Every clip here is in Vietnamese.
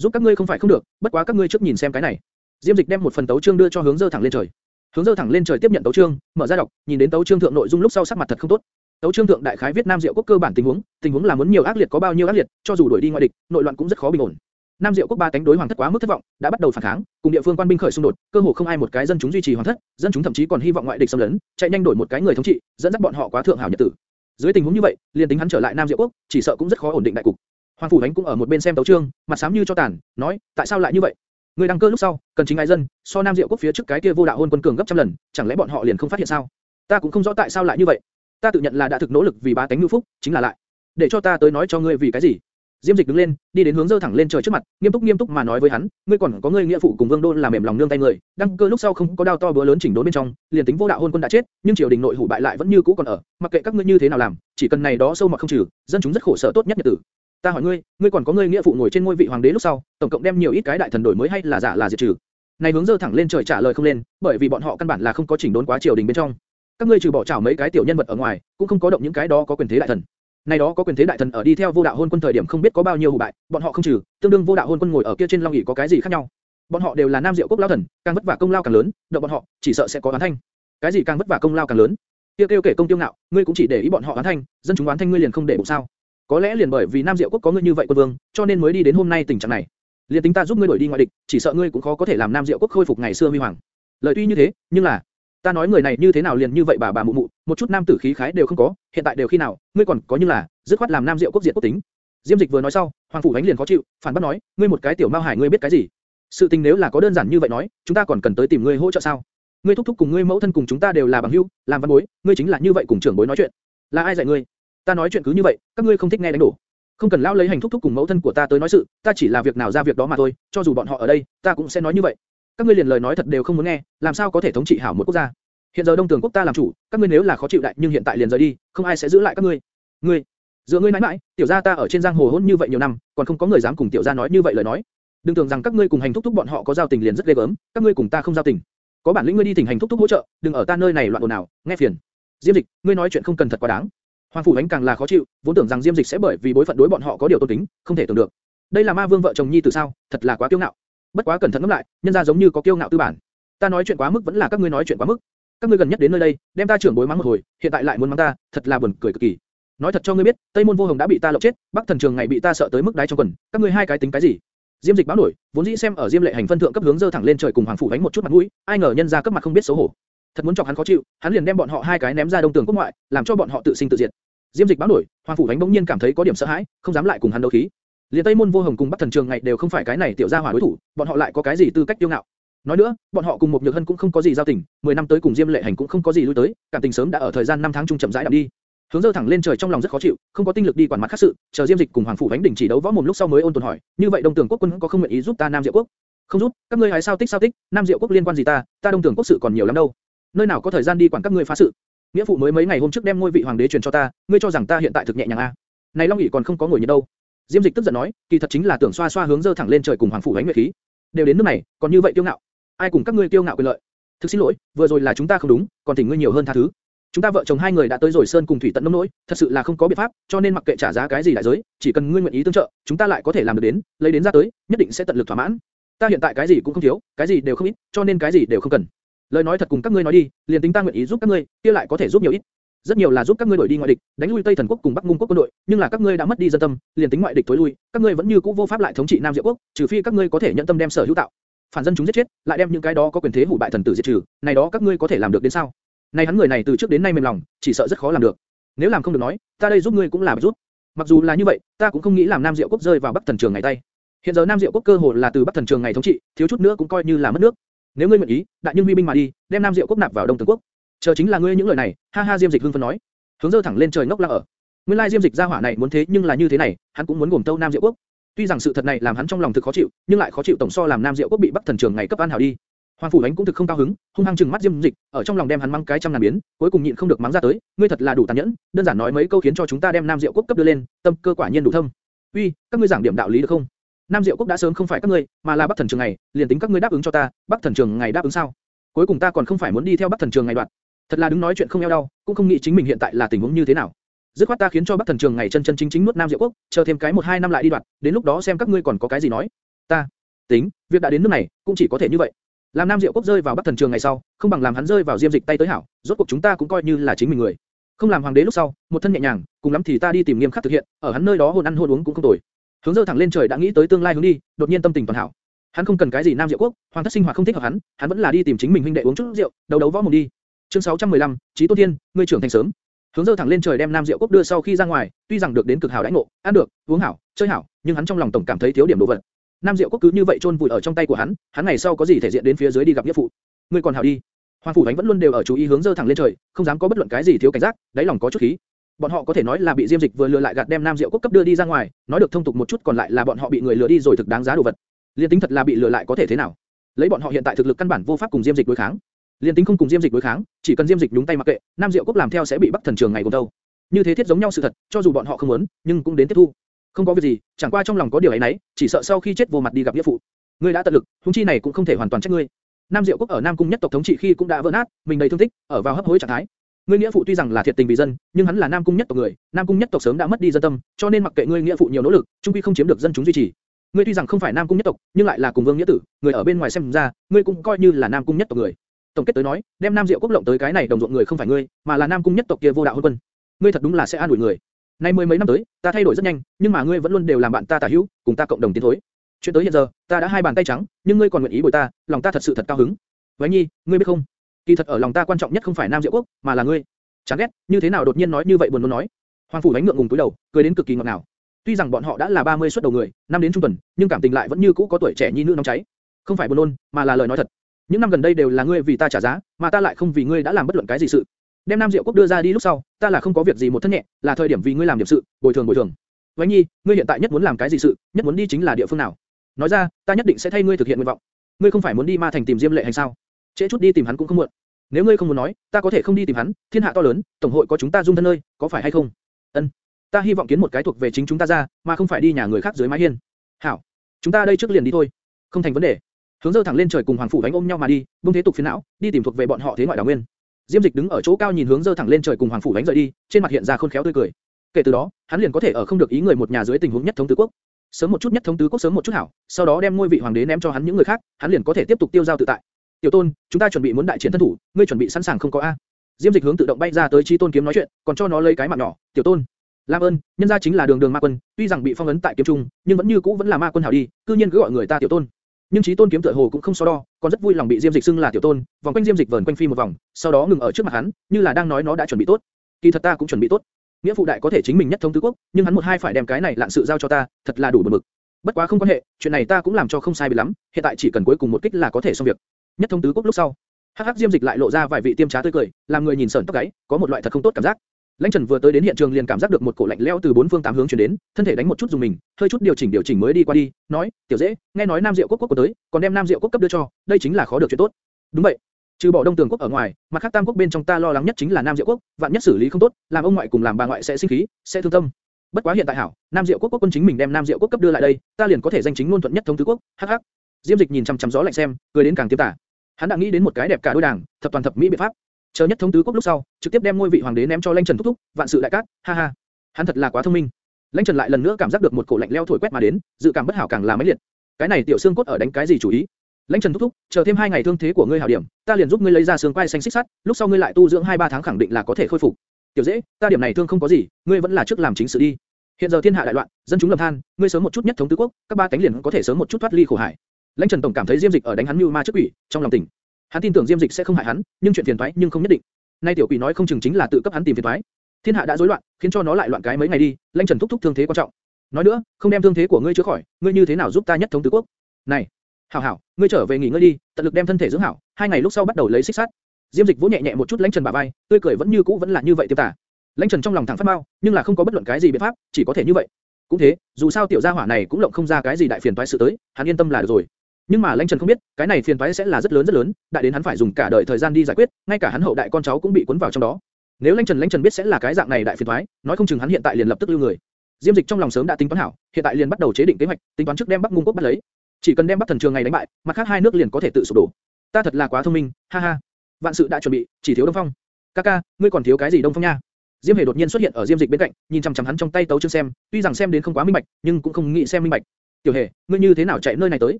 giúp các ngươi không phải không được, bất quá các ngươi trước nhìn xem cái này. Diêm Dịch đem một phần tấu chương đưa cho hướng dơ thẳng lên trời. Hướng dơ thẳng lên trời tiếp nhận tấu chương, mở ra đọc, nhìn đến tấu chương thượng nội dung lúc sau sắc mặt thật không tốt. Tấu chương thượng đại khái viết Nam Diệu quốc cơ bản tình huống, tình huống là muốn nhiều ác liệt có bao nhiêu ác liệt, cho dù đuổi đi ngoại địch, nội loạn cũng rất khó bình ổn. Nam Diệu quốc ba cánh đối hoàng thất quá mức thất vọng, đã bắt đầu phản kháng, cùng địa phương quan binh khởi xung đột, cơ hồ không ai một cái dân chúng duy trì hoàng thất, dân chúng thậm chí còn hy vọng ngoại địch xâm lấn, chạy nhanh đổi một cái người thống trị, dẫn dắt bọn họ quá thượng hảo nhật tử. Dưới tình huống như vậy, liền tính hắn trở lại Nam Diệu quốc, chỉ sợ cũng rất khó ổn định đại cục. Hoàng phủ Hánh cũng ở một bên xem tấu chương, mặt xám như cho tàn, nói, tại sao lại như vậy? Người đăng cơ lúc sau, cần chính ái dân, so Nam Diệu quốc phía trước cái kia vô đạo hôn quân cường gấp trăm lần, chẳng lẽ bọn họ liền không phát hiện sao? Ta cũng không rõ tại sao lại như vậy. Ta tự nhận là đã thực nỗ lực vì bá tánh nhu phúc, chính là lại. Để cho ta tới nói cho ngươi vì cái gì? Diêm Dịch đứng lên, đi đến hướng dơ thẳng lên trời trước mặt, nghiêm túc nghiêm túc mà nói với hắn, ngươi còn có ngươi nghĩa phụ cùng Vương Đôn làm mềm lòng nương tay người, đăng cơ lúc sau không có đao to búa lớn chỉnh đốn bên trong, liền tính vô đạo hôn quân đã chết, nhưng triều đình nội hủ bại lại vẫn như cũ còn ở, mặc kệ các ngươi như thế nào làm, chỉ cần này đó sâu mọt không trừ, dân chúng rất khổ sở tốt nhất nhật tử. Ta hỏi ngươi, ngươi còn có ngươi nghĩa phụ ngồi trên ngôi vị hoàng đế lúc sau, tổng cộng đem nhiều ít cái đại thần đổi mới hay là giả là diệt trừ? Này hướng dơ thẳng lên trời trả lời không lên, bởi vì bọn họ căn bản là không có chỉnh đốn quá triều đình bên trong. Các ngươi trừ bỏ chảo mấy cái tiểu nhân vật ở ngoài, cũng không có động những cái đó có quyền thế đại thần. Này đó có quyền thế đại thần ở đi theo vô đạo hôn quân thời điểm không biết có bao nhiêu hủ bại, bọn họ không trừ, tương đương vô đạo hôn quân ngồi ở kia trên long ỷ có cái gì khác nhau? Bọn họ đều là nam diệu quốc lao thần, càng vất vả công lao càng lớn, động bọn họ, chỉ sợ sẽ có oán thanh. Cái gì càng vất vả công lao càng lớn? Kia kêu kể công tiêu ngạo, ngươi cũng chỉ để ý bọn họ oán thanh, dân chúng oán thanh ngươi liền không để bụng sao? Có lẽ liền bởi vì nam diệu quốc có ngươi như vậy quân vương, cho nên mới đi đến hôm nay tình trạng này. Liên tính ta giúp ngươi đuổi đi ngoại địch, chỉ sợ ngươi cũng khó có thể làm nam diệu quốc khôi phục ngày xưa huy hoàng. Lời tuy như thế, nhưng là Ta nói người này như thế nào liền như vậy bà bà mụ mụ, một chút nam tử khí khái đều không có, hiện tại đều khi nào, ngươi còn có như là, dứt khoát làm nam diệu quốc diệt quốc tính. Diêm Dịch vừa nói sau, Hoàng phủ đánh liền khó chịu, phản bác nói, ngươi một cái tiểu mao hải ngươi biết cái gì? Sự tình nếu là có đơn giản như vậy nói, chúng ta còn cần tới tìm ngươi hỗ trợ sao? Ngươi thúc thúc cùng ngươi mẫu thân cùng chúng ta đều là bằng hữu, làm văn bối, ngươi chính là như vậy cùng trưởng bối nói chuyện. Là ai dạy ngươi? Ta nói chuyện cứ như vậy, các ngươi không thích nghe đánh đổ. Không cần lao lấy hành thúc thúc cùng mẫu thân của ta tới nói sự, ta chỉ là việc nào ra việc đó mà thôi, cho dù bọn họ ở đây, ta cũng sẽ nói như vậy. Các ngươi liền lời nói thật đều không muốn nghe, làm sao có thể thống trị hảo một quốc gia? Hiện giờ Đông Tường quốc ta làm chủ, các ngươi nếu là khó chịu đại, nhưng hiện tại liền rời đi, không ai sẽ giữ lại các ngươi. Ngươi, dựa ngươi mãi mãi, tiểu gia ta ở trên giang hồ hỗn như vậy nhiều năm, còn không có người dám cùng tiểu gia nói như vậy lời nói. Đừng tưởng rằng các ngươi cùng hành thúc thúc bọn họ có giao tình liền rất ghê gớm, các ngươi cùng ta không giao tình. Có bản lĩnh ngươi đi thỉnh hành thúc thúc hỗ trợ, đừng ở ta nơi này loạn ồn nào, nghe phiền. Diêm Dịch, ngươi nói chuyện không cần thật quá đáng. Hoàng phủ ánh càng là khó chịu, vốn tưởng rằng Diêm Dịch sẽ bởi vì bối phận đối bọn họ có điều tôn kính, không thể tưởng được. Đây là ma vương vợ chồng nhi từ sao, thật là quá kiêu ngạo. Bất quá cẩn thận ngẫm lại, nhân gia giống như có kiêu ngạo tư bản. Ta nói chuyện quá mức vẫn là các ngươi nói chuyện quá mức các ngươi gần nhất đến nơi đây, đem ta trưởng bối mắng một hồi, hiện tại lại muốn mắng ta, thật là buồn cười cực kỳ. Nói thật cho ngươi biết, Tây Môn Vô Hồng đã bị ta lộng chết, Bắc Thần Trường ngày bị ta sợ tới mức đái trong quần, các ngươi hai cái tính cái gì? Diêm Dịch báo nổi, vốn dĩ xem ở Diêm Lệ Hành phân thượng cấp hướng dơ thẳng lên trời cùng Hoàng phủ đánh một chút mặt mũi, ai ngờ nhân gia cấp mặt không biết xấu hổ. Thật muốn chọc hắn khó chịu, hắn liền đem bọn họ hai cái ném ra đông tường quốc ngoại, làm cho bọn họ tự sinh tự diệt. Diêm Dịch báo nổi, Hoàng phủ Thánh bỗng nhiên cảm thấy có điểm sợ hãi, không dám lại cùng hắn đấu khí. Liên Tây Môn Vô Hồng cùng Bắc Thần Trường ngày đều không phải cái này tiểu gia hỏa đối thủ, bọn họ lại có cái gì tư cách tiêu ngạo? Nói nữa, bọn họ cùng một nhược hân cũng không có gì giao tình, 10 năm tới cùng Diêm Lệ Hành cũng không có gì lui tới, cảm tình sớm đã ở thời gian 5 tháng trung chậm rãi đậm đi. Hướng dơ thẳng lên trời trong lòng rất khó chịu, không có tinh lực đi quản mặt khác sự, chờ Diêm Dịch cùng Hoàng phủ Thánh đỉnh chỉ đấu võ mồm lúc sau mới ôn tồn hỏi, như vậy Đông Tường quốc quân có không nguyện ý giúp ta Nam Diệu quốc? Không giúp, các ngươi hái sao tích sao tích, Nam Diệu quốc liên quan gì ta, ta Đông Tường quốc sự còn nhiều lắm đâu. Nơi nào có thời gian đi quản các ngươi phá sự? Nghĩa phụ mới mấy ngày hôm trước đem ngôi vị hoàng đế truyền cho ta, ngươi cho rằng ta hiện tại thực nhẹ nhàng? À? Này Long Nghị còn không có ngồi nhiệt đâu. Diêm Dịch tức giận nói, kỳ thật chính là tưởng xoa xoa hướng dơ thẳng lên trời cùng Hoàng phủ Vánh nguyệt khí. Đều đến nước này, còn như vậy kiêu ngạo, ai cùng các ngươi kiêu ngạo quyền lợi. Thực xin lỗi, vừa rồi là chúng ta không đúng, còn thỉnh ngươi nhiều hơn tha thứ. Chúng ta vợ chồng hai người đã tới rồi sơn cùng thủy tận nông nỗi, thật sự là không có biện pháp, cho nên mặc kệ trả giá cái gì đại giới, chỉ cần ngươi nguyện ý tương trợ, chúng ta lại có thể làm được đến, lấy đến ra tới, nhất định sẽ tận lực thỏa mãn. Ta hiện tại cái gì cũng không thiếu, cái gì đều không ít, cho nên cái gì đều không cần. Lời nói thật cùng các ngươi nói đi, liền tính ta nguyện ý giúp các ngươi, kia lại có thể giúp nhiều ít. Rất nhiều là giúp các ngươi đuổi đi ngoại địch, đánh lui Tây Thần quốc cùng Bắc Ngung quốc quân đội, nhưng là các ngươi đã mất đi dân tâm, liền tính ngoại địch tối lui, các ngươi vẫn như cũ vô pháp lại thống trị Nam Diệu quốc, trừ phi các ngươi có thể nhận tâm đem sở hữu tạo, phản dân chúng giết chết, lại đem những cái đó có quyền thế hủ bại thần tử diệt trừ, này đó các ngươi có thể làm được đến sao? Này hắn người này từ trước đến nay mềm lòng, chỉ sợ rất khó làm được. Nếu làm không được nói, ta đây giúp ngươi cũng là giúp. Mặc dù là như vậy, ta cũng không nghĩ làm Nam Diệu quốc rơi vào Bắc Thần Trường ngày tay. Hiện giờ Nam Diệu quốc cơ hồ là từ Bắc Thần Trường ngày thống trị, thiếu chút nữa cũng coi như là mất nước. Nếu ngươi nguyện ý, đại nhưng huy binh mà đi, đem Nam Diệu quốc nạp vào Đông Tường quốc. Chờ chính là ngươi những lời này, ha ha Diêm Dịch hưng phấn nói. Hướng dơ thẳng lên trời ngốc lăng ở. Nguyên lai Diêm Dịch gia hỏa này muốn thế nhưng là như thế này, hắn cũng muốn gồm tâu Nam Diệu quốc. Tuy rằng sự thật này làm hắn trong lòng thực khó chịu, nhưng lại khó chịu tổng so làm Nam Diệu quốc bị Bắc Thần Trường ngày cấp an hảo đi. Hoàng phủ ánh cũng thực không cao hứng, hung hăng trừng mắt Diêm Dịch, ở trong lòng đem hắn mang cái trăm ngàn biến, cuối cùng nhịn không được mắng ra tới, ngươi thật là đủ tàn nhẫn, đơn giản nói mấy câu khiến cho chúng ta đem Nam Diệu quốc cấp đưa lên, tâm cơ quả nhiên đủ thông, Uy, các ngươi giảng điểm đạo lý được không? Nam Diệu quốc đã sớm không phải các ngươi, mà là Bắc Thần Trường ngày, liền tính các ngươi đáp ứng cho ta, Bắc Thần Trường ngày đáp ứng sao? Cuối cùng ta còn không phải muốn đi theo Bắc Thần Trường ngày đoạn. Thật là đứng nói chuyện không eo đau, cũng không nghĩ chính mình hiện tại là tình huống như thế nào dứt khoát ta khiến cho Bắc Thần Trường ngày chân chân chính chính nuốt Nam Diệu Quốc, chờ thêm cái một hai năm lại đi đoạt, đến lúc đó xem các ngươi còn có cái gì nói. Ta, tính, việc đã đến nước này, cũng chỉ có thể như vậy. Làm Nam Diệu Quốc rơi vào Bắc Thần Trường ngày sau, không bằng làm hắn rơi vào Diêm Dịch tay tới hảo, rốt cuộc chúng ta cũng coi như là chính mình người. Không làm hoàng đế lúc sau, một thân nhẹ nhàng, cùng lắm thì ta đi tìm nghiêm khắc thực hiện, ở hắn nơi đó hôn ăn hôn uống cũng không tồi. Hướng dơ thẳng lên trời đã nghĩ tới tương lai hướng đi, đột nhiên tâm tình toàn hảo. Hắn không cần cái gì Nam Diệu Quốc, hoàng thất sinh hoạt không thích hợp hắn, hắn vẫn là đi tìm chính mình huynh đệ uống chút rượu, đấu đấu võ mồm đi. Chương 615, Chí Tôn Thiên, ngươi trưởng thành sớm. Hướng dơ thẳng lên trời đem Nam Diệu Quốc đưa sau khi ra ngoài, tuy rằng được đến cực hảo đãi ngộ, ăn được, uống hảo, chơi hảo, nhưng hắn trong lòng tổng cảm thấy thiếu điểm đồ vật. Nam Diệu Quốc cứ như vậy trôn vùi ở trong tay của hắn, hắn ngày sau có gì thể diện đến phía dưới đi gặp nghĩa phụ. Ngươi còn hảo đi. Hoàng phủ Ánh vẫn luôn đều ở chú ý hướng dơ thẳng lên trời, không dám có bất luận cái gì thiếu cảnh giác, đáy lòng có chút khí. Bọn họ có thể nói là bị Diêm Dịch vừa lừa lại gạt đem Nam Diệu Quốc cấp đưa đi ra ngoài, nói được thông tục một chút còn lại là bọn họ bị người lừa đi rồi thực đáng giá đồ vật. Liên tính thật là bị lừa lại có thể thế nào? Lấy bọn họ hiện tại thực lực căn bản vô pháp cùng Diêm Dịch đối kháng. Liên tính không cùng Diêm Dịch đối kháng, chỉ cần Diêm Dịch nhúng tay mặc kệ, Nam Diệu Quốc làm theo sẽ bị Bắc Thần Trường ngày cùng đâu. Như thế thiết giống nhau sự thật, cho dù bọn họ không muốn, nhưng cũng đến tiếp thu. Không có việc gì, chẳng qua trong lòng có điều ấy nấy, chỉ sợ sau khi chết vô mặt đi gặp nghĩa phụ. Ngươi đã tận lực, huống chi này cũng không thể hoàn toàn trách ngươi. Nam Diệu Quốc ở Nam Cung nhất tộc thống trị khi cũng đã vỡ nát, mình đầy thương tích, ở vào hấp hối trạng thái. Ngươi nghĩa phụ tuy rằng là thiệt tình vì dân, nhưng hắn là Nam Cung nhất tộc người, Nam Cung nhất tộc sớm đã mất đi dân tâm, cho nên mặc kệ ngươi nghĩa phụ nhiều nỗ lực, chung quy không chiếm được dân chúng duy trì. Ngươi tuy rằng không phải Nam Cung nhất tộc, nhưng lại là cùng Vương nghĩa tử, người ở bên ngoài xem ra, ngươi cũng coi như là Nam Cung nhất tộc người. Tổng kết tới nói, đem Nam Diệu Quốc lộng tới cái này đồng ruộng người không phải ngươi, mà là Nam Cung nhất tộc kia vô đạo hôn quân. Ngươi thật đúng là sẽ an ủi người. Nay mười mấy năm tới, ta thay đổi rất nhanh, nhưng mà ngươi vẫn luôn đều làm bạn ta tả hữu, cùng ta cộng đồng tiến thối. Chuyện tới hiện giờ, ta đã hai bàn tay trắng, nhưng ngươi còn nguyện ý bồi ta, lòng ta thật sự thật cao hứng. Vãy Nhi, ngươi biết không? Kỳ thật ở lòng ta quan trọng nhất không phải Nam Diệu Quốc, mà là ngươi. Chán ghét, như thế nào đột nhiên nói như vậy buồn muốn nói. Hoàng phủ đánh ngượng ngùng túi đầu, cười đến cực kỳ ngọt ngào. Tuy rằng bọn họ đã là 30 xuất đầu người, năm đến trung tuần, nhưng cảm tình lại vẫn như cũ có tuổi trẻ nhi nữ nóng cháy. Không phải buồn nôn, mà là lời nói thật. Những năm gần đây đều là ngươi vì ta trả giá, mà ta lại không vì ngươi đã làm bất luận cái gì sự. Đem Nam Diệu Quốc đưa ra đi lúc sau, ta là không có việc gì một thân nhẹ, là thời điểm vì ngươi làm điểm sự, bồi thường bồi thường. Vãy Nhi, ngươi hiện tại nhất muốn làm cái gì sự, nhất muốn đi chính là địa phương nào? Nói ra, ta nhất định sẽ thay ngươi thực hiện nguyện vọng. Ngươi không phải muốn đi ma thành tìm Diêm Lệ hành sao? Trễ chút đi tìm hắn cũng không muộn. Nếu ngươi không muốn nói, ta có thể không đi tìm hắn, thiên hạ to lớn, tổng hội có chúng ta dung thân nơi, có phải hay không? Ân. Ta hy vọng kiến một cái thuộc về chính chúng ta ra, mà không phải đi nhà người khác dưới mái hiên. Hảo. Chúng ta đây trước liền đi thôi. Không thành vấn đề. Hướng dơ thẳng lên trời cùng hoàng phủ đánh ôm nhau mà đi, buông thế tục phiền não, đi tìm thuộc về bọn họ thế ngoại đảo nguyên. Diêm Dịch đứng ở chỗ cao nhìn hướng dơ thẳng lên trời cùng hoàng phủ đánh rời đi, trên mặt hiện ra khôn khéo tươi cười. Kể từ đó, hắn liền có thể ở không được ý người một nhà dưới tình huống nhất thống tứ quốc. Sớm một chút nhất thống tứ quốc sớm một chút hảo, sau đó đem ngôi vị hoàng đế ném cho hắn những người khác, hắn liền có thể tiếp tục tiêu giao tự tại. Tiểu Tôn, chúng ta chuẩn bị muốn đại chiến thân thủ, ngươi chuẩn bị sẵn sàng không có a? Diêm Dịch hướng tự động bay ra tới Chi Tôn kiếm nói chuyện, còn cho nó lấy cái mạng nhỏ. Tiểu Tôn, làm ơn, nhân gia chính là đường đường ma quân, tuy rằng bị phong ấn tại kiếm trung, nhưng vẫn như cũ vẫn là ma quân hảo đi, cư nhiên cứ gọi người ta Tiểu Tôn. Nhưng Chí Tôn kiếm tựa hồ cũng không so đo, còn rất vui lòng bị Diêm Dịch xưng là Tiểu Tôn, vòng quanh Diêm Dịch Vẩn quanh phi một vòng, sau đó ngừng ở trước mặt hắn, như là đang nói nó đã chuẩn bị tốt. Kỳ thật ta cũng chuẩn bị tốt. Nghĩa phụ đại có thể chính mình nhất thống tứ quốc, nhưng hắn một hai phải đem cái này lạn sự giao cho ta, thật là đủ bực. Bất quá không quan hệ, chuyện này ta cũng làm cho không sai bị lắm, hiện tại chỉ cần cuối cùng một kích là có thể xong việc. Nhất thống tứ quốc lúc sau, Hắc Hắc Diêm Dịch lại lộ ra vài vị tiêm trá tươi cười, làm người nhìn sởn tóc gáy, có một loại thật không tốt cảm giác. Lãnh Trần vừa tới đến hiện trường liền cảm giác được một cổ lạnh lẽo từ bốn phương tám hướng truyền đến, thân thể đánh một chút dùng mình, hơi chút điều chỉnh điều chỉnh mới đi qua đi, nói, "Tiểu Dễ, nghe nói Nam Diệu quốc quốc của tới, còn đem Nam Diệu quốc cấp đưa cho, đây chính là khó được chuyện tốt." Đúng vậy. Trừ bỏ Đông Tường quốc ở ngoài, mặt khác Tam quốc bên trong ta lo lắng nhất chính là Nam Diệu quốc, vạn nhất xử lý không tốt, làm ông ngoại cùng làm bà ngoại sẽ sinh khí, sẽ thương tâm. Bất quá hiện tại hảo, Nam Diệu quốc quốc quân chính mình đem Nam Diệu quốc cấp đưa lại đây, ta liền có thể danh chính ngôn thuận nhất thống tứ quốc. Hắc hắc. Diêm Dịch nhìn chăm chăm gió lạnh xem, cười đến càng tiêm tả. Hắn đã nghĩ đến một cái đẹp cả đôi đảng, thập toàn thập mỹ biện pháp. Chờ nhất thống tứ quốc lúc sau, trực tiếp đem ngôi vị hoàng đế ném cho Lãnh Trần thúc thúc, vạn sự đại cát, ha ha. Hắn thật là quá thông minh. Lãnh Trần lại lần nữa cảm giác được một cổ lạnh lẽo thổi quét mà đến, dự cảm bất hảo càng là mấy liệt. Cái này tiểu xương cốt ở đánh cái gì chủ ý? Lãnh Trần thúc thúc, chờ thêm hai ngày thương thế của ngươi hảo điểm, ta liền giúp ngươi lấy ra xương quai xanh xích sắt, lúc sau ngươi lại tu dưỡng hai ba tháng khẳng định là có thể khôi phục. Tiểu dễ, ta điểm này thương không có gì, ngươi vẫn là trước làm chính sự đi. Hiện giờ thiên hạ đại loạn, dân chúng lầm than, ngươi sớm một chút nhất thống tứ quốc, các ba cánh liền có thể sớm một chút thoát ly khổ hải. Lãnh Trần tổng cảm thấy Diêm Dịch ở đánh hắn như ma trước quỷ, trong lòng tỉnh. Hắn tin tưởng Diêm Dịch sẽ không hại hắn, nhưng chuyện phiền toái nhưng không nhất định. Nay tiểu quỷ nói không chừng chính là tự cấp hắn tìm phiền toái. Thiên hạ đã rối loạn, khiến cho nó lại loạn cái mấy ngày đi, Lãnh Trần thúc thúc thương thế quan trọng. Nói nữa, không đem thương thế của ngươi chữa khỏi, ngươi như thế nào giúp ta nhất thống tứ quốc? Này, hảo hảo, ngươi trở về nghỉ ngơi đi, tận lực đem thân thể dưỡng hảo, hai ngày lúc sau bắt đầu lấy xích sắt. Diêm Dịch vỗ nhẹ nhẹ một chút Lãnh Trần bả vai, tươi cười vẫn như cũ vẫn là như vậy tiêu tả. Lãnh Trần trong lòng thẳng phát mau, nhưng là không có bất luận cái gì biện pháp, chỉ có thể như vậy. Cũng thế, dù sao tiểu gia hỏa này cũng lộng không ra cái gì đại phiền toái sự tới, hắn yên tâm là được rồi. Nhưng mà Lãnh Trần không biết, cái này phiền toái sẽ là rất lớn rất lớn, đại đến hắn phải dùng cả đời thời gian đi giải quyết, ngay cả hắn hậu đại con cháu cũng bị cuốn vào trong đó. Nếu Lãnh Trần Lãnh Trần biết sẽ là cái dạng này đại phiền toái, nói không chừng hắn hiện tại liền lập tức lưu người. Diêm Dịch trong lòng sớm đã tính toán hảo, hiện tại liền bắt đầu chế định kế hoạch, tính toán trước đem Bắc Ngung quốc bắt lấy. Chỉ cần đem Bắc Thần Trường ngày đánh bại, mặt khác hai nước liền có thể tự sụp đổ. Ta thật là quá thông minh, ha ha. Vạn sự đã chuẩn bị, chỉ thiếu Đông Phong. Kaka, ngươi còn thiếu cái gì Đông Phong nha? Diêm Hề đột nhiên xuất hiện ở Diêm Dịch bên cạnh, nhìn chằm chằm hắn trong tay tấu chương xem, tuy rằng xem đến không quá minh bạch, nhưng cũng không nghĩ xem minh bạch. Tiểu Hề, ngươi như thế nào chạy nơi này tới?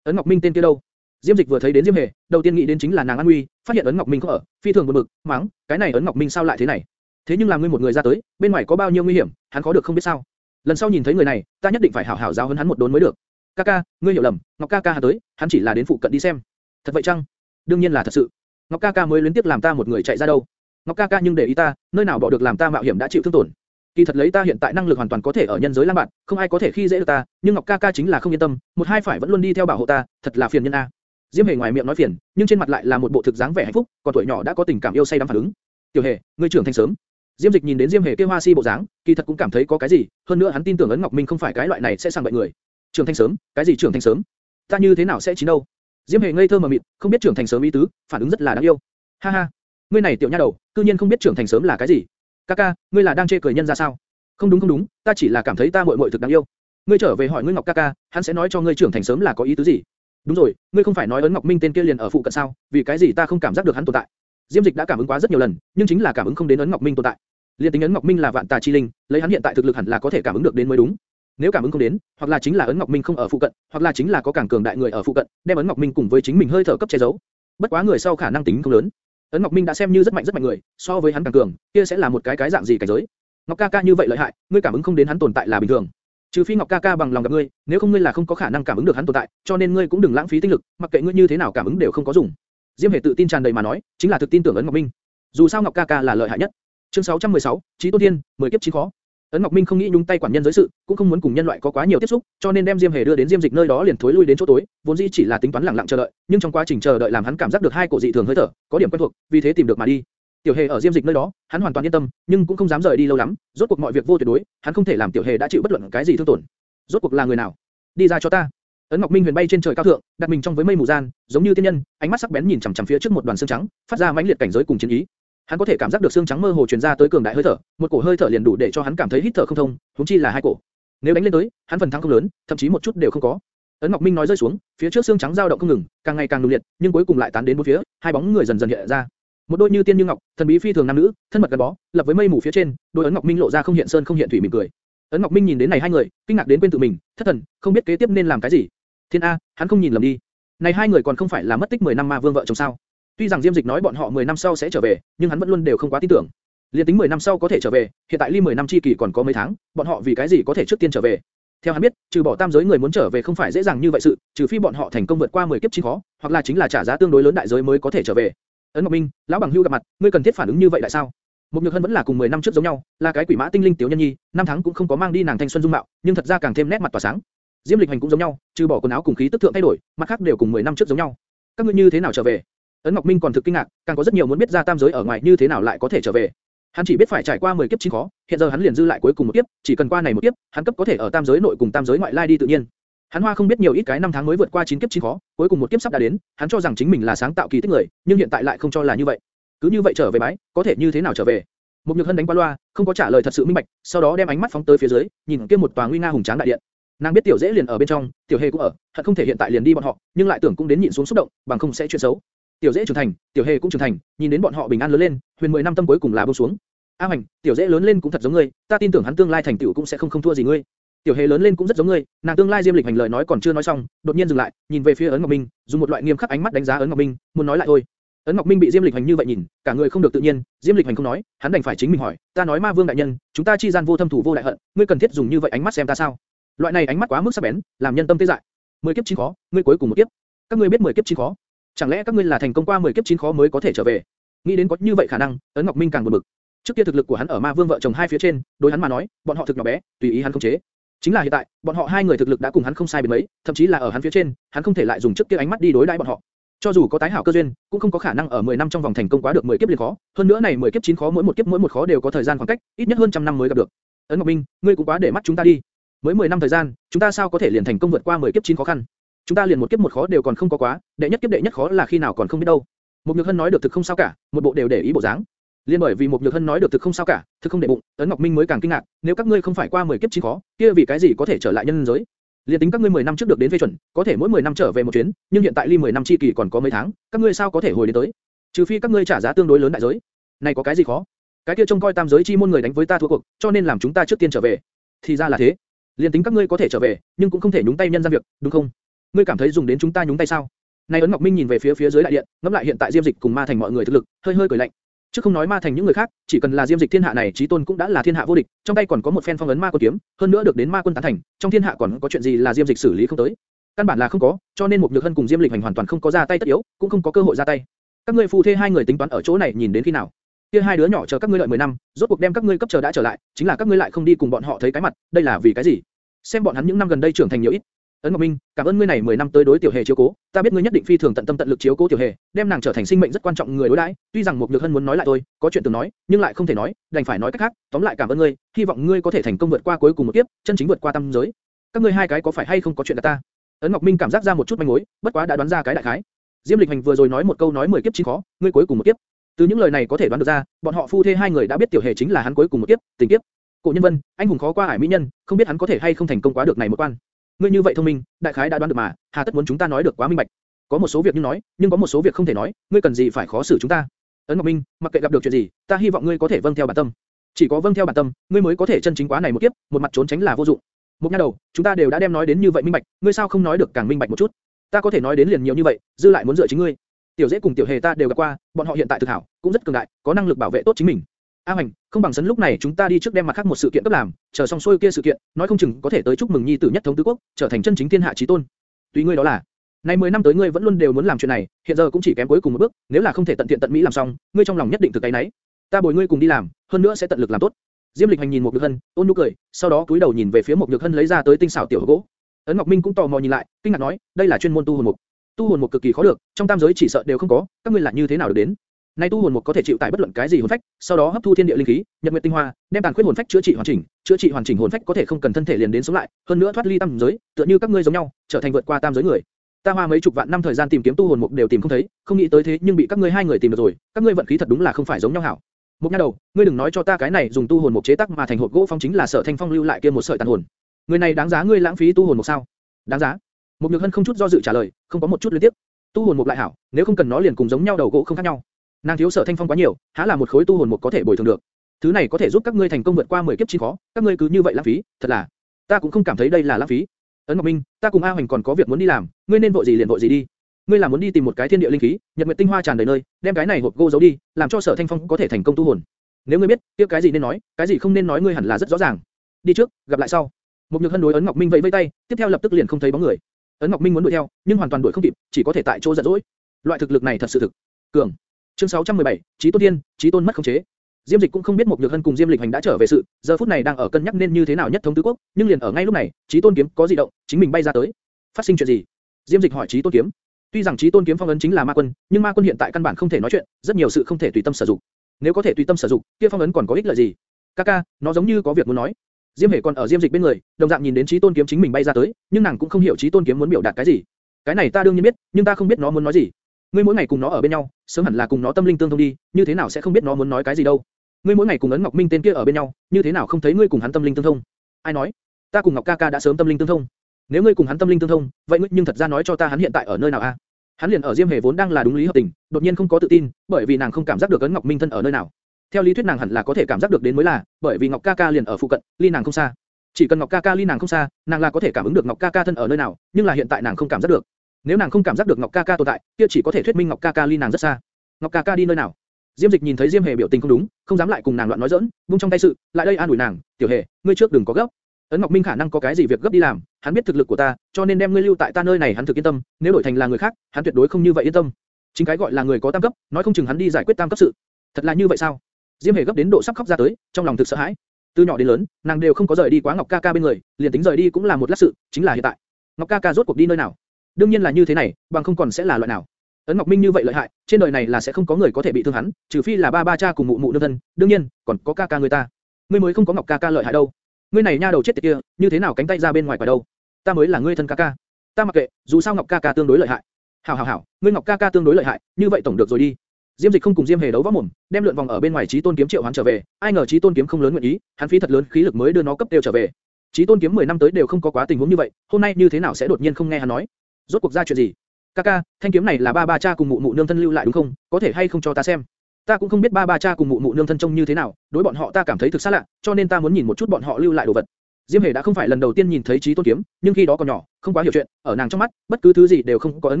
Ấn Ngọc Minh tên kia đâu? Diêm Dịch vừa thấy đến Diêm Hề, đầu tiên nghĩ đến chính là nàng An Nguy, phát hiện ấn Ngọc Minh không ở, phi thường buồn bực, mắng, cái này ấn Ngọc Minh sao lại thế này? Thế nhưng làm ngươi một người ra tới, bên ngoài có bao nhiêu nguy hiểm, hắn có được không biết sao? Lần sau nhìn thấy người này, ta nhất định phải hảo hảo giáo huấn hắn một đốn mới được. Ca ca, ngươi hiểu lầm, Ngọc ca ca hắn tới, hắn chỉ là đến phụ cận đi xem. Thật vậy chăng? Đương nhiên là thật sự. Ngọc ca ca mới luyến tiếc làm ta một người chạy ra đâu. Ngọc ca ca nhưng để ý ta, nơi nào bỏ được làm ta mạo hiểm đã chịu thương tổn. Kỳ thật lấy ta hiện tại năng lực hoàn toàn có thể ở nhân giới lang bạn, không ai có thể khi dễ được ta, nhưng Ngọc ca ca chính là không yên tâm, một hai phải vẫn luôn đi theo bảo hộ ta, thật là phiền nhân a. Diêm Hề ngoài miệng nói phiền, nhưng trên mặt lại là một bộ thực dáng vẻ hạnh phúc, còn tuổi nhỏ đã có tình cảm yêu say đắm phản ứng. Tiểu Hề, ngươi trưởng thành sớm. Diêm Dịch nhìn đến Diêm Hề kia hoa si bộ dáng, kỳ thật cũng cảm thấy có cái gì, hơn nữa hắn tin tưởng ấn Ngọc Minh không phải cái loại này sẽ sang bệnh người. Trưởng thành sớm, cái gì trưởng thành sớm? Ta như thế nào sẽ chín đâu? Diêm Hề ngây thơ mà mịt, không biết trưởng thành sớm ý tứ, phản ứng rất là đáng yêu. Ha ha, ngươi này tiểu nha đầu, cư nhiên không biết trưởng thành sớm là cái gì? Kaka, ngươi là đang chê cười nhân ra sao? Không đúng không đúng, ta chỉ là cảm thấy ta muội muội thực đáng yêu. Ngươi trở về hỏi ngươi Ngọc Kaka, hắn sẽ nói cho ngươi trưởng thành sớm là có ý tứ gì? Đúng rồi, ngươi không phải nói ấn Ngọc Minh tên kia liền ở phụ cận sao? Vì cái gì ta không cảm giác được hắn tồn tại? Diêm Dịch đã cảm ứng quá rất nhiều lần, nhưng chính là cảm ứng không đến ấn Ngọc Minh tồn tại. Liên tính ấn Ngọc Minh là vạn tà chi linh, lấy hắn hiện tại thực lực hẳn là có thể cảm ứng được đến mới đúng. Nếu cảm ứng không đến, hoặc là chính là ấn Ngọc Minh không ở phụ cận, hoặc là chính là có càng cường đại người ở phụ cận, đem ấn Ngọc Minh cùng với chính mình hơi thở cấp che giấu. Bất quá người sau khả năng tính không lớn. Ấn Ngọc Minh đã xem như rất mạnh rất mạnh người, so với hắn càng cường, kia sẽ là một cái cái dạng gì cảnh giới? Ngọc ca ca như vậy lợi hại, ngươi cảm ứng không đến hắn tồn tại là bình thường. Trừ phi Ngọc ca ca bằng lòng gặp ngươi, nếu không ngươi là không có khả năng cảm ứng được hắn tồn tại, cho nên ngươi cũng đừng lãng phí tinh lực, mặc kệ ngươi như thế nào cảm ứng đều không có dùng. Diêm Hề tự tin tràn đầy mà nói, chính là thực tin tưởng ấn Ngọc Minh. Dù sao Ngọc ca ca là lợi hại nhất. Chương 616, Chí Tôn Thiên, mười kiếp chí khó. Ấn Ngọc Minh không nghĩ nhúng tay quản nhân giới sự, cũng không muốn cùng nhân loại có quá nhiều tiếp xúc, cho nên đem Diêm Hề đưa đến Diêm Dịch nơi đó liền thối lui đến chỗ tối, vốn dĩ chỉ là tính toán lặng lặng chờ đợi, nhưng trong quá trình chờ đợi làm hắn cảm giác được hai cổ dị thường hơi thở, có điểm quen thuộc, vì thế tìm được mà đi. Tiểu Hề ở Diêm Dịch nơi đó, hắn hoàn toàn yên tâm, nhưng cũng không dám rời đi lâu lắm, rốt cuộc mọi việc vô tuyệt đối, hắn không thể làm Tiểu Hề đã chịu bất luận cái gì thương tổn. Rốt cuộc là người nào? Đi ra cho ta. Ấn Ngọc Minh huyền bay trên trời cao thượng, đặt mình trong với mây mù gian, giống như tiên nhân, ánh mắt sắc bén nhìn chằm chằm phía trước một đoàn xương trắng, phát ra mãnh liệt cảnh giới cùng chiến ý. Hắn có thể cảm giác được xương trắng mơ hồ truyền ra tới cường đại hơi thở, một cổ hơi thở liền đủ để cho hắn cảm thấy hít thở không thông, huống chi là hai cổ. Nếu đánh lên tới, hắn phần thắng không lớn, thậm chí một chút đều không có. Ấn Ngọc Minh nói rơi xuống, phía trước xương trắng dao động không ngừng, càng ngày càng nung liệt, nhưng cuối cùng lại tán đến bốn phía, hai bóng người dần dần hiện ra. Một đôi như tiên như ngọc, thần bí phi thường nam nữ, thân mật gắn bó, lập với mây mù phía trên, đôi ấn Ngọc Minh lộ ra không hiện sơn không hiện thủy mỉm cười. Ấn Ngọc Minh nhìn đến này hai người, kinh ngạc đến quên tự mình, thất thần, không biết kế tiếp nên làm cái gì. Thiên A, hắn không nhìn lầm đi. Này hai người còn không phải là mất tích 10 năm ma vương vợ chồng sao? Tuy rằng Diêm Dịch nói bọn họ 10 năm sau sẽ trở về, nhưng hắn vẫn luôn đều không quá tin tưởng. Liên tính 10 năm sau có thể trở về, hiện tại ly 10 năm chi kỳ còn có mấy tháng, bọn họ vì cái gì có thể trước tiên trở về? Theo hắn biết, trừ bỏ tam giới người muốn trở về không phải dễ dàng như vậy sự, trừ phi bọn họ thành công vượt qua 10 kiếp chi khó, hoặc là chính là trả giá tương đối lớn đại giới mới có thể trở về. Ấn Ngọc Minh, lão bằng hưu gặp mặt, ngươi cần thiết phản ứng như vậy tại sao? Mục Nhược Hân vẫn là cùng 10 năm trước giống nhau, là cái quỷ mã tinh linh tiểu nhân nhi, năm tháng cũng không có mang đi nàng thanh xuân dung mạo, nhưng thật ra càng thêm nét mặt tỏa sáng. Diêm Lịch Hành cũng giống nhau, trừ bỏ quần áo cùng khí tức thượng thay đổi, mặt khác đều cùng 10 năm trước giống nhau. Các ngươi như thế nào trở về? Ấn Ngọc Minh còn thực kinh ngạc, càng có rất nhiều muốn biết ra tam giới ở ngoài như thế nào lại có thể trở về. Hắn chỉ biết phải trải qua 10 kiếp chín khó, hiện giờ hắn liền dư lại cuối cùng một kiếp, chỉ cần qua này một kiếp, hắn cấp có thể ở tam giới nội cùng tam giới ngoại lai đi tự nhiên. Hắn hoa không biết nhiều ít cái năm tháng mới vượt qua chín kiếp chín khó, cuối cùng một kiếp sắp đã đến, hắn cho rằng chính mình là sáng tạo kỳ tích người, nhưng hiện tại lại không cho là như vậy. Cứ như vậy trở về bái, có thể như thế nào trở về? Mục Nhược Hân đánh qua loa, không có trả lời thật sự minh bạch, sau đó đem ánh mắt phóng tới phía dưới, nhìn kia một tòa nguy nga hùng tráng đại điện. Nàng biết tiểu dễ liền ở bên trong, tiểu hề cũng ở, thật không thể hiện tại liền đi bọn họ, nhưng lại tưởng cũng đến nhịn xuống xúc động, bằng không sẽ chuyện xấu. Tiểu dễ trưởng thành, tiểu hề cũng trưởng thành, nhìn đến bọn họ bình an lớn lên, huyền mười năm tâm cuối cùng là buông xuống. A Hoành, tiểu dễ lớn lên cũng thật giống ngươi, ta tin tưởng hắn tương lai thành tựu cũng sẽ không không thua gì ngươi. Tiểu hề lớn lên cũng rất giống ngươi, nàng tương lai diêm lịch hành lời nói còn chưa nói xong, đột nhiên dừng lại, nhìn về phía ấn ngọc minh, dùng một loại nghiêm khắc ánh mắt đánh giá ấn ngọc minh, muốn nói lại thôi. ấn ngọc minh bị diêm lịch hành như vậy nhìn, cả người không được tự nhiên, diêm lịch hành không nói, hắn đành phải chính mình hỏi, ta nói ma vương đại nhân, chúng ta chi gian vô thâm thủ vô đại hận, ngươi cần thiết dùng như vậy ánh mắt xem ta sao? Loại này ánh mắt quá mức sắc bén, làm nhân tâm tê dại. Mười kiếp chín khó, ngươi cuối cùng một kiếp. Các ngươi biết mười kiếp chín khó? Chẳng lẽ các ngươi là thành công qua mười kiếp chín khó mới có thể trở về? Nghĩ đến có như vậy khả năng, ấn ngọc minh càng buồn bực. Trước kia thực lực của hắn ở ma vương vợ chồng hai phía trên, đối hắn mà nói, bọn họ thực nhỏ bé, tùy ý hắn khống chế. Chính là hiện tại, bọn họ hai người thực lực đã cùng hắn không sai biệt mấy, thậm chí là ở hắn phía trên, hắn không thể lại dùng trước kia ánh mắt đi đối đãi bọn họ. Cho dù có tái hảo cơ duyên, cũng không có khả năng ở 10 năm trong vòng thành công quá được 10 kiếp liền khó. Hơn nữa này 10 kiếp chín khó mỗi một kiếp mỗi một khó đều có thời gian khoảng cách, ít nhất hơn trăm năm mới gặp được. Ấn Ngọc Minh, ngươi cũng quá để mắt chúng ta đi. Mới 10 năm thời gian, chúng ta sao có thể liền thành công vượt qua 10 kiếp chín khó khăn? Chúng ta liền một kiếp một khó đều còn không có quá, đệ nhất kiếp đệ nhất khó là khi nào còn không biết đâu. Một Nhược Hân nói được thực không sao cả, một bộ đều để ý bộ dáng. Liên bởi vì một Nhược Hân nói được thực không sao cả, thực không để bụng, Tấn Ngọc Minh mới càng kinh ngạc, nếu các ngươi không phải qua 10 kiếp chín khó, kia vì cái gì có thể trở lại nhân giới? Liên tính các ngươi 10 năm trước được đến phê chuẩn, có thể mỗi 10 năm trở về một chuyến, nhưng hiện tại ly 10 năm chi kỳ còn có mấy tháng, các ngươi sao có thể hồi đến tới? Trừ phi các ngươi trả giá tương đối lớn đại giới. Này có cái gì khó? Cái kia trông coi tam giới chi môn người đánh với ta thua cuộc, cho nên làm chúng ta trước tiên trở về. Thì ra là thế. Liên tính các ngươi có thể trở về, nhưng cũng không thể nhúng tay nhân gian việc, đúng không? Ngươi cảm thấy dùng đến chúng ta nhúng tay sao? Này ấn Ngọc Minh nhìn về phía phía dưới đại điện, ngẫm lại hiện tại Diêm Dịch cùng Ma Thành mọi người thực lực, hơi hơi cười lạnh. Chứ không nói Ma Thành những người khác, chỉ cần là Diêm Dịch thiên hạ này chí tôn cũng đã là thiên hạ vô địch, trong tay còn có một phen phong ấn ma quân kiếm, hơn nữa được đến ma quân tán thành, trong thiên hạ còn có chuyện gì là Diêm Dịch xử lý không tới? Căn bản là không có, cho nên một nhược hân cùng Diêm Lịch hành hoàn toàn không có ra tay tất yếu, cũng không có cơ hội ra tay. Các ngươi phù thê hai người tính toán ở chỗ này nhìn đến khi nào? Kia hai đứa nhỏ chờ các ngươi đợi 10 năm, rốt cuộc đem các ngươi cấp chờ đã trở lại, chính là các ngươi lại không đi cùng bọn họ thấy cái mặt, đây là vì cái gì? Xem bọn hắn những năm gần đây trưởng thành nhiều ít. Ấn Ngọc Minh, cảm ơn ngươi này 10 năm tới đối tiểu hề chiếu cố, ta biết ngươi nhất định phi thường tận tâm tận lực chiếu cố tiểu hề, đem nàng trở thành sinh mệnh rất quan trọng người đối đãi. Tuy rằng một nhược hân muốn nói lại tôi, có chuyện từng nói, nhưng lại không thể nói, đành phải nói cách khác. Tóm lại cảm ơn ngươi, hy vọng ngươi có thể thành công vượt qua cuối cùng một kiếp, chân chính vượt qua tam giới. Các ngươi hai cái có phải hay không có chuyện cả ta? Ấn Ngọc Minh cảm giác ra một chút manh mối, bất quá đã đoán ra cái đại khái. Diêm Lịch Hành vừa rồi nói một câu nói 10 kiếp chín khó, ngươi cuối cùng một kiếp. Từ những lời này có thể đoán được ra, bọn họ phu thê hai người đã biết tiểu hề chính là hắn cuối cùng một kiếp, tình kiếp. Cổ Nhân Vân, anh hùng khó qua ải mỹ nhân, không biết hắn có thể hay không thành công quá được này một quan. Ngươi như vậy thông minh, đại khái đã đoán được mà, hà tất muốn chúng ta nói được quá minh bạch. Có một số việc như nói, nhưng có một số việc không thể nói, ngươi cần gì phải khó xử chúng ta? Ấn Ngọc Minh, mặc kệ gặp được chuyện gì, ta hy vọng ngươi có thể vâng theo bản tâm. Chỉ có vâng theo bản tâm, ngươi mới có thể chân chính quá này một kiếp, một mặt trốn tránh là vô dụng. Một nha đầu, chúng ta đều đã đem nói đến như vậy minh bạch, ngươi sao không nói được càng minh bạch một chút? Ta có thể nói đến liền nhiều như vậy, dư lại muốn dựa chính ngươi. Tiểu dễ cùng tiểu hề ta đều gặp qua, bọn họ hiện tại thực hảo, cũng rất cường đại, có năng lực bảo vệ tốt chính mình. A Hoành, không bằng sấn lúc này chúng ta đi trước đem mặt khác một sự kiện cấp làm, chờ xong xuôi kia sự kiện, nói không chừng có thể tới chúc mừng nhi tử nhất thống tứ quốc, trở thành chân chính thiên hạ chí tôn. Tùy ngươi đó là. Nay 10 năm tới ngươi vẫn luôn đều muốn làm chuyện này, hiện giờ cũng chỉ kém cuối cùng một bước, nếu là không thể tận tiện tận mỹ làm xong, ngươi trong lòng nhất định từ cái nấy. Ta bồi ngươi cùng đi làm, hơn nữa sẽ tận lực làm tốt. Diêm Lịch Hành nhìn một Nhược Hân, ôn nhu cười, sau đó cúi đầu nhìn về phía một Nhược Hân lấy ra tới tinh xảo tiểu gỗ. Ấn Ngọc Minh cũng tò mò nhìn lại, kinh ngạc nói, đây là chuyên môn tu hồn mục. Tu hồn mục cực kỳ khó được, trong tam giới chỉ sợ đều không có, các ngươi là như thế nào được đến? Nay tu hồn mục có thể chịu tải bất luận cái gì hồn phách, sau đó hấp thu thiên địa linh khí, nhật nguyệt tinh hoa, đem tàn khuyết hồn phách chữa trị hoàn chỉnh, chữa trị hoàn chỉnh hồn phách có thể không cần thân thể liền đến sống lại, hơn nữa thoát ly tam giới, tựa như các ngươi giống nhau, trở thành vượt qua tam giới người. Ta hoa mấy chục vạn năm thời gian tìm kiếm tu hồn mục đều tìm không thấy, không nghĩ tới thế nhưng bị các ngươi hai người tìm được rồi, các ngươi vận khí thật đúng là không phải giống nhau hảo. Một nha đầu, ngươi đừng nói cho ta cái này dùng tu hồn mục chế tác mà thành hộp gỗ phong chính là sở thanh phong lưu lại kia một sợi tàn hồn. Người này đáng giá ngươi lãng phí tu hồn mục sao? Đáng giá. Một nhược hân không chút do dự trả lời, không có một chút liên tiếp. Tu hồn mục lại hảo, nếu không cần nó liền cùng giống nhau đầu gỗ không khác nhau. Nàng thiếu sở thanh phong quá nhiều, há là một khối tu hồn một có thể bồi thường được. Thứ này có thể giúp các ngươi thành công vượt qua 10 kiếp chi khó, các ngươi cứ như vậy lãng phí, thật là. Ta cũng không cảm thấy đây là lãng phí. Ấn Ngọc Minh, ta cùng A Hoành còn có việc muốn đi làm, ngươi nên vội gì liền vội gì đi. Ngươi là muốn đi tìm một cái thiên địa linh khí, nhật nguyệt tinh hoa tràn đầy nơi, đem cái này hộp gỗ giấu đi, làm cho Sở Thanh Phong có thể thành công tu hồn. Nếu ngươi biết, kia cái gì nên nói, cái gì không nên nói ngươi hẳn là rất rõ ràng. Đi trước, gặp lại sau. Một nhược hân đối ấn Ngọc Minh vẫy vẫy tay, tiếp theo lập tức liền không thấy bóng người. Ấn Ngọc Minh muốn đuổi theo, nhưng hoàn toàn đuổi không kịp, chỉ có thể tại chỗ giận dỗi. Loại thực lực này thật sự thực cường. Chương 617, Chí Tôn Thiên, Chí Tôn mất khống chế. Diêm Dịch cũng không biết một Nhược Hân cùng Diêm Lịch Hành đã trở về sự, giờ phút này đang ở cân nhắc nên như thế nào nhất thống tứ quốc, nhưng liền ở ngay lúc này, Chí Tôn kiếm có dị động, chính mình bay ra tới. Phát sinh chuyện gì? Diêm Dịch hỏi Chí Tôn kiếm. Tuy rằng Chí Tôn kiếm phong ấn chính là ma quân, nhưng ma quân hiện tại căn bản không thể nói chuyện, rất nhiều sự không thể tùy tâm sử dụng. Nếu có thể tùy tâm sử dụng, kia phong ấn còn có ích lợi gì? Kaka, nó giống như có việc muốn nói. Diêm Hề còn ở Diêm Dịch bên người, đồng dạng nhìn đến Chí Tôn kiếm chính mình bay ra tới, nhưng nàng cũng không hiểu Chí Tôn kiếm muốn biểu đạt cái gì. Cái này ta đương nhiên biết, nhưng ta không biết nó muốn nói gì. Ngươi mỗi ngày cùng nó ở bên nhau, sớm hẳn là cùng nó tâm linh tương thông đi, như thế nào sẽ không biết nó muốn nói cái gì đâu? Ngươi mỗi ngày cùng ấn Ngọc Minh tên kia ở bên nhau, như thế nào không thấy ngươi cùng hắn tâm linh tương thông? Ai nói? Ta cùng Ngọc Ca Ca đã sớm tâm linh tương thông. Nếu ngươi cùng hắn tâm linh tương thông, vậy ngươi nhưng thật ra nói cho ta hắn hiện tại ở nơi nào a? Hắn liền ở Diêm Hề vốn đang là đúng lý hợp tình, đột nhiên không có tự tin, bởi vì nàng không cảm giác được ấn Ngọc Minh thân ở nơi nào. Theo lý thuyết nàng hẳn là có thể cảm giác được đến mới là, bởi vì Ngọc Ca Ca liền ở phụ cận, ly nàng không xa. Chỉ cần Ngọc Ca Ca ly nàng không xa, nàng là có thể cảm ứng được Ngọc Ca Ca thân ở nơi nào, nhưng là hiện tại nàng không cảm giác được. Nếu nàng không cảm giác được Ngọc Ca Ca tồn tại, kia chỉ có thể thuyết minh Ngọc Ca Ca ly nàng rất xa. Ngọc Ca Ca đi nơi nào? Diêm Dịch nhìn thấy Diêm Hề biểu tình không đúng, không dám lại cùng nàng loạn nói giỡn, vung trong tay sự, lại đây an ủi nàng, "Tiểu Hề, ngươi trước đừng có gấp. Ấn Ngọc Minh khả năng có cái gì việc gấp đi làm, hắn biết thực lực của ta, cho nên đem ngươi lưu tại ta nơi này hắn thực yên tâm, nếu đổi thành là người khác, hắn tuyệt đối không như vậy yên tâm. Chính cái gọi là người có tam cấp, nói không chừng hắn đi giải quyết tam cấp sự. Thật là như vậy sao? Diêm Hề gấp đến độ sắp khóc ra tới, trong lòng thực sợ hãi. Từ nhỏ đến lớn, nàng đều không có rời đi quá Ngọc Ca Ca bên người, liền tính rời đi cũng là một lát sự, chính là hiện tại. Ngọc Ca Ca rốt cuộc đi nơi nào? Đương nhiên là như thế này, bằng không còn sẽ là loại nào. Ấn Ngọc Minh như vậy lợi hại, trên đời này là sẽ không có người có thể bị thương hắn, trừ phi là ba ba cha cùng mụ mụ nương thân, đương nhiên, còn có ca ca người ta. Ngươi mới không có Ngọc ca ca lợi hại đâu. Ngươi này nha đầu chết tiệt kia, như thế nào cánh tay ra bên ngoài quả đâu? Ta mới là ngươi thân ca ca. Ta mặc kệ, dù sao Ngọc ca ca tương đối lợi hại. Hảo hảo hảo, ngươi Ngọc ca ca tương đối lợi hại, như vậy tổng được rồi đi. Diêm Dịch không cùng Diêm Hề đấu võ mồm, đem lượn vòng ở bên ngoài Chí Tôn kiếm triệu hoán trở về, ai ngờ Chí Tôn kiếm không lớn nguyện ý, hắn phí thật lớn khí lực mới đưa nó cấp tiêu trở về. Chí Tôn kiếm 10 năm tới đều không có quá tình huống như vậy, hôm nay như thế nào sẽ đột nhiên không nghe hắn nói? Rốt cuộc ra chuyện gì? Kaka, thanh kiếm này là ba ba cha cùng mụ mụ nương thân lưu lại đúng không? Có thể hay không cho ta xem? Ta cũng không biết ba ba cha cùng mụ mụ nương thân trông như thế nào, đối bọn họ ta cảm thấy thực xa lạ, cho nên ta muốn nhìn một chút bọn họ lưu lại đồ vật. Diêm Hề đã không phải lần đầu tiên nhìn thấy Chí Tôn kiếm, nhưng khi đó còn nhỏ, không quá hiểu chuyện, ở nàng trong mắt, bất cứ thứ gì đều không có ấn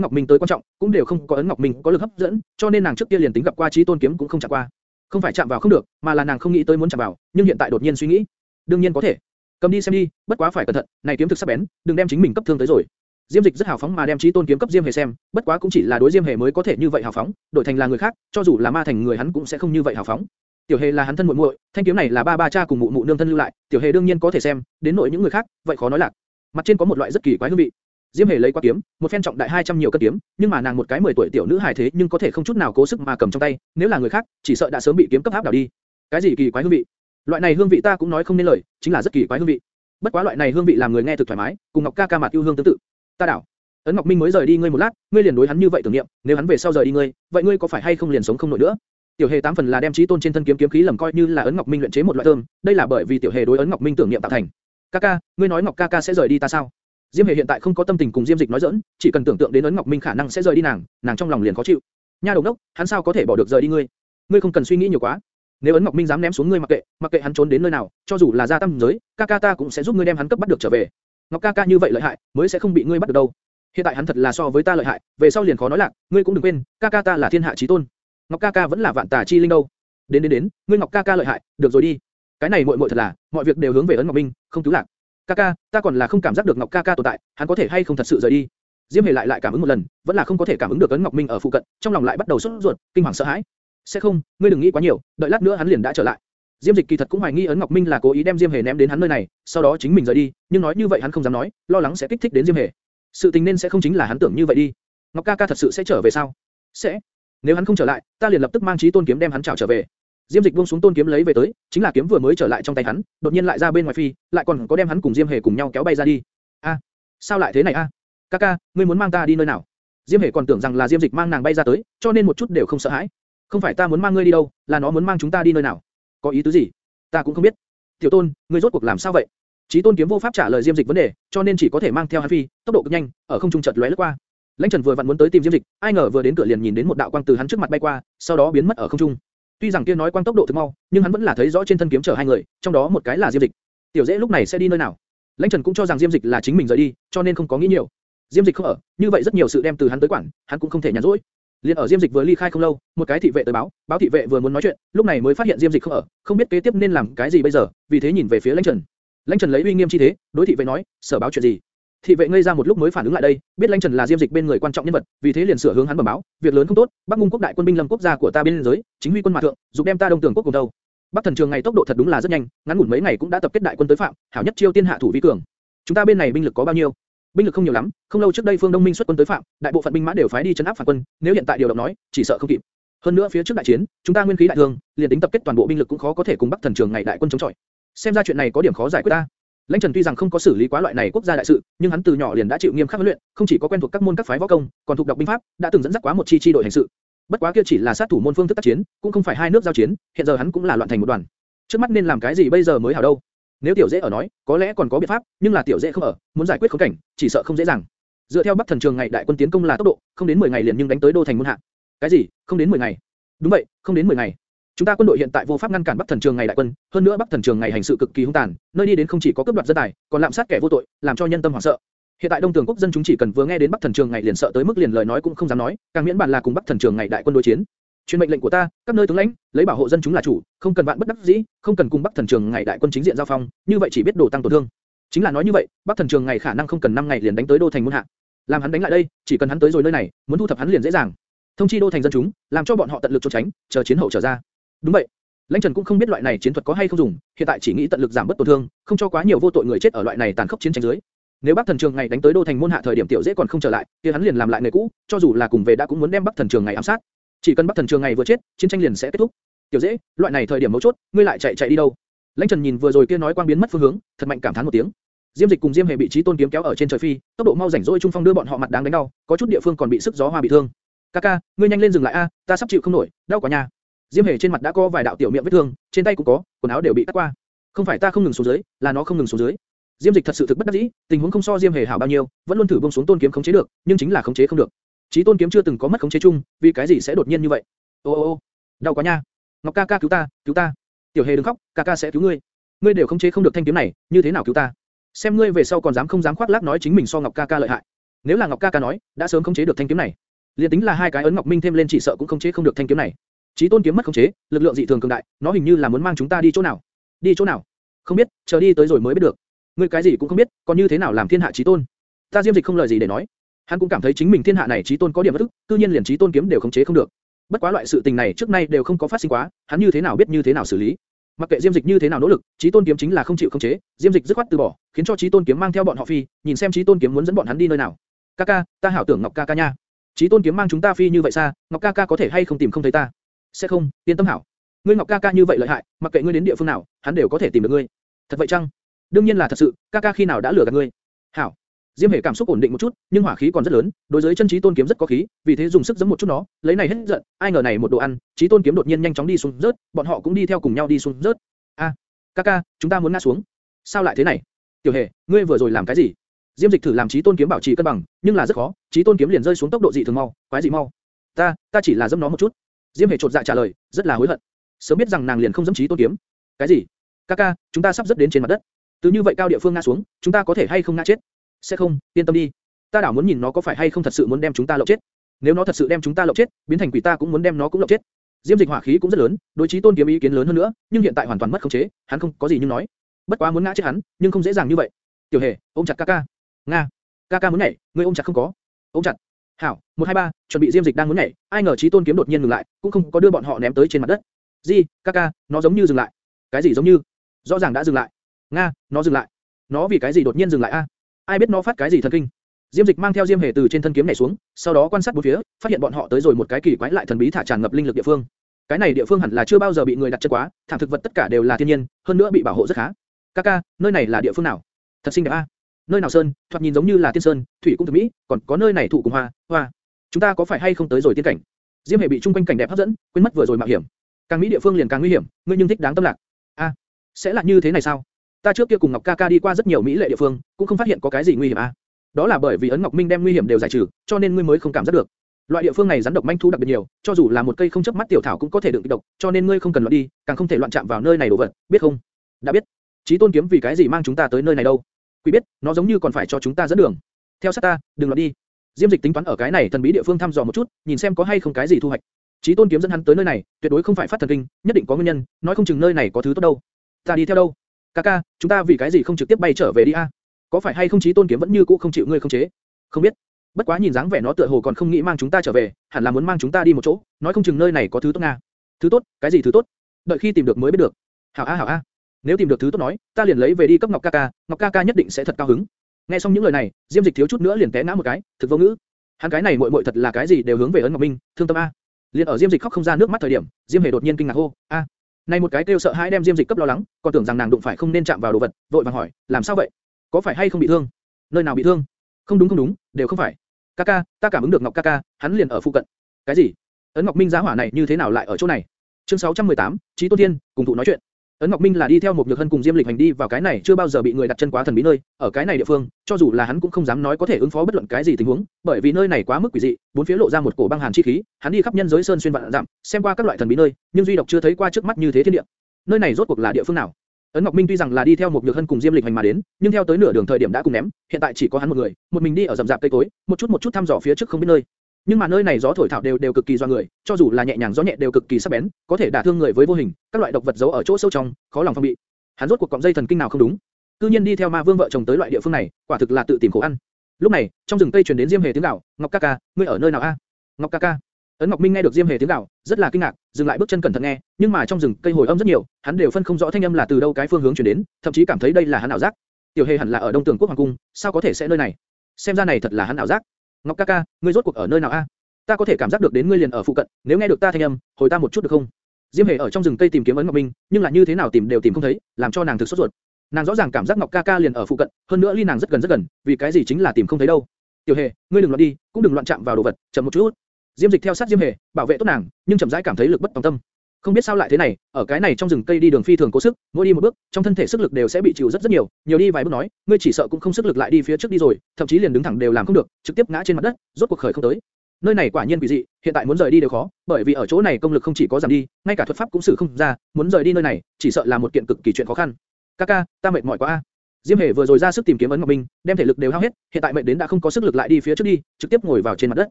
Ngọc Minh tới quan trọng, cũng đều không có ấn Ngọc Minh có lực hấp dẫn, cho nên nàng trước kia liền tính gặp qua Chí Tôn kiếm cũng không chạm qua. Không phải chạm vào không được, mà là nàng không nghĩ tới muốn chạm vào, nhưng hiện tại đột nhiên suy nghĩ, đương nhiên có thể. Cầm đi xem đi, bất quá phải cẩn thận, này kiếm thực sắc bén, đừng đem chính mình cấp thương tới rồi. Diêm Dịch rất hào phóng mà đem Chí Tôn kiếm cấp Diêm Hề xem, bất quá cũng chỉ là đối Diêm Hề mới có thể như vậy hào phóng, đổi thành là người khác, cho dù là ma thành người hắn cũng sẽ không như vậy hào phóng. Tiểu Hề là hắn thân muội muội, thanh kiếm này là ba ba cha cùng mụ mụ nương thân lưu lại, Tiểu Hề đương nhiên có thể xem, đến nội những người khác, vậy khó nói lạc. Mặt trên có một loại rất kỳ quái hương vị. Diêm Hề lấy qua kiếm, một phen trọng đại 200 nhiều cân kiếm, nhưng mà nàng một cái 10 tuổi tiểu nữ hài thế nhưng có thể không chút nào cố sức mà cầm trong tay, nếu là người khác, chỉ sợ đã sớm bị kiếm cấp áp đảo đi. Cái gì kỳ quái hương vị? Loại này hương vị ta cũng nói không nên lời, chính là rất kỳ quái hương vị. Bất quá loại này hương vị làm người nghe thực thoải mái, cùng Ngọc ca ca mặt yêu hương tương tự. Ta đảo. Ấn Ngọc Minh mới rời đi ngươi một lát, ngươi liền đối hắn như vậy tưởng niệm, nếu hắn về sau rời đi ngươi, vậy ngươi có phải hay không liền sống không nổi nữa? Tiểu Hề tám phần là đem chí tôn trên thân kiếm kiếm khí lầm coi như là ấn ngọc minh luyện chế một loại thơm, đây là bởi vì Tiểu Hề đối ấn ngọc minh tưởng niệm tạo thành. Kaka, ngươi nói Ngọc Kaka sẽ rời đi ta sao? Diêm Hề hiện tại không có tâm tình cùng Diêm Dịch nói giỡn, chỉ cần tưởng tượng đến ấn ngọc minh khả năng sẽ rời đi nàng, nàng trong lòng liền khó chịu. Nha đầu đốc, hắn sao có thể bỏ được rời đi ngươi? Ngươi không cần suy nghĩ nhiều quá. Nếu ấn ngọc minh dám ném xuống ngươi mặc kệ, mặc kệ hắn trốn đến nơi nào, cho dù là ra tâm giới, Kaka ta cũng sẽ giúp ngươi đem hắn cấp bắt được trở về. Ngọc Kaka như vậy lợi hại, mới sẽ không bị ngươi bắt được đâu. Hiện tại hắn thật là so với ta lợi hại, về sau liền khó nói lạc, ngươi cũng đừng quên, Kaka ta là thiên hạ chí tôn. Ngọc Kaka vẫn là vạn tà chi linh đâu. Đến đến đến, ngươi Ngọc ca ca lợi hại, được rồi đi. Cái này muội muội thật là, mọi việc đều hướng về ấn Ngọc Minh, không cứu lạc. Ca ca, ta còn là không cảm giác được Ngọc ca ca tồn tại, hắn có thể hay không thật sự rời đi. Diêm Hề lại lại cảm ứng một lần, vẫn là không có thể cảm ứng được ấn Ngọc Minh ở phụ cận, trong lòng lại bắt đầu sốt ruột, kinh hoàng sợ hãi. Sẽ không, ngươi đừng nghĩ quá nhiều, đợi lát nữa hắn liền đã trở lại. Diêm Dịch kỳ thật cũng hoài nghi ấn Ngọc Minh là cố ý đem Diêm Hề ném đến hắn nơi này, sau đó chính mình rời đi, nhưng nói như vậy hắn không dám nói, lo lắng sẽ kích thích đến Diêm Hề. Sự tình nên sẽ không chính là hắn tưởng như vậy đi. Ngọc ca ca thật sự sẽ trở về sao? Sẽ. Nếu hắn không trở lại, ta liền lập tức mang chí tôn kiếm đem hắn chảo trở về. Diêm Dịch buông xuống tôn kiếm lấy về tới, chính là kiếm vừa mới trở lại trong tay hắn, đột nhiên lại ra bên ngoài phi, lại còn có đem hắn cùng Diêm Hề cùng nhau kéo bay ra đi. A, sao lại thế này a? À? Ca, ngươi muốn mang ta đi nơi nào? Diêm Hề còn tưởng rằng là Diêm Dịch mang nàng bay ra tới, cho nên một chút đều không sợ hãi. Không phải ta muốn mang ngươi đi đâu, là nó muốn mang chúng ta đi nơi nào? Có ý tứ gì? Ta cũng không biết. Tiểu Tôn, ngươi rốt cuộc làm sao vậy? Chí Tôn kiếm vô pháp trả lời Diêm Dịch vấn đề, cho nên chỉ có thể mang theo hắn phi, tốc độ cực nhanh, ở không trung chợt lóe lướt qua. Lãnh Trần vừa vặn muốn tới tìm Diêm Dịch, ai ngờ vừa đến cửa liền nhìn đến một đạo quang từ hắn trước mặt bay qua, sau đó biến mất ở không trung. Tuy rằng kia nói quang tốc độ thực mau, nhưng hắn vẫn là thấy rõ trên thân kiếm chở hai người, trong đó một cái là Diêm Dịch. Tiểu Dễ lúc này sẽ đi nơi nào? Lãnh Trần cũng cho rằng Diêm Dịch là chính mình rời đi, cho nên không có nghĩ nhiều. Diêm Dịch không ở, như vậy rất nhiều sự đem từ hắn tới quản, hắn cũng không thể nhàn rỗi. Liên ở Diêm Dịch vừa ly khai không lâu, một cái thị vệ tới báo, báo thị vệ vừa muốn nói chuyện, lúc này mới phát hiện Diêm Dịch không ở, không biết kế tiếp nên làm cái gì bây giờ, vì thế nhìn về phía Lãnh Trần. Lãnh Trần lấy uy nghiêm chi thế, đối thị vệ nói, sở báo chuyện gì? Thị vệ ngây ra một lúc mới phản ứng lại đây, biết Lãnh Trần là Diêm Dịch bên người quan trọng nhân vật, vì thế liền sửa hướng hắn bẩm báo, việc lớn không tốt, Bắc Ngung quốc đại quân binh lâm quốc gia của ta bên giới, chính huy quân mà thượng, giúp đem ta đông tường quốc cùng đầu, Bắc Thần Trường ngày tốc độ thật đúng là rất nhanh, ngắn ngủn mấy ngày cũng đã tập kết đại quân tới phạm, hảo nhất chiêu tiên hạ thủ vi cường. Chúng ta bên này binh lực có bao nhiêu? Binh lực không nhiều lắm, không lâu trước đây Phương Đông Minh xuất quân tới phạm, đại bộ phận binh mã đều phái đi chấn áp phản quân, nếu hiện tại điều động nói, chỉ sợ không kịp. Hơn nữa phía trước đại chiến, chúng ta nguyên khí đại thương, liền tính tập kết toàn bộ binh lực cũng khó có thể cùng Bắc Thần Trường ngày đại quân chống chọi. Xem ra chuyện này có điểm khó giải quyết ta. Lãnh Trần tuy rằng không có xử lý quá loại này quốc gia đại sự, nhưng hắn từ nhỏ liền đã chịu nghiêm khắc huấn luyện, không chỉ có quen thuộc các môn các phái võ công, còn thuộc đọc binh pháp, đã từng dẫn dắt quá một chi chi đội hành sự. Bất quá kia chỉ là sát thủ môn phương thức tác chiến, cũng không phải hai nước giao chiến, hiện giờ hắn cũng là loạn thành một đoàn. Trước mắt nên làm cái gì bây giờ mới hảo đâu? Nếu tiểu dễ ở nói, có lẽ còn có biện pháp, nhưng là tiểu dễ không ở, muốn giải quyết khốn cảnh, chỉ sợ không dễ dàng. Dựa theo Bắc Thần Trường ngày đại quân tiến công là tốc độ, không đến 10 ngày liền nhưng đánh tới đô thành môn hạ. Cái gì? Không đến 10 ngày? Đúng vậy, không đến 10 ngày. Chúng ta quân đội hiện tại vô pháp ngăn cản Bắc Thần Trường ngày đại quân, hơn nữa Bắc Thần Trường ngày hành sự cực kỳ hung tàn, nơi đi đến không chỉ có cướp đoạt dân tài, còn lạm sát kẻ vô tội, làm cho nhân tâm hoảng sợ. Hiện tại Đông Tường quốc dân chúng chỉ cần vừa nghe đến Bắc Thần Trường ngày liền sợ tới mức liền lời nói cũng không dám nói, càng miễn bàn là cùng Bắc Thần Trường ngày đại quân đối chiến. Chuyên mệnh lệnh của ta, các nơi tướng lãnh, lấy bảo hộ dân chúng là chủ, không cần vạn bất đắc dĩ, không cần cùng Bắc Thần Trường ngày đại quân chính diện giao phong, như vậy chỉ biết đổ tăng tổn thương. Chính là nói như vậy, Bắc Thần Trường ngày khả năng không cần 5 ngày liền đánh tới đô thành môn hạ. Làm hắn đánh lại đây, chỉ cần hắn tới rồi nơi này, muốn thu thập hắn liền dễ dàng. Thông chi đô thành dân chúng, làm cho bọn họ tận lực trốn tránh, chờ chiến hậu trở ra. Đúng vậy. Lãnh Trần cũng không biết loại này chiến thuật có hay không dùng, hiện tại chỉ nghĩ tận lực giảm bớt tổn thương, không cho quá nhiều vô tội người chết ở loại này tàn khốc chiến tranh dưới. Nếu Bắc Thần Trường ngày đánh tới đô thành môn hạ thời điểm tiểu dễ còn không trở lại, kia hắn liền làm lại nghề cũ, cho dù là cùng về đã cũng muốn đem Bắc Thần Trường ngày ám sát. Chỉ cần Bắc Thần Trường ngày vừa chết, chiến tranh liền sẽ kết thúc. Tiểu dễ, loại này thời điểm mấu chốt, ngươi lại chạy chạy đi đâu? Lãnh Trần nhìn vừa rồi kia nói quang biến mất phương hướng, thật mạnh cảm thán một tiếng. Diêm Dịch cùng Diêm Hề bị Chí Tôn kiếm kéo ở trên trời phi, tốc độ mau rảnh rỗi trung phong đưa bọn họ mặt đáng đánh đau, có chút địa phương còn bị sức gió hoa bị thương. Kaka, ngươi nhanh lên dừng lại a, ta sắp chịu không nổi, đau quá nhà. Diêm Hề trên mặt đã có vài đạo tiểu miệng vết thương, trên tay cũng có, quần áo đều bị cắt qua. Không phải ta không ngừng xuống dưới, là nó không ngừng xuống dưới. Diêm Dịch thật sự thực bất đắc dĩ, tình huống không so Diêm Hề hảo bao nhiêu, vẫn luôn thử buông xuống tôn kiếm khống chế được, nhưng chính là khống chế không được. Chí tôn kiếm chưa từng có mất khống chế chung, vì cái gì sẽ đột nhiên như vậy? Ô ô ô, đau quá nha. Ngọc ca ca cứu ta, cứu ta. Tiểu Hề đừng khóc, ca ca sẽ cứu ngươi. ngươi đều khống chế không được thanh kiếm này, như thế nào cứu ta? Xem ngươi về sau còn dám không dám khoác lác nói chính mình so Ngọc Ca Ca lợi hại. Nếu là Ngọc Ca Ca nói, đã sớm khống chế được thanh kiếm này. Liên tính là hai cái ấn Ngọc Minh thêm lên chỉ sợ cũng khống chế không được thanh kiếm này. Chí tôn kiếm mất khống chế, lực lượng dị thường cường đại, nó hình như là muốn mang chúng ta đi chỗ nào? Đi chỗ nào? Không biết, chờ đi tới rồi mới biết được. Ngươi cái gì cũng không biết, còn như thế nào làm thiên hạ chí tôn? Ta Diêm Dịch không lời gì để nói. Hắn cũng cảm thấy chính mình thiên hạ này chí tôn có điểm bất thức, cư nhiên liền chí tôn kiếm đều khống chế không được. Bất quá loại sự tình này trước nay đều không có phát sinh quá, hắn như thế nào biết như thế nào xử lý? Mặc kệ Diêm Dịch như thế nào nỗ lực, Chí Tôn kiếm chính là không chịu khống chế, Diêm Dịch dứt khoát từ bỏ, khiến cho Chí Tôn kiếm mang theo bọn họ phi, nhìn xem Chí Tôn kiếm muốn dẫn bọn hắn đi nơi nào. Ca ca, ta hảo tưởng Ngọc ca ca nha. Chí Tôn kiếm mang chúng ta phi như vậy xa, Ngọc ca ca có thể hay không tìm không thấy ta? Sẽ không, yên tâm hảo. Ngươi Ngọc ca ca như vậy lợi hại, mặc kệ ngươi đến địa phương nào, hắn đều có thể tìm được ngươi. Thật vậy chăng? Đương nhiên là thật sự, ca ca khi nào đã lừa gạt ngươi? Hảo. Diêm Hề cảm xúc ổn định một chút, nhưng hỏa khí còn rất lớn, đối với chân trí tôn kiếm rất có khí, vì thế dùng sức giẫm một chút nó, lấy này hết giận, ai ngờ này một đồ ăn, trí tôn kiếm đột nhiên nhanh chóng đi xuống rớt, bọn họ cũng đi theo cùng nhau đi xuống rớt. A, ca ca, chúng ta muốn ngã xuống. Sao lại thế này? Tiểu Hề, ngươi vừa rồi làm cái gì? Diêm Dịch thử làm trí tôn kiếm bảo trì cân bằng, nhưng là rất khó, trí tôn kiếm liền rơi xuống tốc độ dị thường mau, quái dị mau. Ta, ta chỉ là giẫm nó một chút. Diêm Hề trột dạ trả lời, rất là hối hận. Sớm biết rằng nàng liền không giẫm trí tôn kiếm. Cái gì? Ca ca, chúng ta sắp rất đến trên mặt đất. Từ như vậy cao địa phương ngã xuống, chúng ta có thể hay không ngã chết? Sẽ không, yên tâm đi. Ta đảo muốn nhìn nó có phải hay không thật sự muốn đem chúng ta lộng chết. Nếu nó thật sự đem chúng ta lộng chết, biến thành quỷ ta cũng muốn đem nó cũng lộng chết. Diêm Dịch hỏa khí cũng rất lớn, đối chí tôn kiếm ý kiến lớn hơn nữa, nhưng hiện tại hoàn toàn mất khống chế, hắn không có gì nhưng nói. Bất quá muốn ngã chết hắn, nhưng không dễ dàng như vậy. Tiểu Hề, ôm chặt Kaka. Nga. Kaka muốn nhảy, ngươi ôm chặt không có. Ôm chặt. Hảo, một hai ba, chuẩn bị Diêm Dịch đang muốn nhảy, ai ngờ chí tôn kiếm đột nhiên ngừng lại, cũng không có đưa bọn họ ném tới trên mặt đất. Gì, Kaka, nó giống như dừng lại. Cái gì giống như? Rõ ràng đã dừng lại. Nga, nó dừng lại. Nó vì cái gì đột nhiên dừng lại a? Ai biết nó phát cái gì thần kinh? Diêm Dịch mang theo Diêm Hề từ trên thân kiếm này xuống, sau đó quan sát bốn phía, phát hiện bọn họ tới rồi một cái kỳ quái lại thần bí thả tràn ngập linh lực địa phương. Cái này địa phương hẳn là chưa bao giờ bị người đặt chân quá, thảm thực vật tất cả đều là thiên nhiên, hơn nữa bị bảo hộ rất khá. Kaka, nơi này là địa phương nào? Thật xinh đẹp a. Nơi nào sơn, thoạt nhìn giống như là tiên sơn, thủy cũng thực mỹ, còn có nơi này thụ cùng hoa, hoa. Chúng ta có phải hay không tới rồi tiên cảnh? Diêm Hề bị trung quanh cảnh đẹp hấp dẫn, quên mất vừa rồi mạo hiểm. Càng mỹ địa phương liền càng nguy hiểm, ngươi nhưng thích đáng tâm lạc. A, sẽ là như thế này sao? Ta trước kia cùng Ngọc ca ca đi qua rất nhiều mỹ lệ địa phương, cũng không phát hiện có cái gì nguy hiểm a. Đó là bởi vì ấn Ngọc Minh đem nguy hiểm đều giải trừ, cho nên ngươi mới không cảm giác được. Loại địa phương này rắn độc manh thu đặc biệt nhiều, cho dù là một cây không chớp mắt tiểu thảo cũng có thể đựng kịch độc, cho nên ngươi không cần loạn đi, càng không thể loạn chạm vào nơi này đồ vật, biết không? Đã biết. Chí Tôn kiếm vì cái gì mang chúng ta tới nơi này đâu? Quý biết, nó giống như còn phải cho chúng ta dẫn đường. Theo sát ta, đừng loạn đi. Diêm Dịch tính toán ở cái này thần bí địa phương thăm dò một chút, nhìn xem có hay không cái gì thu hoạch. Chí Tôn kiếm dẫn hắn tới nơi này, tuyệt đối không phải phát thần kinh, nhất định có nguyên nhân, nói không chừng nơi này có thứ tốt đâu. Ta đi theo đâu? Kaka, chúng ta vì cái gì không trực tiếp bay trở về đi a? Có phải hay không Chí Tôn kiếm vẫn như cũ không chịu ngươi không chế? Không biết. Bất quá nhìn dáng vẻ nó tựa hồ còn không nghĩ mang chúng ta trở về, hẳn là muốn mang chúng ta đi một chỗ, nói không chừng nơi này có thứ tốt nga. Thứ tốt? Cái gì thứ tốt? Đợi khi tìm được mới biết được. Hảo a hảo a. Nếu tìm được thứ tốt nói, ta liền lấy về đi cấp Ngọc ca ca, Ngọc ca ca nhất định sẽ thật cao hứng. Nghe xong những lời này, Diêm Dịch thiếu chút nữa liền té ngã một cái, thực vô ngữ. Hắn cái này muội muội thật là cái gì đều hướng về ấn Ngọc Minh, thương tâm a. Liên ở Diêm Dịch khóc không ra nước mắt thời điểm, Diêm Hề đột nhiên kinh ngạc hô, a. Này một cái kêu sợ hãi đem Diêm Dịch cấp lo lắng, còn tưởng rằng nàng đụng phải không nên chạm vào đồ vật, vội vàng hỏi, làm sao vậy? Có phải hay không bị thương? Nơi nào bị thương? Không đúng không đúng, đều không phải. Kaka, ta cảm ứng được Ngọc Kaka, hắn liền ở phụ cận. Cái gì? Ấn Ngọc Minh giá hỏa này như thế nào lại ở chỗ này? Chương 618, Chí Tôn Thiên, cùng tụ nói chuyện. Ấn Ngọc Minh là đi theo một nhược hân cùng Diêm Lịch hành đi vào cái này chưa bao giờ bị người đặt chân quá thần bí nơi, ở cái này địa phương, cho dù là hắn cũng không dám nói có thể ứng phó bất luận cái gì tình huống, bởi vì nơi này quá mức quỷ dị, bốn phía lộ ra một cổ băng hàn chi khí, hắn đi khắp nhân giới sơn xuyên vạn dặm, xem qua các loại thần bí nơi, nhưng duy độc chưa thấy qua trước mắt như thế thiên địa. Nơi này rốt cuộc là địa phương nào? Ấn Ngọc Minh tuy rằng là đi theo một nhược hân cùng Diêm Lịch hành mà đến, nhưng theo tới nửa đường thời điểm đã cùng ném, hiện tại chỉ có hắn một người, một mình đi ở rậm rạp cây cối, một chút một chút thăm dò phía trước không biết nơi. Nhưng mà nơi này gió thổi thảo đều đều cực kỳ do người, cho dù là nhẹ nhàng gió nhẹ đều cực kỳ sắc bén, có thể đả thương người với vô hình, các loại độc vật giấu ở chỗ sâu trong, khó lòng phòng bị. Hắn rốt cuộc cọng dây thần kinh nào không đúng? Cư nhiên đi theo Ma Vương vợ chồng tới loại địa phương này, quả thực là tự tìm khổ ăn. Lúc này, trong rừng cây truyền đến Diêm Hề tiếng gào, "Ngọc ca ca, ngươi ở nơi nào a?" "Ngọc ca ca." Ấn Ngọc Minh nghe được Diêm Hề tiếng gào, rất là kinh ngạc, dừng lại bước chân cẩn thận nghe, nhưng mà trong rừng cây hồi âm rất nhiều, hắn đều phân không rõ thanh âm là từ đâu cái phương hướng truyền đến, thậm chí cảm thấy đây là hắn ảo giác. Tiểu Hề hẳn là ở Đông Tường Quốc hoàng cung, sao có thể sẽ nơi này? Xem ra này thật là hắn ảo giác. Ngọc ca ca, ngươi rốt cuộc ở nơi nào a? Ta có thể cảm giác được đến ngươi liền ở phụ cận, nếu nghe được ta thanh âm, hồi ta một chút được không? Diêm Hề ở trong rừng cây tìm kiếm ấn Ngọc Minh, nhưng là như thế nào tìm đều tìm không thấy, làm cho nàng thực sốt ruột. Nàng rõ ràng cảm giác Ngọc ca ca liền ở phụ cận, hơn nữa ly nàng rất gần rất gần, vì cái gì chính là tìm không thấy đâu. Tiểu Hề, ngươi đừng loạn đi, cũng đừng loạn chạm vào đồ vật, chậm một chút. Diêm Dịch theo sát Diêm Hề, bảo vệ tốt nàng, nhưng chậm rãi cảm thấy lực bất tòng tâm. Không biết sao lại thế này, ở cái này trong rừng cây đi đường phi thường cố sức, mỗi đi một bước, trong thân thể sức lực đều sẽ bị chịu rất rất nhiều, nhiều đi vài bước nói, ngươi chỉ sợ cũng không sức lực lại đi phía trước đi rồi, thậm chí liền đứng thẳng đều làm không được, trực tiếp ngã trên mặt đất, rốt cuộc khởi không tới. Nơi này quả nhiên quỷ dị, hiện tại muốn rời đi đều khó, bởi vì ở chỗ này công lực không chỉ có giảm đi, ngay cả thuật pháp cũng sử không ra, muốn rời đi nơi này, chỉ sợ là một kiện cực kỳ chuyện khó khăn. Kaka, ta mệt mỏi quá a. Diêm Hề vừa rồi ra sức tìm kiếm ấn ngọc minh, đem thể lực đều hao hết, hiện tại mệt đến đã không có sức lực lại đi phía trước đi, trực tiếp ngồi vào trên mặt đất.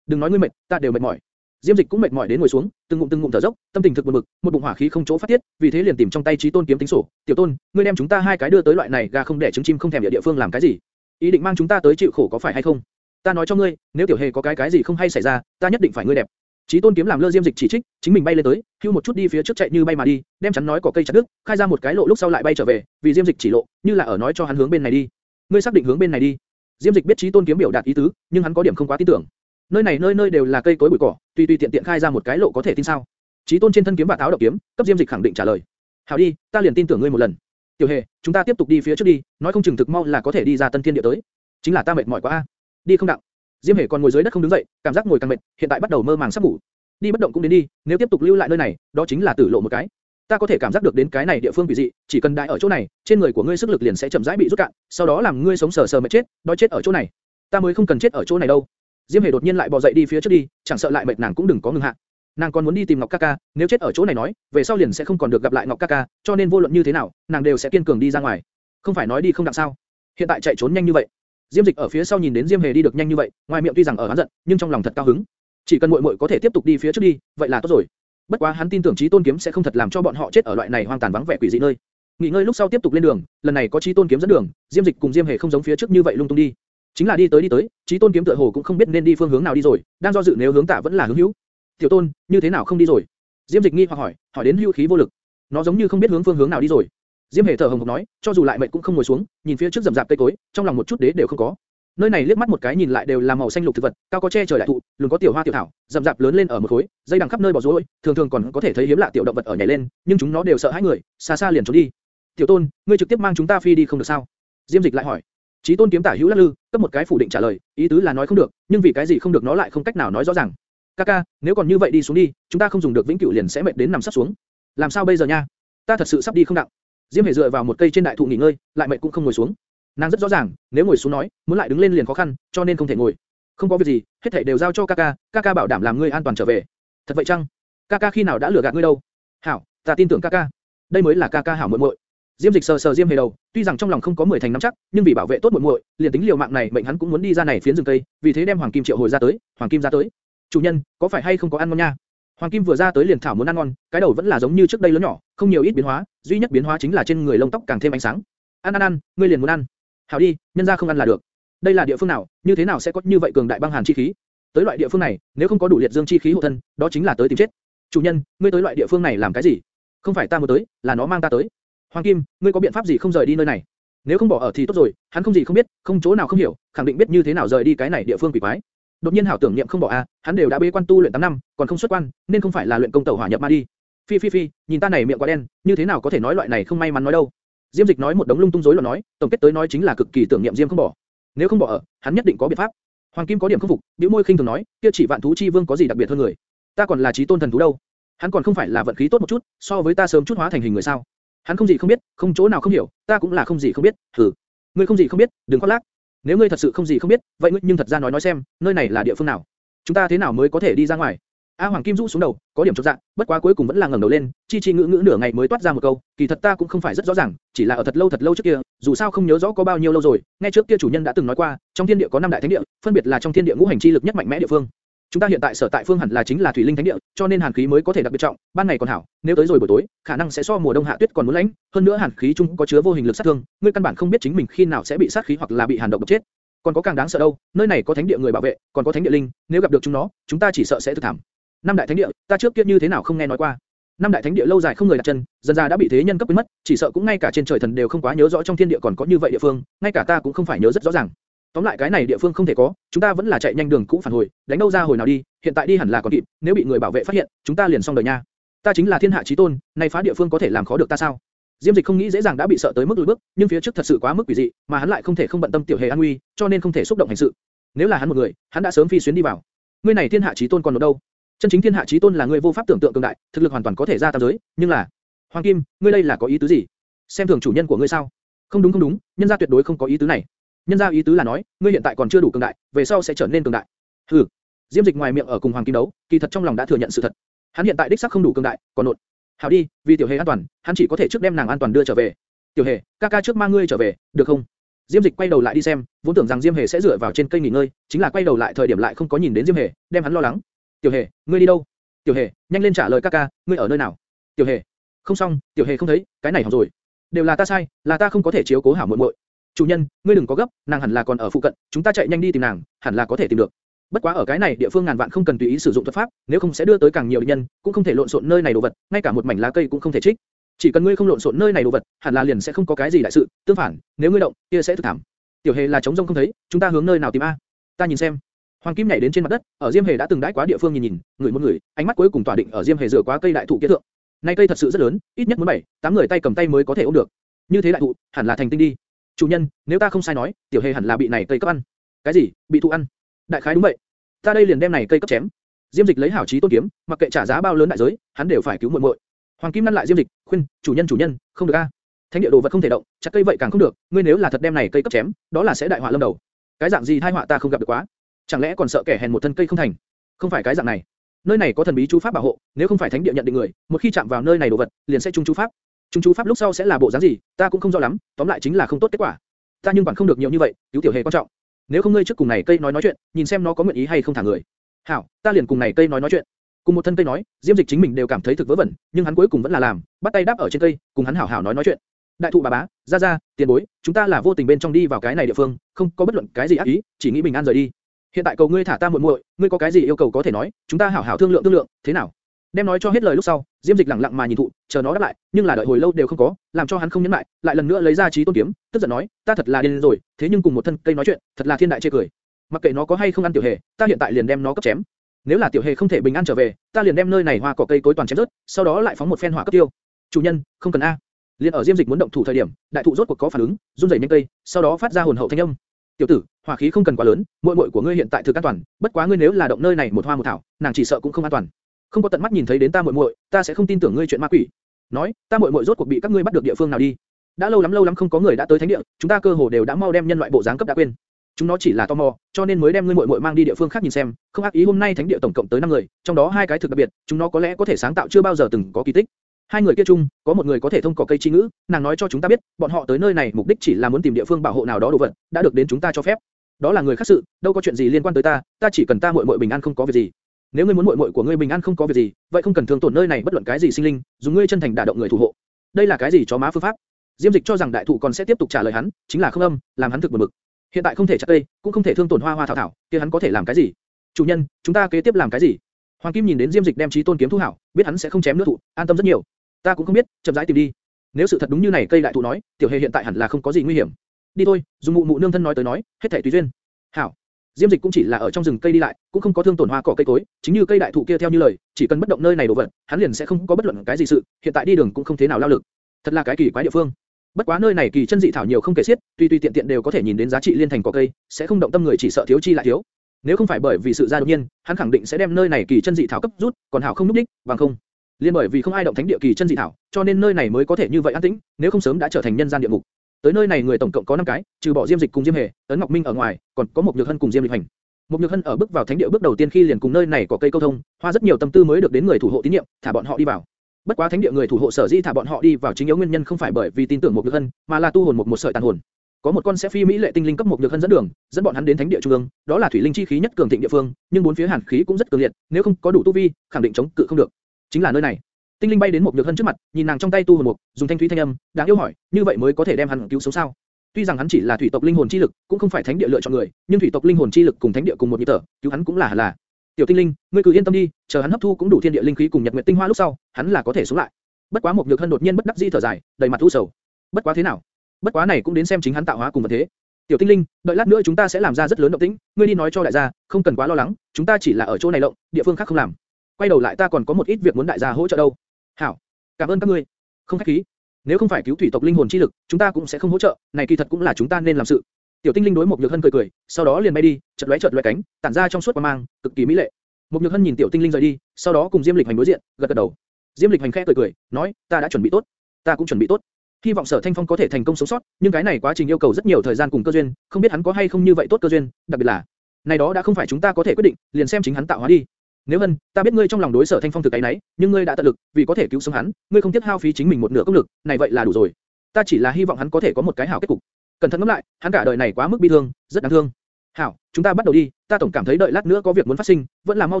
Đừng nói ngươi mệt, ta đều mệt mỏi. Diêm Dịch cũng mệt mỏi đến ngồi xuống, từng ngụm từng ngụm thở dốc, tâm tình thực buồn bực, một bụng hỏa khí không chỗ phát tiết, vì thế liền tìm trong tay Chí Tôn kiếm tính sổ. Tiểu Tôn, ngươi đem chúng ta hai cái đưa tới loại này gà không đẻ trứng chim không thèm địa địa phương làm cái gì? Ý định mang chúng ta tới chịu khổ có phải hay không? Ta nói cho ngươi, nếu tiểu hề có cái cái gì không hay xảy ra, ta nhất định phải ngươi đẹp. Chí Tôn kiếm làm lơ Diêm Dịch chỉ trích, chính mình bay lên tới, hưu một chút đi phía trước chạy như bay mà đi, đem chắn nói cỏ cây chặt đứt, khai ra một cái lộ lúc sau lại bay trở về, vì Diêm Dịch chỉ lộ, như là ở nói cho hắn hướng bên này đi. Ngươi xác định hướng bên này đi. Diêm Dịch biết Chí Tôn kiếm biểu đạt ý tứ, nhưng hắn có điểm không quá tin tưởng. Nơi này nơi nơi đều là cây cối bụi cỏ, tùy tùy tiện tiện khai ra một cái lộ có thể tin sao? Chí Tôn trên thân kiếm và táo độc kiếm, cấp Diêm Dịch khẳng định trả lời. Hảo đi, ta liền tin tưởng ngươi một lần. Tiểu Hề, chúng ta tiếp tục đi phía trước đi, nói không chừng thực mau là có thể đi ra Tân Thiên địa tới. Chính là ta mệt mỏi quá a. Đi không đặng. Diêm Hề còn ngồi dưới đất không đứng dậy, cảm giác ngồi càng mệt, hiện tại bắt đầu mơ màng sắp ngủ. Đi bất động cũng đến đi, nếu tiếp tục lưu lại nơi này, đó chính là tử lộ một cái. Ta có thể cảm giác được đến cái này địa phương quỷ dị, chỉ cần đại ở chỗ này, trên người của ngươi sức lực liền sẽ chậm rãi bị rút cạn, sau đó làm ngươi sống sờ sờ mệt chết, đói chết ở chỗ này. Ta mới không cần chết ở chỗ này đâu. Diêm Hề đột nhiên lại bò dậy đi phía trước đi, chẳng sợ lại mệt nàng cũng đừng có ngừng hạ. Nàng còn muốn đi tìm Ngọc Ca Ca, nếu chết ở chỗ này nói, về sau liền sẽ không còn được gặp lại Ngọc Ca Ca, cho nên vô luận như thế nào, nàng đều sẽ kiên cường đi ra ngoài. Không phải nói đi không đặng sao? Hiện tại chạy trốn nhanh như vậy. Diêm Dịch ở phía sau nhìn đến Diêm Hề đi được nhanh như vậy, ngoài miệng tuy rằng ở hắn giận, nhưng trong lòng thật cao hứng. Chỉ cần muội muội có thể tiếp tục đi phía trước đi, vậy là tốt rồi. Bất quá hắn tin tưởng Chí Tôn kiếm sẽ không thật làm cho bọn họ chết ở loại này hoang tàn vắng vẻ quỷ dị nơi. Nghỉ ngơi lúc sau tiếp tục lên đường, lần này có Chí Tôn kiếm dẫn đường, Diêm Dịch cùng Diêm Hề không giống phía trước như vậy lung tung đi. Chính là đi tới đi tới, Chí Tôn kiếm tựa hồ cũng không biết nên đi phương hướng nào đi rồi, đang do dự nếu hướng tả vẫn là hướng hữu. Tiểu Tôn, như thế nào không đi rồi? Diêm Dịch nghi hoặc hỏi, hỏi đến hữu khí vô lực. Nó giống như không biết hướng phương hướng nào đi rồi. Diêm Hề thở hồng hộc nói, cho dù lại mệt cũng không ngồi xuống, nhìn phía trước rậm rạp cây cối, trong lòng một chút đế đều không có. Nơi này liếc mắt một cái nhìn lại đều là màu xanh lục thực vật, cao có che trời đại thụ, lùn có tiểu hoa tiểu thảo, rậm rạp lớn lên ở một khối, dây đằng khắp nơi bò rối, thường thường còn có thể thấy hiếm lạ tiểu động vật ở nhảy lên, nhưng chúng nó đều sợ hãi người, xa xa liền trốn đi. Tiểu Tôn, ngươi trực tiếp mang chúng ta phi đi không được sao? Diêm Dịch lại hỏi. Chí Tôn kiếm tả hữu lắc lư, cấp một cái phủ định trả lời, ý tứ là nói không được, nhưng vì cái gì không được nó lại không cách nào nói rõ ràng. Kaka, nếu còn như vậy đi xuống đi, chúng ta không dùng được vĩnh cửu liền sẽ mệt đến nằm sắp xuống. Làm sao bây giờ nha? Ta thật sự sắp đi không đặng. Diêm Hề dựa vào một cây trên đại thụ nghỉ ngơi, lại mệt cũng không ngồi xuống. Nàng rất rõ ràng, nếu ngồi xuống nói, muốn lại đứng lên liền khó khăn, cho nên không thể ngồi. Không có việc gì, hết thảy đều giao cho Kaka, Kaka bảo đảm làm ngươi an toàn trở về. Thật vậy chăng? Kaka khi nào đã lừa gạt ngươi đâu? Hảo, ta tin tưởng Kaka. Đây mới là Kaka hảo muội muội. Diêm Dịch sờ sờ Diêm Hề đầu, tuy rằng trong lòng không có mười thành nắm chắc, nhưng vì bảo vệ tốt muội muội, liền tính liều mạng này mệnh hắn cũng muốn đi ra này phiến rừng cây, vì thế đem Hoàng Kim triệu hồi ra tới, Hoàng Kim ra tới. Chủ nhân, có phải hay không có ăn ngon nha? Hoàng Kim vừa ra tới liền thảo muốn ăn ngon, cái đầu vẫn là giống như trước đây lớn nhỏ, không nhiều ít biến hóa, duy nhất biến hóa chính là trên người lông tóc càng thêm ánh sáng. Ăn ăn ăn, ngươi liền muốn ăn. Hảo đi, nhân gia không ăn là được. Đây là địa phương nào, như thế nào sẽ có như vậy cường đại băng hàn chi khí? Tới loại địa phương này, nếu không có đủ liệt dương chi khí hộ thân, đó chính là tới tìm chết. Chủ nhân, ngươi tới loại địa phương này làm cái gì? Không phải ta muốn tới, là nó mang ta tới. Hoàng Kim, ngươi có biện pháp gì không rời đi nơi này? Nếu không bỏ ở thì tốt rồi, hắn không gì không biết, không chỗ nào không hiểu, khẳng định biết như thế nào rời đi cái này địa phương quỷ quái. Đột nhiên hảo tưởng niệm không bỏ a, hắn đều đã bế quan tu luyện 8 năm, còn không xuất quan, nên không phải là luyện công tẩu hỏa nhập ma đi. Phi phi phi, nhìn ta này miệng quá đen, như thế nào có thể nói loại này không may mắn nói đâu. Diêm Dịch nói một đống lung tung rối loạn nói, tổng kết tới nói chính là cực kỳ tưởng niệm Diêm không bỏ. Nếu không bỏ ở, hắn nhất định có biện pháp. Hoàng Kim có điểm không phục, bĩu môi khinh thường nói, kia chỉ vạn thú chi vương có gì đặc biệt hơn người? Ta còn là chí tôn thần thú đâu. Hắn còn không phải là vận khí tốt một chút, so với ta sớm chút hóa thành hình người sao? Hắn không gì không biết, không chỗ nào không hiểu, ta cũng là không gì không biết, thử. Ngươi không gì không biết, đừng khoác lác. Nếu ngươi thật sự không gì không biết, vậy ngươi nhưng thật ra nói nói xem, nơi này là địa phương nào? Chúng ta thế nào mới có thể đi ra ngoài? A Hoàng Kim rũ xuống đầu, có điểm chột dạ, bất quá cuối cùng vẫn là ngẩng đầu lên, chi chi ngữ ngữ nửa ngày mới toát ra một câu, kỳ thật ta cũng không phải rất rõ ràng, chỉ là ở thật lâu thật lâu trước kia, dù sao không nhớ rõ có bao nhiêu lâu rồi, nghe trước kia chủ nhân đã từng nói qua, trong thiên địa có năm đại thánh địa, phân biệt là trong thiên địa ngũ hành chi lực nhất mạnh mẽ địa phương. Chúng ta hiện tại sở tại phương hẳn là chính là thủy linh thánh địa, cho nên hàn khí mới có thể đặc biệt trọng, ban ngày còn hảo, nếu tới rồi buổi tối, khả năng sẽ so mùa đông hạ tuyết còn muốn lạnh, hơn nữa hàn khí chung có chứa vô hình lực sát thương, ngươi căn bản không biết chính mình khi nào sẽ bị sát khí hoặc là bị hàn độc độc chết. Còn có càng đáng sợ đâu, nơi này có thánh địa người bảo vệ, còn có thánh địa linh, nếu gặp được chúng nó, chúng ta chỉ sợ sẽ thực thảm. Năm đại thánh địa, ta trước kia như thế nào không nghe nói qua. Năm đại thánh địa lâu dài không người đặt chân, dần ra đã bị thế nhân cấp biến mất, chỉ sợ cũng ngay cả trên trời thần đều không quá nhớ rõ trong thiên địa còn có như vậy địa phương, ngay cả ta cũng không phải nhớ rất rõ ràng. Tóm lại cái này địa phương không thể có, chúng ta vẫn là chạy nhanh đường cũ phản hồi, đánh đâu ra hồi nào đi, hiện tại đi hẳn là còn kịp, nếu bị người bảo vệ phát hiện, chúng ta liền xong đời nha. Ta chính là thiên hạ chí tôn, này phá địa phương có thể làm khó được ta sao? Diêm Dịch không nghĩ dễ dàng đã bị sợ tới mức lùi bước, nhưng phía trước thật sự quá mức quỷ dị, mà hắn lại không thể không bận tâm tiểu hề an nguy, cho nên không thể xúc động hành sự. Nếu là hắn một người, hắn đã sớm phi xuyến đi vào. Ngươi này thiên hạ chí tôn còn ở đâu? Chân chính thiên hạ chí tôn là người vô pháp tưởng tượng cường đại, thực lực hoàn toàn có thể ra tam giới, nhưng là Hoàng Kim, ngươi đây là có ý tứ gì? Xem thường chủ nhân của ngươi sao? Không đúng không đúng, nhân gia tuyệt đối không có ý tứ này. Nhân gia ý tứ là nói, ngươi hiện tại còn chưa đủ cường đại, về sau sẽ trở nên cường đại. Hừ. Diêm Dịch ngoài miệng ở cùng Hoàng Kim đấu, kỳ thật trong lòng đã thừa nhận sự thật. Hắn hiện tại đích xác không đủ cường đại, còn nột. Hảo đi, vì tiểu hề an toàn, hắn chỉ có thể trước đem nàng an toàn đưa trở về. Tiểu Hề, ca ca trước mang ngươi trở về, được không? Diêm Dịch quay đầu lại đi xem, vốn tưởng rằng Diêm Hề sẽ dựa vào trên cây nghỉ ngơi, chính là quay đầu lại thời điểm lại không có nhìn đến Diêm Hề, đem hắn lo lắng. Tiểu Hề, ngươi đi đâu? Tiểu Hề, nhanh lên trả lời ca ca, ngươi ở nơi nào? Tiểu Hề, không xong, Tiểu Hề không thấy, cái này hỏng rồi. Đều là ta sai, là ta không có thể chiếu cố hảo muội muội. Chủ nhân, ngươi đừng có gấp, nàng hẳn là còn ở phụ cận, chúng ta chạy nhanh đi tìm nàng, hẳn là có thể tìm được. Bất quá ở cái này địa phương ngàn vạn không cần tùy ý sử dụng thuật pháp, nếu không sẽ đưa tới càng nhiều địch nhân, cũng không thể lộn xộn nơi này đồ vật, ngay cả một mảnh lá cây cũng không thể trích. Chỉ cần ngươi không lộn xộn nơi này đồ vật, hẳn là liền sẽ không có cái gì đại sự, tương phản, nếu ngươi động, kia sẽ thực thảm. Tiểu Hề là chống rông không thấy, chúng ta hướng nơi nào tìm a? Ta nhìn xem. Hoàng Kim nhảy đến trên mặt đất, ở Diêm Hề đã từng đãi quá địa phương nhìn nhìn, người một người, ánh mắt cuối cùng tỏa định ở Diêm Hề rửa quá cây đại thụ kia thượng. Này cây thật sự rất lớn, ít nhất muốn bảy, tám người tay cầm tay mới có thể ôm được. Như thế đại thụ, hẳn là thành tinh đi. Chủ nhân, nếu ta không sai nói, tiểu hề hẳn là bị này cây cấp ăn. Cái gì? Bị thụ ăn? Đại khái đúng vậy. Ta đây liền đem này cây cấp chém. Diêm Dịch lấy hảo chí tôn kiếm, mặc kệ trả giá bao lớn đại giới, hắn đều phải cứu muội muội. Hoàng Kim ngăn lại Diêm Dịch, khuyên, chủ nhân chủ nhân, không được a. Thánh địa đồ vật không thể động, chặt cây vậy càng không được, ngươi nếu là thật đem này cây cấp chém, đó là sẽ đại họa lâm đầu. Cái dạng gì tai họa ta không gặp được quá, chẳng lẽ còn sợ kẻ hèn một thân cây không thành? Không phải cái dạng này. Nơi này có thần bí chú pháp bảo hộ, nếu không phải thánh địa nhận định người, một khi chạm vào nơi này đồ vật, liền sẽ trung chú pháp. Trung chú pháp lúc sau sẽ là bộ dáng gì, ta cũng không rõ lắm, tóm lại chính là không tốt kết quả. Ta nhưng quản không được nhiều như vậy, cứu tiểu hề quan trọng. Nếu không ngươi trước cùng này cây nói nói chuyện, nhìn xem nó có nguyện ý hay không thả người. Hảo, ta liền cùng này cây nói nói chuyện. Cùng một thân cây nói, Diêm Dịch chính mình đều cảm thấy thực vớ vẩn, nhưng hắn cuối cùng vẫn là làm, bắt tay đáp ở trên cây, cùng hắn hảo hảo nói nói chuyện. Đại thụ bà bá, ra ra, tiền bối, chúng ta là vô tình bên trong đi vào cái này địa phương, không có bất luận cái gì ác ý, chỉ nghĩ bình an rời đi. Hiện tại cầu ngươi thả ta muội muội, ngươi có cái gì yêu cầu có thể nói, chúng ta hảo hảo thương lượng thương lượng, thế nào? Đem nói cho hết lời lúc sau, Diêm Dịch lặng lặng mà nhìn thụ, chờ nó đáp lại, nhưng là đợi hồi lâu đều không có, làm cho hắn không nhẫn lại, lại lần nữa lấy ra trí tôn kiếm, tức giận nói, ta thật là điên rồi, thế nhưng cùng một thân cây nói chuyện, thật là thiên đại chê cười. Mặc kệ nó có hay không ăn tiểu hề, ta hiện tại liền đem nó cấp chém. Nếu là tiểu hề không thể bình an trở về, ta liền đem nơi này hoa cỏ cây cối toàn chém rớt, sau đó lại phóng một phen hỏa cấp tiêu. Chủ nhân, không cần a. Liên ở Diêm Dịch muốn động thủ thời điểm, đại thụ rốt cuộc có phản ứng, run rẩy nhanh cây, sau đó phát ra hồn hậu thanh âm. Tiểu tử, hỏa khí không cần quá lớn, muội muội của ngươi hiện tại thực an toàn, bất quá ngươi nếu là động nơi này một hoa một thảo, nàng chỉ sợ cũng không an toàn. Không có tận mắt nhìn thấy đến ta muội muội, ta sẽ không tin tưởng ngươi chuyện ma quỷ. Nói, ta muội muội rốt cuộc bị các ngươi bắt được địa phương nào đi? Đã lâu lắm lâu lắm không có người đã tới thánh địa, chúng ta cơ hồ đều đã mau đem nhân loại bộ dáng cấp đã quên. Chúng nó chỉ là tò mò, cho nên mới đem ngươi muội muội mang đi địa phương khác nhìn xem, không ác ý hôm nay thánh địa tổng cộng tới 5 người, trong đó hai cái thực đặc biệt, chúng nó có lẽ có thể sáng tạo chưa bao giờ từng có kỳ tích. Hai người kia chung, có một người có thể thông cỏ cây chi ngữ, nàng nói cho chúng ta biết, bọn họ tới nơi này mục đích chỉ là muốn tìm địa phương bảo hộ nào đó đồ vật, đã được đến chúng ta cho phép. Đó là người khác sự, đâu có chuyện gì liên quan tới ta, ta chỉ cần ta muội muội bình an không có việc gì. Nếu ngươi muốn muội muội của ngươi bình an không có việc gì, vậy không cần thương tổn nơi này bất luận cái gì sinh linh, dùng ngươi chân thành đả động người thủ hộ. Đây là cái gì chó má phương pháp? Diêm Dịch cho rằng đại thụ còn sẽ tiếp tục trả lời hắn, chính là không âm, làm hắn thực buồn bực. Hiện tại không thể chặt cây, cũng không thể thương tổn hoa hoa thảo thảo, kia hắn có thể làm cái gì? Chủ nhân, chúng ta kế tiếp làm cái gì? Hoàng Kim nhìn đến Diêm Dịch đem chí tôn kiếm thu hảo, biết hắn sẽ không chém nữa thụ, an tâm rất nhiều. Ta cũng không biết, chậm rãi tìm đi. Nếu sự thật đúng như này cây đại thụ nói, tiểu hề hiện tại hẳn là không có gì nguy hiểm. Đi thôi, dùng mụ mụ nương thân nói tới nói, hết thảy tùy duyên. Hảo. Diêm Dịch cũng chỉ là ở trong rừng cây đi lại, cũng không có thương tổn hoa cỏ cây cối, chính như cây đại thụ kia theo như lời, chỉ cần bất động nơi này đổ vật, hắn liền sẽ không có bất luận cái gì sự, hiện tại đi đường cũng không thế nào lao lực. Thật là cái kỳ quái địa phương. Bất quá nơi này kỳ chân dị thảo nhiều không kể xiết, tuy tuy tiện tiện đều có thể nhìn đến giá trị liên thành cỏ cây, sẽ không động tâm người chỉ sợ thiếu chi lại thiếu. Nếu không phải bởi vì sự ra đột nhiên, hắn khẳng định sẽ đem nơi này kỳ chân dị thảo cấp rút, còn hảo không núp đích, bằng không. Liên bởi vì không ai động thánh địa kỳ chân dị thảo, cho nên nơi này mới có thể như vậy an tĩnh, nếu không sớm đã trở thành nhân gian địa ngục. Tới nơi này người tổng cộng có 5 cái, trừ bỏ Diêm Dịch cùng Diêm Hề, Ấn Ngọc Minh ở ngoài, còn có một Nhược Hân cùng Diêm Lịch Hành. Một Nhược Hân ở bước vào thánh địa bước đầu tiên khi liền cùng nơi này có cây câu thông, hoa rất nhiều tâm tư mới được đến người thủ hộ tín nhiệm, thả bọn họ đi vào. Bất quá thánh địa người thủ hộ sở dĩ thả bọn họ đi vào chính yếu nguyên nhân không phải bởi vì tin tưởng một Nhược Hân, mà là tu hồn một một sợi tàn hồn. Có một con sẽ phi mỹ lệ tinh linh cấp một Nhược Hân dẫn đường, dẫn bọn hắn đến thánh địa trung ương, đó là thủy linh chi khí nhất cường thịnh địa phương, nhưng bốn phía hàn khí cũng rất cường liệt, nếu không có đủ tu vi, khẳng định chống cự không được. Chính là nơi này. Tinh linh bay đến một nhược hân trước mặt, nhìn nàng trong tay tu hồn mục, dùng thanh thúy thanh âm, đáng yêu hỏi, như vậy mới có thể đem hắn cứu sống sao? Tuy rằng hắn chỉ là thủy tộc linh hồn chi lực, cũng không phải thánh địa lựa chọn người, nhưng thủy tộc linh hồn chi lực cùng thánh địa cùng một nhịp thở, cứu hắn cũng là là. Tiểu tinh linh, ngươi cứ yên tâm đi, chờ hắn hấp thu cũng đủ thiên địa linh khí cùng nhật nguyệt tinh hoa lúc sau, hắn là có thể sống lại. Bất quá một nhược hân đột nhiên bất đắc dĩ thở dài, đầy mặt u sầu. Bất quá thế nào? Bất quá này cũng đến xem chính hắn tạo hóa cùng vật thế. Tiểu tinh linh, đợi lát nữa chúng ta sẽ làm ra rất lớn động tĩnh, ngươi đi nói cho đại gia, không cần quá lo lắng, chúng ta chỉ là ở chỗ này lộng, địa phương khác không làm. Quay đầu lại ta còn có một ít việc muốn đại gia hỗ trợ đâu. Hảo, cảm ơn các ngươi. Không khách khí. Nếu không phải cứu thủy tộc linh hồn chi lực, chúng ta cũng sẽ không hỗ trợ, này kỳ thật cũng là chúng ta nên làm sự. Tiểu tinh linh đối một nhược hân cười cười, sau đó liền bay đi, chợt lóe chợt lóe cánh, tản ra trong suốt quang mang, cực kỳ mỹ lệ. Một nhược hân nhìn tiểu tinh linh rời đi, sau đó cùng Diêm Lịch Hành đối diện, gật gật đầu. Diêm Lịch Hành khẽ cười cười, nói, ta đã chuẩn bị tốt, ta cũng chuẩn bị tốt. Hy vọng Sở Thanh Phong có thể thành công sống sót, nhưng cái này quá trình yêu cầu rất nhiều thời gian cùng cơ duyên, không biết hắn có hay không như vậy tốt cơ duyên, đặc biệt là, này đó đã không phải chúng ta có thể quyết định, liền xem chính hắn tạo hóa đi. Nếu Hân, ta biết ngươi trong lòng đối Sở Thanh Phong thực cái nấy, nhưng ngươi đã tận lực, vì có thể cứu sống hắn, ngươi không tiếc hao phí chính mình một nửa công lực, này vậy là đủ rồi. ta chỉ là hy vọng hắn có thể có một cái hảo kết cục. Cẩn thận ngẫm lại, hắn cả đời này quá mức bi thương, rất đáng thương. Hảo, chúng ta bắt đầu đi, ta tổng cảm thấy đợi lát nữa có việc muốn phát sinh, vẫn là mau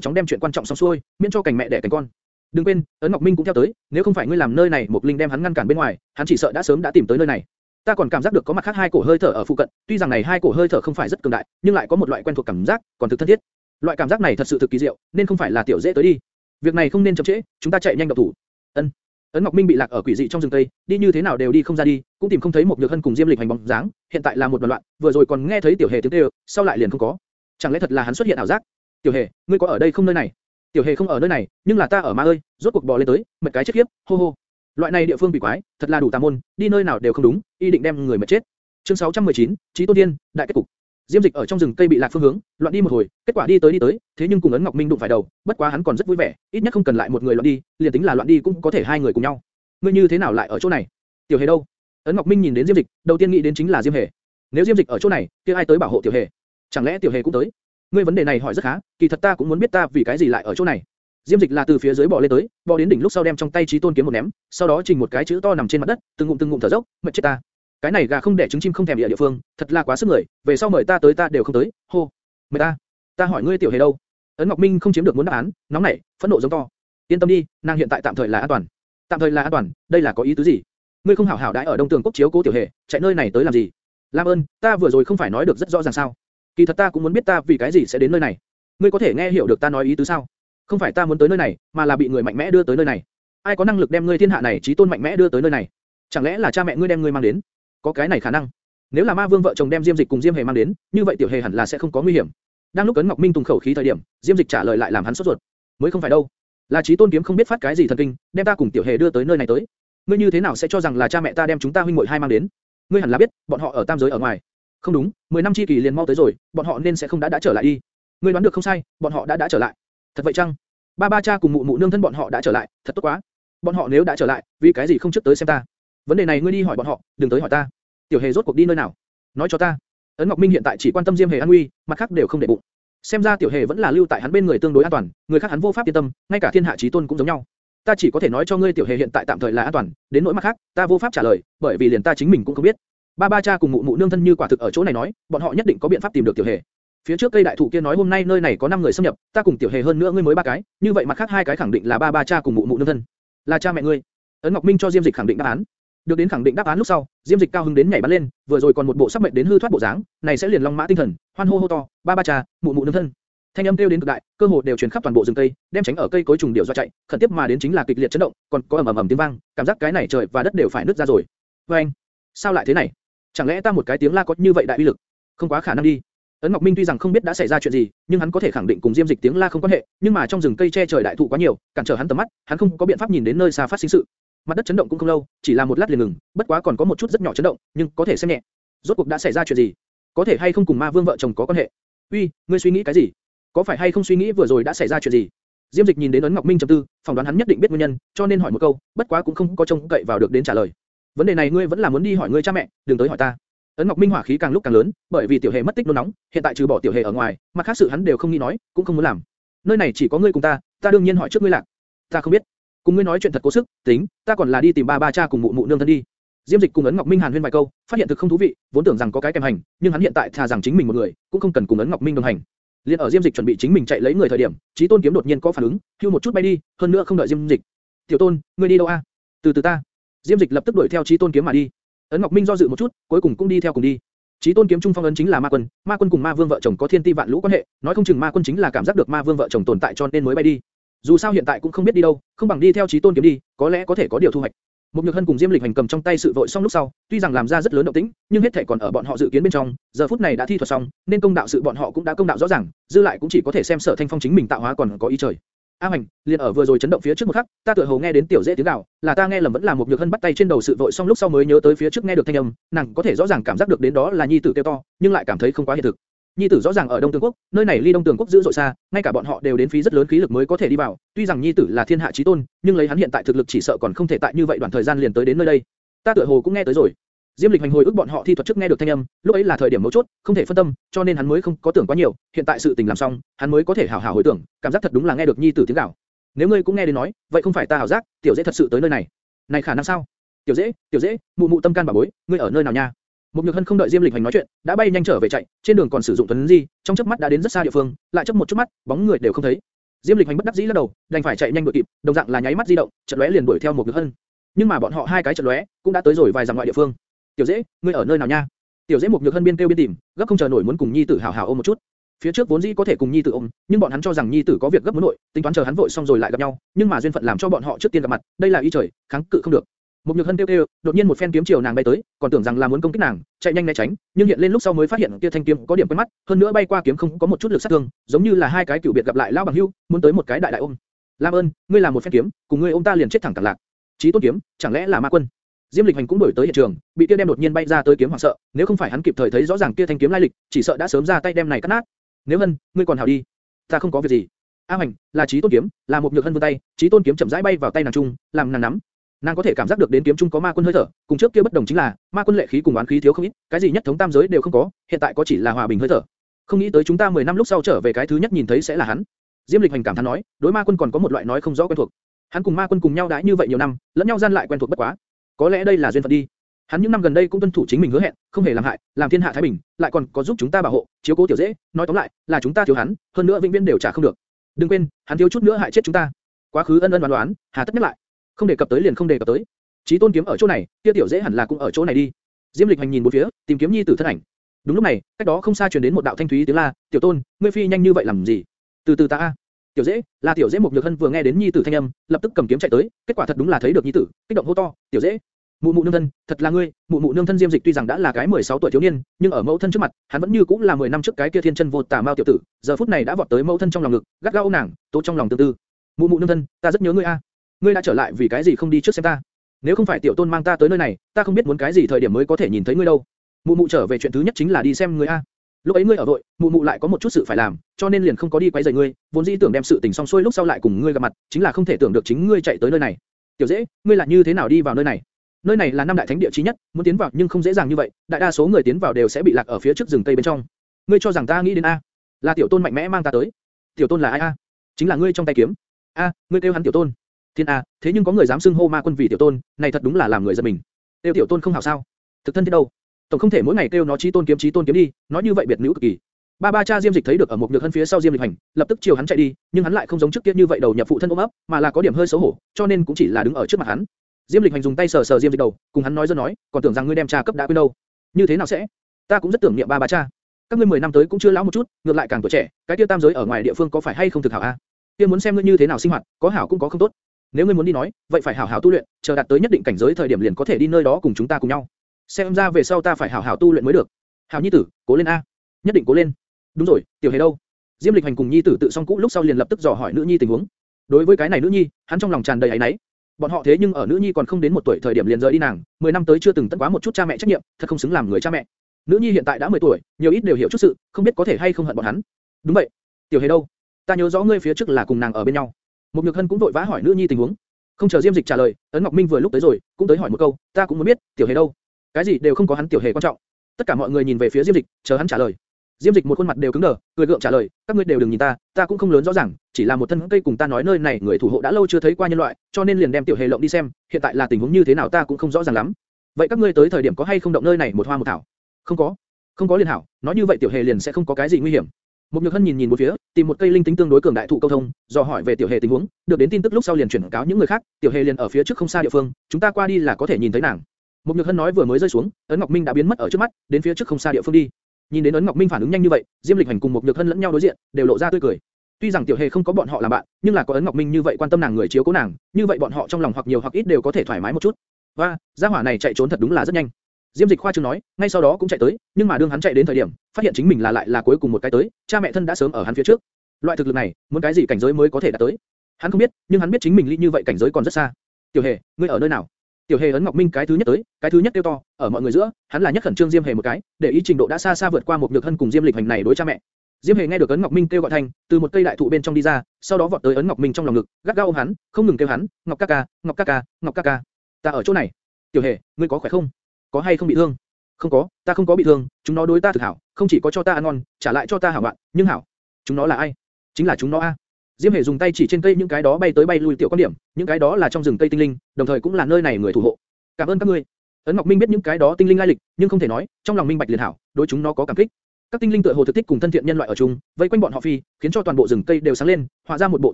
chóng đem chuyện quan trọng xong xuôi, miễn cho cảnh mẹ đẻ cảnh con. Đừng quên, ấn Ngọc Minh cũng theo tới, nếu không phải ngươi làm nơi này một linh đem hắn ngăn cản bên ngoài, hắn chỉ sợ đã sớm đã tìm tới nơi này. Ta còn cảm giác được có mặt khác hai cổ hơi thở ở phụ cận, tuy rằng này hai cổ hơi thở không phải rất cường đại, nhưng lại có một loại quen thuộc cảm giác, còn thực thân thiết. Loại cảm giác này thật sự thực kỳ diệu, nên không phải là tiểu dễ tới đi. Việc này không nên chậm trễ, chúng ta chạy nhanh động thủ. Ân. Ấn Ngọc Minh bị lạc ở quỷ dị trong rừng tây, đi như thế nào đều đi không ra đi, cũng tìm không thấy một nhược hân cùng Diêm Lịch hành bóng dáng, hiện tại là một đoàn loạn, vừa rồi còn nghe thấy tiểu hề tiếng kêu, sau lại liền không có. Chẳng lẽ thật là hắn xuất hiện ảo giác? Tiểu hề, ngươi có ở đây không nơi này? Tiểu hề không ở nơi này, nhưng là ta ở ma ơi, rốt cuộc bò lên tới, mệt cái chết khiếp, hô hô. Loại này địa phương bị quái, thật là đủ tà môn, đi nơi nào đều không đúng, y định đem người mệt chết. Chương 619, Chí Tôn Thiên, đại kết cục. Diêm Dịch ở trong rừng cây bị lạc phương hướng, loạn đi một hồi, kết quả đi tới đi tới, thế nhưng cùng ấn Ngọc Minh đụng phải đầu, bất quá hắn còn rất vui vẻ, ít nhất không cần lại một người loạn đi, liền tính là loạn đi cũng có thể hai người cùng nhau. Ngươi như thế nào lại ở chỗ này? Tiểu Hề đâu? Ấn Ngọc Minh nhìn đến Diêm Dịch, đầu tiên nghĩ đến chính là Diêm Hề. Nếu Diêm Dịch ở chỗ này, kia ai tới bảo hộ Tiểu Hề? Chẳng lẽ Tiểu Hề cũng tới? Ngươi vấn đề này hỏi rất khá, kỳ thật ta cũng muốn biết ta vì cái gì lại ở chỗ này. Diêm Dịch là từ phía dưới bò lên tới, bò đến đỉnh lúc sau đem trong tay Chí Tôn kiếm một ném, sau đó trình một cái chữ to nằm trên mặt đất, từng ngụm từng ngụm thở dốc, mệt chết ta. Cái này gà không đẻ trứng chim không thèm địa địa phương, thật là quá sức người, về sau mời ta tới ta đều không tới, hô. Mời ta, ta hỏi ngươi tiểu hề đâu? Ấn Ngọc Minh không chiếm được muốn đáp án, nóng nảy, phẫn nộ giống to. Yên tâm đi, nàng hiện tại tạm thời là an toàn. Tạm thời là an toàn, đây là có ý tứ gì? Ngươi không hảo hảo đãi ở Đông Tường Quốc chiếu cố tiểu hề, chạy nơi này tới làm gì? làm ơn, ta vừa rồi không phải nói được rất rõ ràng sao? Kỳ thật ta cũng muốn biết ta vì cái gì sẽ đến nơi này. Ngươi có thể nghe hiểu được ta nói ý tứ sao? Không phải ta muốn tới nơi này, mà là bị người mạnh mẽ đưa tới nơi này. Ai có năng lực đem ngươi thiên hạ này trí tôn mạnh mẽ đưa tới nơi này? Chẳng lẽ là cha mẹ ngươi đem ngươi mang đến? Có cái này khả năng. Nếu là ma vương vợ chồng đem Diêm Dịch cùng Diêm Hề mang đến, như vậy tiểu Hề hẳn là sẽ không có nguy hiểm. Đang lúc Cấn Ngọc Minh tùng khẩu khí thời điểm, Diêm Dịch trả lời lại làm hắn sốt ruột. Mới không phải đâu, là trí tôn kiếm không biết phát cái gì thần kinh, đem ta cùng tiểu Hề đưa tới nơi này tới. Ngươi như thế nào sẽ cho rằng là cha mẹ ta đem chúng ta huynh muội hai mang đến? Ngươi hẳn là biết, bọn họ ở tam giới ở ngoài. Không đúng, 10 năm chi kỳ liền mau tới rồi, bọn họ nên sẽ không đã đã trở lại đi. Ngươi đoán được không sai, bọn họ đã đã trở lại. Thật vậy chăng? Ba ba cha cùng mụ mụ nương thân bọn họ đã trở lại, thật tốt quá. Bọn họ nếu đã trở lại, vì cái gì không trước tới xem ta? Vấn đề này ngươi đi hỏi bọn họ, đừng tới hỏi ta. Tiểu Hề rốt cuộc đi nơi nào? Nói cho ta. Ấn Ngọc Minh hiện tại chỉ quan tâm Diêm Hề an nguy, mặt khác đều không để bụng. Xem ra Tiểu Hề vẫn là lưu tại hắn bên người tương đối an toàn, người khác hắn vô pháp yên tâm, ngay cả thiên hạ chí tôn cũng giống nhau. Ta chỉ có thể nói cho ngươi Tiểu Hề hiện tại tạm thời là an toàn, đến nỗi mặt khác, ta vô pháp trả lời, bởi vì liền ta chính mình cũng không biết. Ba ba cha cùng mụ mụ nương thân như quả thực ở chỗ này nói, bọn họ nhất định có biện pháp tìm được Tiểu Hề. Phía trước cây đại thụ kia nói hôm nay nơi này có 5 người xâm nhập, ta cùng tiểu hề hơn nữa ngươi mới ba cái, như vậy mặt khác hai cái khẳng định là ba ba cha cùng mụ mụ nương thân, là cha mẹ ngươi. Ấn Ngọc Minh cho Diêm Dịch khẳng định đáp án. Được đến khẳng định đáp án lúc sau, Diêm Dịch cao hứng đến nhảy bắn lên, vừa rồi còn một bộ sắc mệnh đến hư thoát bộ dáng, này sẽ liền long mã tinh thần, hoan hô hô to, ba ba trà, mụ mụ nương thân. Thanh âm kêu đến cực đại, cơ hồ đều truyền khắp toàn bộ rừng cây, đem tránh ở cây cối trùng điệu do chạy, khẩn tiếp mà đến chính là kịch liệt chấn động, còn có ầm ầm ầm tiếng vang, cảm giác cái này trời và đất đều phải nứt ra rồi. Với anh, sao lại thế này? Chẳng lẽ ta một cái tiếng la có như vậy đại uy lực? Không quá khả năng đi. Ấn Ngọc Minh tuy rằng không biết đã xảy ra chuyện gì, nhưng hắn có thể khẳng định cùng Diêm Dịch tiếng la không quan hệ, nhưng mà trong rừng cây che trời đại thụ quá nhiều, cản trở hắn tầm mắt, hắn không có biện pháp nhìn đến nơi xa phát sinh sự. Mặt đất chấn động cũng không lâu, chỉ là một lát liền ngừng, bất quá còn có một chút rất nhỏ chấn động, nhưng có thể xem nhẹ. Rốt cuộc đã xảy ra chuyện gì? Có thể hay không cùng Ma Vương vợ chồng có quan hệ? Uy, ngươi suy nghĩ cái gì? Có phải hay không suy nghĩ vừa rồi đã xảy ra chuyện gì? Diêm Dịch nhìn đến Ấn Ngọc Minh trầm tư, phỏng đoán hắn nhất định biết nguyên nhân, cho nên hỏi một câu, bất quá cũng không có trông cậy vào được đến trả lời. Vấn đề này ngươi vẫn là muốn đi hỏi ngươi cha mẹ, đừng tới hỏi ta. Ấn Ngọc Minh hỏa khí càng lúc càng lớn, bởi vì tiểu hệ mất tích nôn nóng, hiện tại trừ bỏ tiểu hệ ở ngoài, mặt khác sự hắn đều không nghĩ nói, cũng không muốn làm. Nơi này chỉ có ngươi cùng ta, ta đương nhiên hỏi trước ngươi lạc. Ta không biết. Cùng ngươi nói chuyện thật cố sức, tính, ta còn là đi tìm ba ba cha cùng mụ mụ nương thân đi. Diêm Dịch cùng Ấn Ngọc Minh hàn huyên vài câu, phát hiện thực không thú vị, vốn tưởng rằng có cái kèm hành, nhưng hắn hiện tại thà rằng chính mình một người, cũng không cần cùng Ấn Ngọc Minh đồng hành. Liên ở Diêm Dịch chuẩn bị chính mình chạy lấy người thời điểm, Chí Tôn kiếm đột nhiên có phản ứng, hưu một chút bay đi, hơn nữa không đợi Diêm Dịch. Tiểu Tôn, ngươi đi đâu a? Từ từ ta. Diêm Dịch lập tức đuổi theo Chí Tôn kiếm mà đi. Ấn Ngọc Minh do dự một chút, cuối cùng cũng đi theo cùng đi. Chí Tôn kiếm trung phong ấn chính là Ma Quân, Ma Quân cùng Ma Vương vợ chồng có thiên ti vạn lũ quan hệ, nói không chừng Ma Quân chính là cảm giác được Ma Vương vợ chồng tồn tại cho nên mới bay đi. Dù sao hiện tại cũng không biết đi đâu, không bằng đi theo Chí Tôn kiếm đi, có lẽ có thể có điều thu hoạch. Một Nhược Hân cùng Diêm Lịch hành cầm trong tay sự vội xong lúc sau, tuy rằng làm ra rất lớn động tĩnh, nhưng hết thể còn ở bọn họ dự kiến bên trong, giờ phút này đã thi thuật xong, nên công đạo sự bọn họ cũng đã công đạo rõ ràng, dư lại cũng chỉ có thể xem Sở Thanh Phong chính mình tạo hóa còn có ý trời. A Hành, liền ở vừa rồi chấn động phía trước một khắc, ta tựa hồ nghe đến tiểu dễ tiếng gào, là ta nghe lầm vẫn là một nhược hân bắt tay trên đầu sự vội xong lúc sau mới nhớ tới phía trước nghe được thanh âm, nàng có thể rõ ràng cảm giác được đến đó là nhi tử kêu to, nhưng lại cảm thấy không quá hiện thực. Nhi tử rõ ràng ở Đông Tường Quốc, nơi này ly Đông Tường Quốc dữ dội xa, ngay cả bọn họ đều đến phí rất lớn khí lực mới có thể đi vào. Tuy rằng Nhi tử là thiên hạ chí tôn, nhưng lấy hắn hiện tại thực lực chỉ sợ còn không thể tại như vậy đoạn thời gian liền tới đến nơi đây. Ta tựa hồ cũng nghe tới rồi. Diêm Lịch hành hồi ức bọn họ thi thuật trước nghe được thanh âm, lúc ấy là thời điểm mấu chốt, không thể phân tâm, cho nên hắn mới không có tưởng quá nhiều. Hiện tại sự tình làm xong, hắn mới có thể hảo hảo hồi tưởng, cảm giác thật đúng là nghe được Nhi tử tiếng gào. Nếu ngươi cũng nghe đến nói, vậy không phải ta hảo giác, tiểu dễ thật sự tới nơi này. Này khả năng sao? Tiểu dễ, tiểu dễ, mụ mụ tâm can bà bối, ngươi ở nơi nào nha? Một Nhược Hân không đợi Diêm Lịch Hành nói chuyện, đã bay nhanh trở về chạy, trên đường còn sử dụng tuấn di, trong chớp mắt đã đến rất xa địa phương, lại chớp một chút mắt, bóng người đều không thấy. Diêm Lịch Hành bất đắc dĩ lắc đầu, đành phải chạy nhanh đuổi kịp, đồng dạng là nháy mắt di động, chợt lóe liền đuổi theo một Nhược Hân. Nhưng mà bọn họ hai cái chợt lóe, cũng đã tới rồi vài dặm ngoại địa phương. Tiểu Dễ, ngươi ở nơi nào nha? Tiểu Dễ một Nhược Hân biên kêu biên tìm, gấp không chờ nổi muốn cùng Nhi tử hảo hảo ôm một chút. Phía trước vốn dĩ có thể cùng Nhi tử ôm, nhưng bọn hắn cho rằng Nhi tử có việc gấp muốn nội, tính toán chờ hắn vội xong rồi lại gặp nhau, nhưng mà duyên phận làm cho bọn họ trước tiên gặp mặt, đây là ý trời, kháng cự không được. Một nhược hân tiêu tiêu, đột nhiên một phen kiếm chiều nàng bay tới, còn tưởng rằng là muốn công kích nàng, chạy nhanh né tránh, nhưng hiện lên lúc sau mới phát hiện kia thanh kiếm có điểm quen mắt, hơn nữa bay qua kiếm không có một chút lực sát thương, giống như là hai cái cựu biệt gặp lại lão bằng hưu muốn tới một cái đại đại ôm. Lam ơn, ngươi làm một phen kiếm, cùng ngươi ôm ta liền chết thẳng cẳng lạc. Chí tôn kiếm, chẳng lẽ là ma quân? Diêm Lịch Hành cũng đuổi tới hiện trường, bị kia đem đột nhiên bay ra tới kiếm hoảng sợ, nếu không phải hắn kịp thời thấy rõ ràng kia thanh kiếm lai lịch, chỉ sợ đã sớm ra tay đem này cắt nát. Nếu hân, ngươi còn hảo đi, ta không có việc gì. A Hành, là Chí tôn kiếm, là một nhược hân vươn tay, Chí tôn kiếm chậm rãi bay vào tay nàng trung, làm nàng nắm, Nàng có thể cảm giác được đến kiếm trung có ma quân hơi thở, cùng trước kia bất đồng chính là, ma quân lệ khí cùng oán khí thiếu không ít, cái gì nhất thống tam giới đều không có, hiện tại có chỉ là hòa bình hơi thở. Không nghĩ tới chúng ta 10 năm lúc sau trở về cái thứ nhất nhìn thấy sẽ là hắn. Diêm Lịch hành cảm thán nói, đối ma quân còn có một loại nói không rõ quen thuộc. Hắn cùng ma quân cùng nhau đãi như vậy nhiều năm, lẫn nhau gian lại quen thuộc bất quá. Có lẽ đây là duyên phận đi. Hắn những năm gần đây cũng tuân thủ chính mình hứa hẹn, không hề làm hại, làm thiên hạ thái bình, lại còn có giúp chúng ta bảo hộ, chiếu cố tiểu dễ, nói tóm lại, là chúng ta thiếu hắn, hơn nữa vĩnh viễn đều trả không được. Đừng quên, hắn thiếu chút nữa hại chết chúng ta. Quá khứ ân ân đoán đoán, hà tất nhắc lại. Không đề cập tới liền không đề cập tới. Chí tôn kiếm ở chỗ này, kia tiểu dễ hẳn là cũng ở chỗ này đi. Diêm Lịch hành nhìn bốn phía, tìm kiếm nhi tử thân ảnh. Đúng lúc này, cách đó không xa truyền đến một đạo thanh thúy tiếng la, "Tiểu tôn, ngươi phi nhanh như vậy làm gì? Từ từ ta a." Tiểu dễ, là tiểu dễ một nhược hân vừa nghe đến nhi tử thanh âm, lập tức cầm kiếm chạy tới, kết quả thật đúng là thấy được nhi tử, kích động hô to, "Tiểu dễ, mụ mụ nương thân, thật là ngươi." Mụ mụ nương thân Diêm Dịch tuy rằng đã là cái 16 tuổi thiếu niên, nhưng ở mẫu thân trước mặt, hắn vẫn như cũng là 10 năm trước cái kia thiên chân vô tà mao tiểu tử, giờ phút này đã vọt tới mẫu thân trong lòng ngực, gắt gao ôm nàng, tố trong lòng tương tư. "Mụ mụ nương thân, ta rất nhớ ngươi a. Ngươi đã trở lại vì cái gì không đi trước xem ta?" Nếu không phải tiểu tôn mang ta tới nơi này, ta không biết muốn cái gì thời điểm mới có thể nhìn thấy ngươi đâu. Mụ mụ trở về chuyện thứ nhất chính là đi xem ngươi a. Lúc ấy ngươi ở vội, mụ mụ lại có một chút sự phải làm, cho nên liền không có đi quấy rầy ngươi, vốn dĩ tưởng đem sự tình xong xuôi lúc sau lại cùng ngươi gặp mặt, chính là không thể tưởng được chính ngươi chạy tới nơi này. Tiểu dễ, ngươi là như thế nào đi vào nơi này? Nơi này là năm đại thánh địa chí nhất, muốn tiến vào nhưng không dễ dàng như vậy, đại đa số người tiến vào đều sẽ bị lạc ở phía trước rừng cây bên trong. Ngươi cho rằng ta nghĩ đến a? Là tiểu tôn mạnh mẽ mang ta tới. Tiểu tôn là ai a? Chính là ngươi trong tay kiếm. A, ngươi kêu hắn tiểu tôn. Thiên a, thế nhưng có người dám xưng hô ma quân vì tiểu tôn, này thật đúng là làm người giật mình. Tiêu tiểu tôn không hảo sao? Thực thân thế đâu? Tổng không thể mỗi ngày kêu nó chí tôn kiếm chí tôn kiếm đi, nói như vậy biệt nữ cực kỳ. Ba ba cha Diêm Dịch thấy được ở một nhược hân phía sau Diêm Lịch hành, lập tức chiều hắn chạy đi, nhưng hắn lại không giống trước kia như vậy đầu nhập phụ thân ôm ấp, mà là có điểm hơi xấu hổ, cho nên cũng chỉ là đứng ở trước mặt hắn. Diêm Lịch hành dùng tay sờ sờ Diêm Dịch đầu, cùng hắn nói dân nói, còn tưởng rằng ngươi đem cha cấp đã quên đâu. Như thế nào sẽ? Ta cũng rất tưởng niệm ba ba cha. Các ngươi 10 năm tới cũng chưa lão một chút, ngược lại càng tuổi trẻ, cái kia tam giới ở ngoài địa phương có phải hay không thực hảo a? Kia muốn xem ngươi như thế nào sinh hoạt, có hảo cũng có không tốt. Nếu ngươi muốn đi nói, vậy phải hảo hảo tu luyện, chờ đạt tới nhất định cảnh giới thời điểm liền có thể đi nơi đó cùng chúng ta cùng nhau. Xem ra về sau ta phải hảo hảo tu luyện mới được. Hảo nhi tử, cố lên a, nhất định cố lên. Đúng rồi, tiểu hề đâu? Diêm Lịch Hành cùng nhi tử tự xong cũ lúc sau liền lập tức dò hỏi nữ nhi tình huống. Đối với cái này nữ nhi, hắn trong lòng tràn đầy áy náy. Bọn họ thế nhưng ở nữ nhi còn không đến một tuổi thời điểm liền rời đi nàng, 10 năm tới chưa từng tận quá một chút cha mẹ trách nhiệm, thật không xứng làm người cha mẹ. Nữ nhi hiện tại đã 10 tuổi, nhiều ít đều hiểu chút sự, không biết có thể hay không hận bọn hắn. Đúng vậy. Tiểu hề đâu? Ta nhớ rõ ngươi phía trước là cùng nàng ở bên nhau. Một Nhược Hân cũng vội vã hỏi nữ nhi tình huống. Không chờ Diêm Dịch trả lời, Ấn Ngọc Minh vừa lúc tới rồi, cũng tới hỏi một câu, ta cũng muốn biết, tiểu hề đâu? Cái gì đều không có hắn tiểu hề quan trọng. Tất cả mọi người nhìn về phía Diêm Dịch, chờ hắn trả lời. Diêm Dịch một khuôn mặt đều cứng đờ, cười gượng trả lời, các ngươi đều đừng nhìn ta, ta cũng không lớn rõ ràng, chỉ là một thân cây cùng ta nói nơi này người thủ hộ đã lâu chưa thấy qua nhân loại, cho nên liền đem tiểu hề lộng đi xem, hiện tại là tình huống như thế nào ta cũng không rõ ràng lắm. Vậy các ngươi tới thời điểm có hay không động nơi này một hoa một thảo? Không có, không có liên hảo, nói như vậy tiểu hề liền sẽ không có cái gì nguy hiểm. Một Nhược Hân nhìn nhìn bốn phía, tìm một cây linh tính tương đối cường đại thụ câu thông, dò hỏi về tiểu hề tình huống, được đến tin tức lúc sau liền chuyển cáo những người khác, tiểu hề liền ở phía trước không xa địa phương, chúng ta qua đi là có thể nhìn thấy nàng. Một Nhược Hân nói vừa mới rơi xuống, ấn Ngọc Minh đã biến mất ở trước mắt, đến phía trước không xa địa phương đi. Nhìn đến ấn Ngọc Minh phản ứng nhanh như vậy, Diêm Lịch Hành cùng một Nhược Hân lẫn nhau đối diện, đều lộ ra tươi cười. Tuy rằng tiểu hề không có bọn họ làm bạn, nhưng là có ấn Ngọc Minh như vậy quan tâm nàng người chiếu cố nàng, như vậy bọn họ trong lòng hoặc nhiều hoặc ít đều có thể thoải mái một chút. Và, gia hỏa này chạy trốn thật đúng là rất nhanh. Diêm Dịch khoa trương nói, ngay sau đó cũng chạy tới, nhưng mà đương hắn chạy đến thời điểm, phát hiện chính mình là lại là cuối cùng một cái tới, cha mẹ thân đã sớm ở hắn phía trước. Loại thực lực này, muốn cái gì cảnh giới mới có thể đạt tới? Hắn không biết, nhưng hắn biết chính mình ly như vậy cảnh giới còn rất xa. Tiểu Hề, ngươi ở nơi nào? Tiểu Hề ấn Ngọc Minh cái thứ nhất tới, cái thứ nhất tiêu to, ở mọi người giữa, hắn là nhất khẩn trương Diêm Hề một cái, để ý trình độ đã xa xa vượt qua một nhược thân cùng Diêm Lịch hành này đối cha mẹ. Diêm Hề nghe được ấn Ngọc Minh kêu gọi thành, từ một cây đại thụ bên trong đi ra, sau đó vọt tới ấn Ngọc Minh trong lòng ngực, gắt gao ôm hắn, không ngừng kêu hắn, Ngọc ca ca, Ngọc ca ca, Ngọc ca ca, ta ở chỗ này. Tiểu Hề, ngươi có khỏe không? Có hay không bị thương? Không có, ta không có bị thương, chúng nó đối ta thực hảo, không chỉ có cho ta ăn ngon, trả lại cho ta hảo bạn, nhưng hảo, chúng nó là ai? Chính là chúng nó a. Diêm Hề dùng tay chỉ trên cây những cái đó bay tới bay lui tiểu quan điểm, những cái đó là trong rừng cây tinh linh, đồng thời cũng là nơi này người thủ hộ. cảm ơn các ngươi. Ấn Ngọc Minh biết những cái đó tinh linh lai lịch, nhưng không thể nói, trong lòng minh bạch liền hảo, đối chúng nó có cảm kích. Các tinh linh tựa hồ thực thích cùng thân thiện nhân loại ở chung, vây quanh bọn họ phi, khiến cho toàn bộ rừng cây đều sáng lên, hóa ra một bộ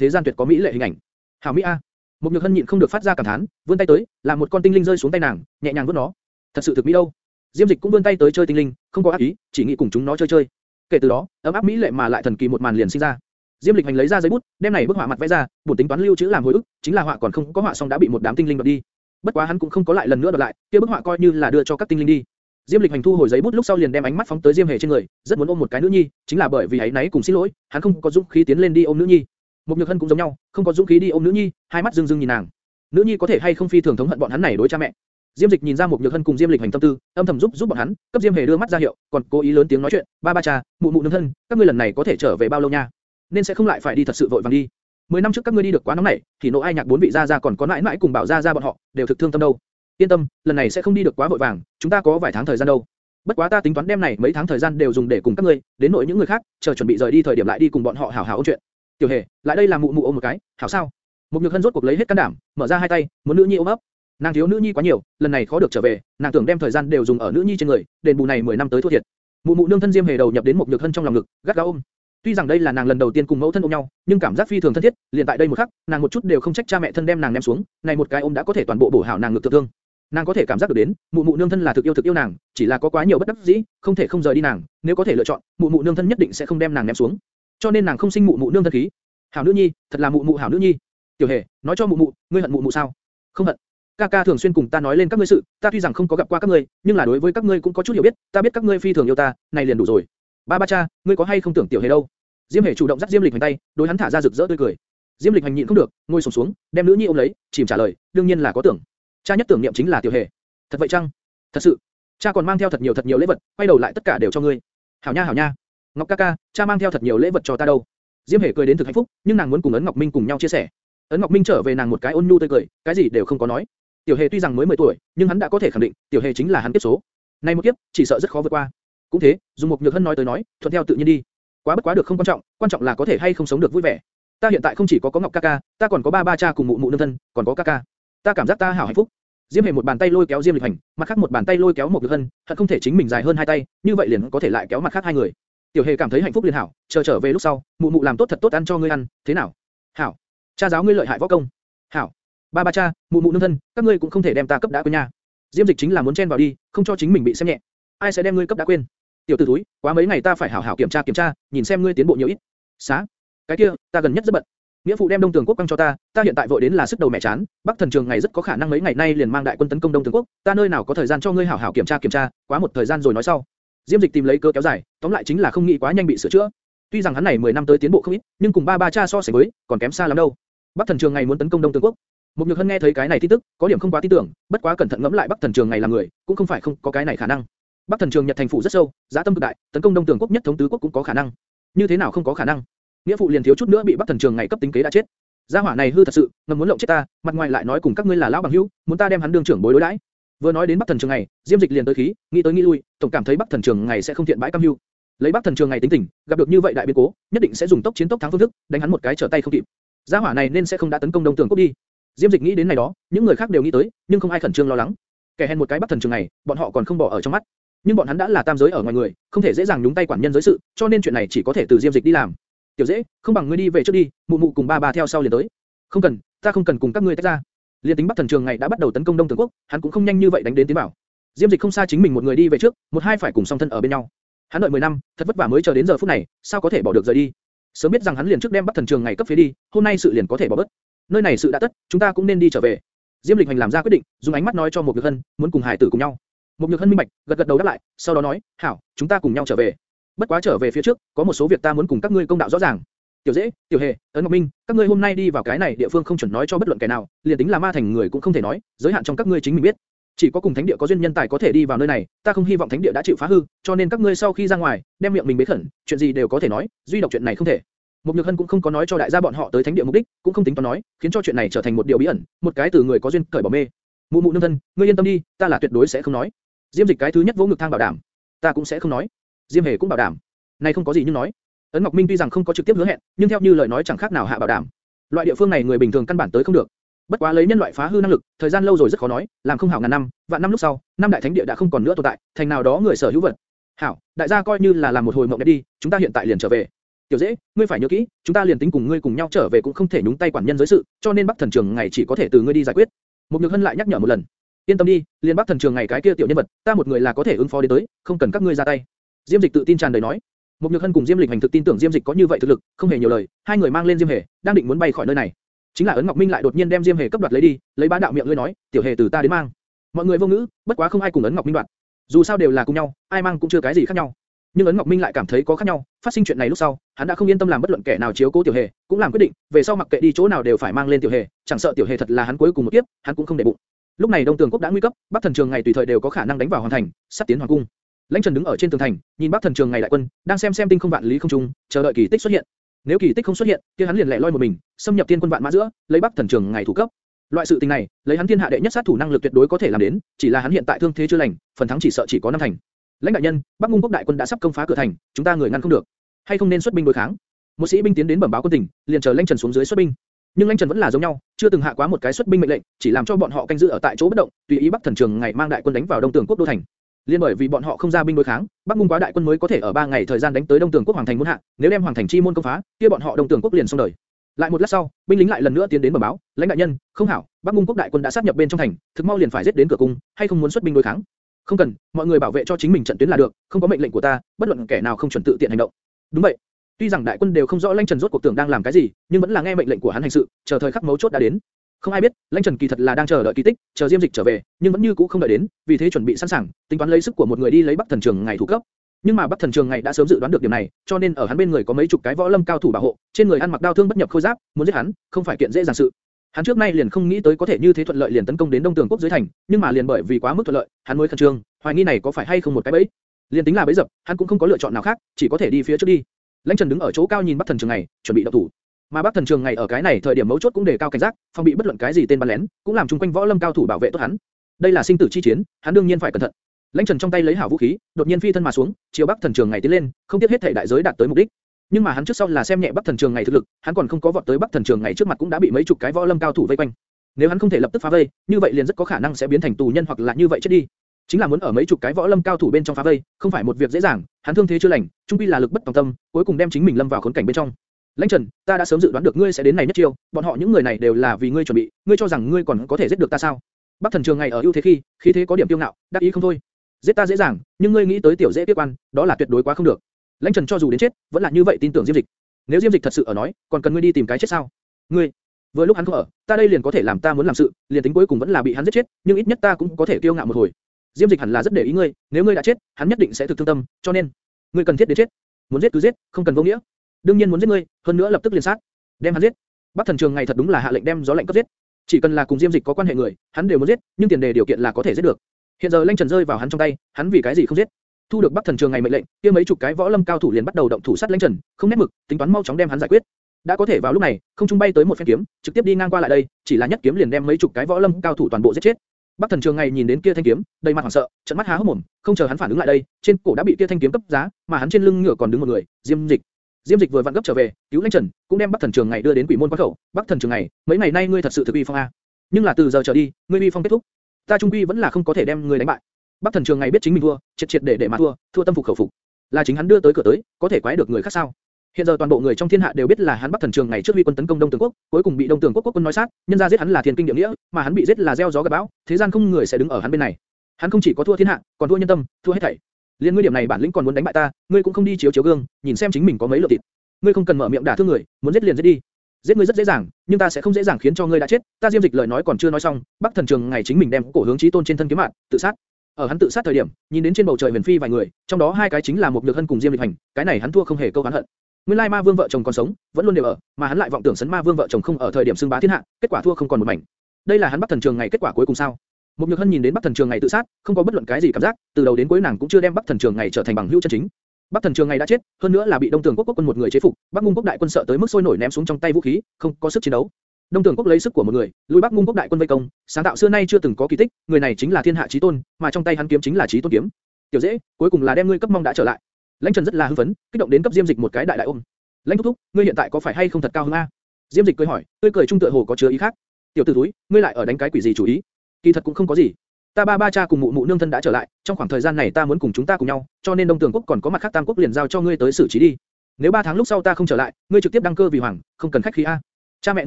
thế gian tuyệt có mỹ lệ hình ảnh. Hảo mỹ a. Một nhược hân nhịn không được phát ra cảm thán, vươn tay tới, làm một con tinh linh rơi xuống tay nàng, nhẹ nhàng vuốt nó. Thật sự thực mỹ đâu. Diêm Dịch cũng vươn tay tới chơi tinh linh, không có ác ý, chỉ nghĩ cùng chúng nó chơi chơi. Kể từ đó, ấm áp mỹ lệ mà lại thần kỳ một màn liền sinh ra. Diêm Lịch Hành lấy ra giấy bút, đem này bức họa mặt vẽ ra, buồn tính toán lưu trữ làm hồi ức, chính là họa còn không có họa xong đã bị một đám tinh linh đoạt đi. Bất quá hắn cũng không có lại lần nữa đoạt lại, kia bức họa coi như là đưa cho các tinh linh đi. Diêm Lịch Hành thu hồi giấy bút lúc sau liền đem ánh mắt phóng tới Diêm Hề trên người, rất muốn ôm một cái nữ nhi, chính là bởi vì ấy nấy cùng xin lỗi, hắn không có dũng khí tiến lên đi ôm nữ nhi. mục Nhược Hân cũng giống nhau, không có dũng khí đi ôm nữ nhi, hai mắt rưng rưng nhìn nàng. Nữ nhi có thể hay không phi thường thống hận bọn hắn này đối cha mẹ. Diêm Dịch nhìn ra một Nhược Hân cùng Diêm Lịch hành tâm tư, âm thầm giúp giúp bọn hắn, cấp Diêm Hề đưa mắt ra hiệu, còn cố ý lớn tiếng nói chuyện, ba ba cha, mụ mụ nương thân, các ngươi lần này có thể trở về bao lâu nha? Nên sẽ không lại phải đi thật sự vội vàng đi. Mười năm trước các ngươi đi được quá nóng nảy, thì nộ ai nhạc bốn vị gia gia còn có mãi mãi cùng bảo gia gia bọn họ, đều thực thương tâm đâu. Yên tâm, lần này sẽ không đi được quá vội vàng, chúng ta có vài tháng thời gian đâu. Bất quá ta tính toán đêm này mấy tháng thời gian đều dùng để cùng các ngươi, đến nội những người khác, chờ chuẩn bị rời đi thời điểm lại đi cùng bọn họ hảo hảo ôn chuyện. Tiểu Hề, lại đây làm mụ mụ ôm một cái, hảo sao? Một Nhược Hân rốt cuộc lấy hết can đảm, mở ra hai tay, muốn nữ nhi ôm ấp. Nàng thiếu nữ nhi quá nhiều, lần này khó được trở về, nàng tưởng đem thời gian đều dùng ở nữ nhi trên người, đền bù này 10 năm tới thua thiệt. Mụ mụ nương thân Diêm Hề đầu nhập đến một nhược thân trong lòng ngực, gắt gao ôm. Tuy rằng đây là nàng lần đầu tiên cùng mẫu thân ôm nhau, nhưng cảm giác phi thường thân thiết, liền tại đây một khắc, nàng một chút đều không trách cha mẹ thân đem nàng ném xuống, này một cái ôm đã có thể toàn bộ bổ hảo nàng ngực tự thương. Nàng có thể cảm giác được đến, mụ mụ nương thân là thực yêu thực yêu nàng, chỉ là có quá nhiều bất đắc dĩ, không thể không rời đi nàng, nếu có thể lựa chọn, mụ mụ nương thân nhất định sẽ không đem nàng ném xuống. Cho nên nàng không sinh mụ mụ nương thân khí. Hảo nữ nhi, thật là mụ mụ hảo nữ nhi. Tiểu Hề, nói cho mụ mụ, ngươi hận mụ mụ sao? Không hận ca ca thường xuyên cùng ta nói lên các ngươi sự, ta tuy rằng không có gặp qua các ngươi, nhưng là đối với các ngươi cũng có chút hiểu biết, ta biết các ngươi phi thường yêu ta, này liền đủ rồi. Ba ba cha, ngươi có hay không tưởng tiểu hề đâu? Diêm Hề chủ động dắt Diêm Lịch hành tay, đối hắn thả ra rực rỡ tươi cười. Diêm Lịch hành nhịn không được, ngồi xổm xuống, đem nữ nhi ôm lấy, chìm trả lời, đương nhiên là có tưởng. Cha nhất tưởng niệm chính là tiểu hề. Thật vậy chăng? Thật sự. Cha còn mang theo thật nhiều thật nhiều lễ vật, quay đầu lại tất cả đều cho ngươi. Hảo nha hảo nha. Ngọc ca ca, cha mang theo thật nhiều lễ vật cho ta đâu. Diêm Hề cười đến thực hạnh phúc, nhưng nàng muốn cùng ấn Ngọc Minh cùng nhau chia sẻ. Ấn Ngọc Minh trở về nàng một cái ôn nhu tươi cười, cái gì đều không có nói. Tiểu Hề tuy rằng mới 10 tuổi, nhưng hắn đã có thể khẳng định, Tiểu Hề chính là hắn tiếp số. Nay một kiếp, chỉ sợ rất khó vượt qua. Cũng thế, dùng một nhược hân nói tới nói, thuận theo tự nhiên đi. Quá bất quá được không quan trọng, quan trọng là có thể hay không sống được vui vẻ. Ta hiện tại không chỉ có có Ngọc ca ca, ta còn có ba ba cha cùng mụ mụ nương thân, còn có ca ca. Ta cảm giác ta hảo hạnh phúc. Diêm Hề một bàn tay lôi kéo Diêm Lịch Hành, mặt khác một bàn tay lôi kéo một Nhược Hân, Thật không thể chính mình dài hơn hai tay, như vậy liền có thể lại kéo mặt khác hai người. Tiểu Hề cảm thấy hạnh phúc liền hảo, chờ trở về lúc sau, mụ mụ làm tốt thật tốt ăn cho ngươi ăn, thế nào? Hảo. Cha giáo ngươi lợi hại võ công. Hảo ba ba cha, mụ mụ nương thân, các ngươi cũng không thể đem ta cấp đã quên nha. Diêm Dịch chính là muốn chen vào đi, không cho chính mình bị xem nhẹ. Ai sẽ đem ngươi cấp đã quên? Tiểu tử túi, quá mấy ngày ta phải hảo hảo kiểm tra kiểm tra, nhìn xem ngươi tiến bộ nhiều ít. Xá, cái kia, ta gần nhất rất bận. Nghĩa phụ đem Đông Tường Quốc quăng cho ta, ta hiện tại vội đến là sức đầu mẹ chán. Bắc Thần Trường ngày rất có khả năng mấy ngày nay liền mang đại quân tấn công Đông Tường Quốc, ta nơi nào có thời gian cho ngươi hảo hảo kiểm tra kiểm tra, quá một thời gian rồi nói sau. Diêm Dịch tìm lấy cơ kéo dài, tóm lại chính là không nghĩ quá nhanh bị sửa chữa. Tuy rằng hắn này 10 năm tới tiến bộ không ít, nhưng cùng ba ba cha so sánh với, còn kém xa lắm đâu. Bắc Thần Trường ngày muốn tấn công Đông Tường Quốc, một Nhược Hân nghe thấy cái này tin tức, có điểm không quá tin tưởng, bất quá cẩn thận ngẫm lại Bắc Thần Trường ngày là người, cũng không phải không có cái này khả năng. Bắc Thần Trường Nhật thành phủ rất sâu, giá tâm cực đại, tấn công Đông Tường quốc nhất thống tứ quốc cũng có khả năng. Như thế nào không có khả năng? Nghĩa phụ liền thiếu chút nữa bị Bắc Thần Trường ngày cấp tính kế đã chết. Gia hỏa này hư thật sự, ngầm muốn lộng chết ta, mặt ngoài lại nói cùng các ngươi là lão bằng hữu, muốn ta đem hắn đương trưởng bối đối đãi. Vừa nói đến Bắc Thần Trường ngày, Diêm Dịch liền tới khí, nghĩ tới nghĩ lui, tổng cảm thấy Bắc Thần Trường ngày sẽ không thiện bãi cam hưu. Lấy Bắc Thần Trường ngày tính tình, gặp được như vậy đại biến cố, nhất định sẽ dùng tốc chiến tốc thắng phương thức, đánh hắn một cái trở tay không kịp. Gia hỏa này nên sẽ không đã tấn công Đông Tường quốc đi. Diêm Dịch nghĩ đến này đó, những người khác đều nghĩ tới, nhưng không ai khẩn trương lo lắng. Kẻ hèn một cái Bắc Thần Trường này, bọn họ còn không bỏ ở trong mắt. Nhưng bọn hắn đã là tam giới ở ngoài người, không thể dễ dàng nhúng tay quản nhân giới sự, cho nên chuyện này chỉ có thể từ Diêm Dịch đi làm. Tiểu dễ, không bằng ngươi đi về trước đi, mụ mụ cùng ba ba theo sau liền tới. Không cần, ta không cần cùng các ngươi tách ra. Liên tính Bắc Thần Trường ngày đã bắt đầu tấn công Đông Tường Quốc, hắn cũng không nhanh như vậy đánh đến tiến bảo. Diêm Dịch không xa chính mình một người đi về trước, một hai phải cùng song thân ở bên nhau. Hắn đợi 10 năm, thật vất vả mới chờ đến giờ phút này, sao có thể bỏ được rời đi? Sớm biết rằng hắn liền trước đem Bắc Thần Trường ngày cấp phía đi, hôm nay sự liền có thể bỏ bớt. Nơi này sự đã tất, chúng ta cũng nên đi trở về. Diêm Lịch Hành làm ra quyết định, dùng ánh mắt nói cho một Nhược Hân, muốn cùng Hải Tử cùng nhau. Một Nhược Hân minh bạch, gật gật đầu đáp lại, sau đó nói, hảo, chúng ta cùng nhau trở về. Bất quá trở về phía trước, có một số việc ta muốn cùng các ngươi công đạo rõ ràng. Tiểu Dễ, Tiểu Hề, Ấn Ngọc Minh, các ngươi hôm nay đi vào cái này địa phương không chuẩn nói cho bất luận kẻ nào, liền tính là ma thành người cũng không thể nói, giới hạn trong các ngươi chính mình biết. Chỉ có cùng thánh địa có duyên nhân tài có thể đi vào nơi này, ta không hy vọng thánh địa đã chịu phá hư, cho nên các ngươi sau khi ra ngoài, đem miệng mình bế khẩn, chuyện gì đều có thể nói, duy độc chuyện này không thể. Mục Nhược Hân cũng không có nói cho đại gia bọn họ tới thánh địa mục đích, cũng không tính toán nói, khiến cho chuyện này trở thành một điều bí ẩn, một cái từ người có duyên cởi bỏ mê. Mụ mụ nương thân, ngươi yên tâm đi, ta là tuyệt đối sẽ không nói. Diêm Dịch cái thứ nhất vỗ ngực thang bảo đảm, ta cũng sẽ không nói. Diêm Hề cũng bảo đảm, này không có gì nhưng nói. Ấn Ngọc Minh tuy rằng không có trực tiếp hứa hẹn, nhưng theo như lời nói chẳng khác nào hạ bảo đảm. Loại địa phương này người bình thường căn bản tới không được. Bất quá lấy nhân loại phá hư năng lực, thời gian lâu rồi rất khó nói, làm không hảo ngàn năm, vạn năm lúc sau, năm đại thánh địa đã không còn nữa tồn tại, thành nào đó người sở hữu vật. Hảo, đại gia coi như là làm một hồi mộng đẹp đi, chúng ta hiện tại liền trở về. Tiểu dễ, ngươi phải nhớ kỹ, chúng ta liền tính cùng ngươi cùng nhau trở về cũng không thể nhúng tay quản nhân giới sự, cho nên Bắc Thần Trường ngày chỉ có thể từ ngươi đi giải quyết. Một Nhược Hân lại nhắc nhở một lần. Yên tâm đi, liền Bắc Thần Trường ngày cái kia tiểu nhân vật, ta một người là có thể ứng phó đến tới, không cần các ngươi ra tay. Diêm Dịch tự tin tràn đầy nói. Một Nhược Hân cùng Diêm Lịch hành thực tin tưởng Diêm Dịch có như vậy thực lực, không hề nhiều lời, hai người mang lên Diêm Hề, đang định muốn bay khỏi nơi này. Chính là ấn Ngọc Minh lại đột nhiên đem Diêm Hề cấp đoạt lấy đi, lấy bá đạo miệng ngươi nói, tiểu Hề từ ta đến mang. Mọi người vô ngữ, bất quá không ai cùng ấn Ngọc Minh đoạt. Dù sao đều là cùng nhau, ai mang cũng chưa cái gì khác nhau. Nhưng ấn Ngọc Minh lại cảm thấy có khác nhau, phát sinh chuyện này lúc sau, hắn đã không yên tâm làm bất luận kẻ nào chiếu cố tiểu Hề, cũng làm quyết định, về sau mặc kệ đi chỗ nào đều phải mang lên tiểu Hề, chẳng sợ tiểu Hề thật là hắn cuối cùng một kiếp, hắn cũng không để bụng. Lúc này Đông Tường Quốc đã nguy cấp, Bắc Thần Trường ngày tùy thời đều có khả năng đánh vào hoàn thành, sắp tiến hoàng cung. Lãnh Trần đứng ở trên tường thành, nhìn Bắc Thần Trường ngày đại quân, đang xem xem tinh không vạn lý không trung, chờ đợi kỳ tích xuất hiện. Nếu kỳ tích không xuất hiện, kia hắn liền lẻ loi một mình, xâm nhập tiên quân vạn mã giữa, lấy Bắc Thần Trường ngày thủ cấp. Loại sự tình này, lấy hắn thiên hạ đệ nhất sát thủ năng lực tuyệt đối có thể làm đến, chỉ là hắn hiện tại thương thế chưa lành, phần thắng chỉ sợ chỉ có năm thành. Lãnh đại nhân, Bắc Ngung quốc đại quân đã sắp công phá cửa thành, chúng ta người ngăn không được, hay không nên xuất binh đối kháng? Một sĩ binh tiến đến bẩm báo quân tình, liền chờ Lãnh Trần xuống dưới xuất binh. Nhưng Lãnh Trần vẫn là giống nhau, chưa từng hạ quá một cái xuất binh mệnh lệnh, chỉ làm cho bọn họ canh giữ ở tại chỗ bất động, tùy ý Bắc Thần Trường ngày mang đại quân đánh vào Đông Tường quốc đô thành. Liên bởi vì bọn họ không ra binh đối kháng, Bắc Ngung quá đại quân mới có thể ở 3 ngày thời gian đánh tới Đông Tường quốc hoàng thành muốn hạ, nếu đem hoàng thành chi môn công phá, kia bọn họ Đông Tường quốc liền xong đời. Lại một lát sau, binh lính lại lần nữa tiến đến bẩm báo, lãnh đại nhân, không hảo, Bắc Ngung quốc đại quân đã sát nhập bên trong thành, thực mau liền phải giết đến cửa cung, hay không muốn xuất binh đối kháng? Không cần, mọi người bảo vệ cho chính mình trận tuyến là được, không có mệnh lệnh của ta, bất luận kẻ nào không chuẩn tự tiện hành động. Đúng vậy. Tuy rằng đại quân đều không rõ Lãnh Trần rốt cuộc tưởng đang làm cái gì, nhưng vẫn là nghe mệnh lệnh của hắn hành sự, chờ thời khắc mấu chốt đã đến. Không ai biết, Lãnh Trần kỳ thật là đang chờ đợi kỳ tích, chờ Diêm Dịch trở về, nhưng vẫn như cũ không đợi đến, vì thế chuẩn bị sẵn sàng, tính toán lấy sức của một người đi lấy Bắc Thần Trường ngày thủ cấp. Nhưng mà Bắc Thần Trường ngày đã sớm dự đoán được điểm này, cho nên ở hắn bên người có mấy chục cái võ lâm cao thủ bảo hộ, trên người ăn mặc đao thương bất nhập khôi giáp, muốn giết hắn, không phải kiện dễ dàng sự. Hắn trước nay liền không nghĩ tới có thể như thế thuận lợi liền tấn công đến Đông Tường quốc dưới thành, nhưng mà liền bởi vì quá mức thuận lợi, hắn mới khẩn trương, hoài nghi này có phải hay không một cái bẫy. Liền tính là bẫy dập, hắn cũng không có lựa chọn nào khác, chỉ có thể đi phía trước đi. Lãnh Trần đứng ở chỗ cao nhìn Bắc Thần Trường ngày, chuẩn bị động thủ. Mà Bắc Thần Trường ngày ở cái này thời điểm mấu chốt cũng đề cao cảnh giác, phòng bị bất luận cái gì tên bắn lén, cũng làm chung quanh võ lâm cao thủ bảo vệ tốt hắn. Đây là sinh tử chi chiến, hắn đương nhiên phải cẩn thận. Lãnh Trần trong tay lấy hảo vũ khí, đột nhiên phi thân mà xuống, chiều Bắc Thần Trường ngày tiến lên, không tiếc hết thể đại giới đạt tới mục đích. Nhưng mà hắn trước sau là xem nhẹ Bắc Thần Trường ngày thực lực, hắn còn không có vọt tới Bắc Thần Trường ngày trước mặt cũng đã bị mấy chục cái võ lâm cao thủ vây quanh. Nếu hắn không thể lập tức phá vây, như vậy liền rất có khả năng sẽ biến thành tù nhân hoặc là như vậy chết đi. Chính là muốn ở mấy chục cái võ lâm cao thủ bên trong phá vây, không phải một việc dễ dàng, hắn thương thế chưa lành, trung quy là lực bất tòng tâm, cuối cùng đem chính mình lâm vào khốn cảnh bên trong. Lãnh Trần, ta đã sớm dự đoán được ngươi sẽ đến này nhất chiêu, bọn họ những người này đều là vì ngươi chuẩn bị, ngươi cho rằng ngươi còn có thể giết được ta sao? Bắc Thần Trường ngày ở ưu thế khi, khí thế có điểm tiêu ngạo, đắc ý không thôi. Giết ta dễ dàng, nhưng ngươi nghĩ tới tiểu dễ tiếp ăn, đó là tuyệt đối quá không được. Lãnh Trần cho dù đến chết, vẫn là như vậy tin tưởng Diêm Dịch. Nếu Diêm Dịch thật sự ở nói, còn cần ngươi đi tìm cái chết sao? Ngươi, vừa lúc hắn không ở, ta đây liền có thể làm ta muốn làm sự, liền tính cuối cùng vẫn là bị hắn giết chết, nhưng ít nhất ta cũng có thể kiêu ngạo một hồi. Diêm Dịch hẳn là rất để ý ngươi, nếu ngươi đã chết, hắn nhất định sẽ thực thương tâm, cho nên, ngươi cần thiết đến chết. Muốn giết cứ giết, không cần vô nghĩa. Đương nhiên muốn giết ngươi, hơn nữa lập tức liền sát, đem hắn giết. Bắc Thần Trường ngày thật đúng là hạ lệnh đem gió lạnh cấp giết. Chỉ cần là cùng Diêm Dịch có quan hệ người, hắn đều muốn giết, nhưng tiền đề điều kiện là có thể giết được. Hiện giờ Lanh Trần rơi vào hắn trong tay, hắn vì cái gì không giết? Thu được Bắc Thần Trường ngày mệnh lệnh, kia mấy chục cái võ lâm cao thủ liền bắt đầu động thủ sát lãnh Trần, không nét mực, tính toán mau chóng đem hắn giải quyết. Đã có thể vào lúc này, không trung bay tới một phen kiếm, trực tiếp đi ngang qua lại đây, chỉ là nhất kiếm liền đem mấy chục cái võ lâm cao thủ toàn bộ giết chết. Bắc Thần Trường ngày nhìn đến kia thanh kiếm, đầy mặt hoảng sợ, trợn mắt há hốc mồm, không chờ hắn phản ứng lại đây, trên cổ đã bị kia thanh kiếm cấp giá, mà hắn trên lưng ngựa còn đứng một người, Diêm Dịch. Diêm Dịch vừa vặn gấp trở về, cứu Lãnh Trần, cũng đem Bắc Thần Trường ngày đưa đến Quỷ môn quan khẩu. Bắc Thần Trường ngày, mấy ngày nay ngươi thật sự thực uy phong a. Nhưng là từ giờ trở đi, ngươi uy phong kết thúc. Ta trung quy vẫn là không có thể đem ngươi đánh bại. Bắc Thần Trường ngày biết chính mình thua, triệt triệt để để mà thua, thua tâm phục khẩu phục. Là chính hắn đưa tới cửa tới, có thể quái được người khác sao? Hiện giờ toàn bộ người trong thiên hạ đều biết là hắn Bắc Thần Trường ngày trước huy quân tấn công Đông Tường quốc, cuối cùng bị Đông Tường quốc quốc quân nói sát, nhân ra giết hắn là thiên kinh địa nghĩa, mà hắn bị giết là gieo gió gặt bão, thế gian không người sẽ đứng ở hắn bên này. Hắn không chỉ có thua thiên hạ, còn thua nhân tâm, thua hết thảy. Liên ngươi điểm này bản lĩnh còn muốn đánh bại ta, ngươi cũng không đi chiếu chiếu gương, nhìn xem chính mình có mấy lượng thịt. Ngươi không cần mở miệng đả thương người, muốn giết liền giết đi. Giết ngươi rất dễ dàng, nhưng ta sẽ không dễ dàng khiến cho ngươi đã chết. Ta Diêm Dịch lời nói còn chưa nói xong, Bắc Thần Trường ngày chính mình đem cổ hướng chí tôn trên thân kiếm mạn, tự sát. Ở hắn tự sát thời điểm, nhìn đến trên bầu trời huyền phi vài người, trong đó hai cái chính là một nhược hân cùng Diêm Lịch Hành, cái này hắn thua không hề câu oán hận. Nguyên lai ma vương vợ chồng còn sống, vẫn luôn đều ở, mà hắn lại vọng tưởng sấn ma vương vợ chồng không ở thời điểm xưng bá thiên hạ, kết quả thua không còn một mảnh. Đây là hắn Bắc Thần Trường ngày kết quả cuối cùng sao? Một nhược hân nhìn đến Bắc Thần Trường ngày tự sát, không có bất luận cái gì cảm giác, từ đầu đến cuối nàng cũng chưa đem Bắc Thần Trường ngày trở thành bằng hữu chân chính. Bắc Thần Trường ngày đã chết, hơn nữa là bị Đông Tường Quốc quốc quân một người chế phục, Bắc Ngung Quốc đại quân sợ tới mức sôi nổi ném xuống trong tay vũ khí, không có sức chiến đấu. Đông Tường Quốc lấy sức của một người, lùi Bắc Ngung Quốc đại quân vây công, sáng tạo xưa nay chưa từng có kỳ tích, người này chính là thiên hạ chí tôn, mà trong tay hắn kiếm chính là chí tôn kiếm. Tiểu dễ, cuối cùng là đem ngươi cấp mong đã trở lại. Lãnh Trần rất là hưng phấn, kích động đến cấp Diêm Dịch một cái đại đại ôm. Lãnh thúc thúc, ngươi hiện tại có phải hay không thật cao hứng a? Diêm Dịch cười hỏi, tươi cười trung tựa hồ có chứa ý khác. tiểu tử túi, ngươi lại ở đánh cái quỷ gì chủ ý? Kỳ thật cũng không có gì. Ta ba ba cha cùng mụ mụ nương thân đã trở lại, trong khoảng thời gian này ta muốn cùng chúng ta cùng nhau, cho nên Đông Tường quốc còn có mặt khác Tam quốc liền giao cho ngươi tới xử trí đi. Nếu ba tháng lúc sau ta không trở lại, ngươi trực tiếp đăng cơ vì hoàng, không cần khách khí a. Cha mẹ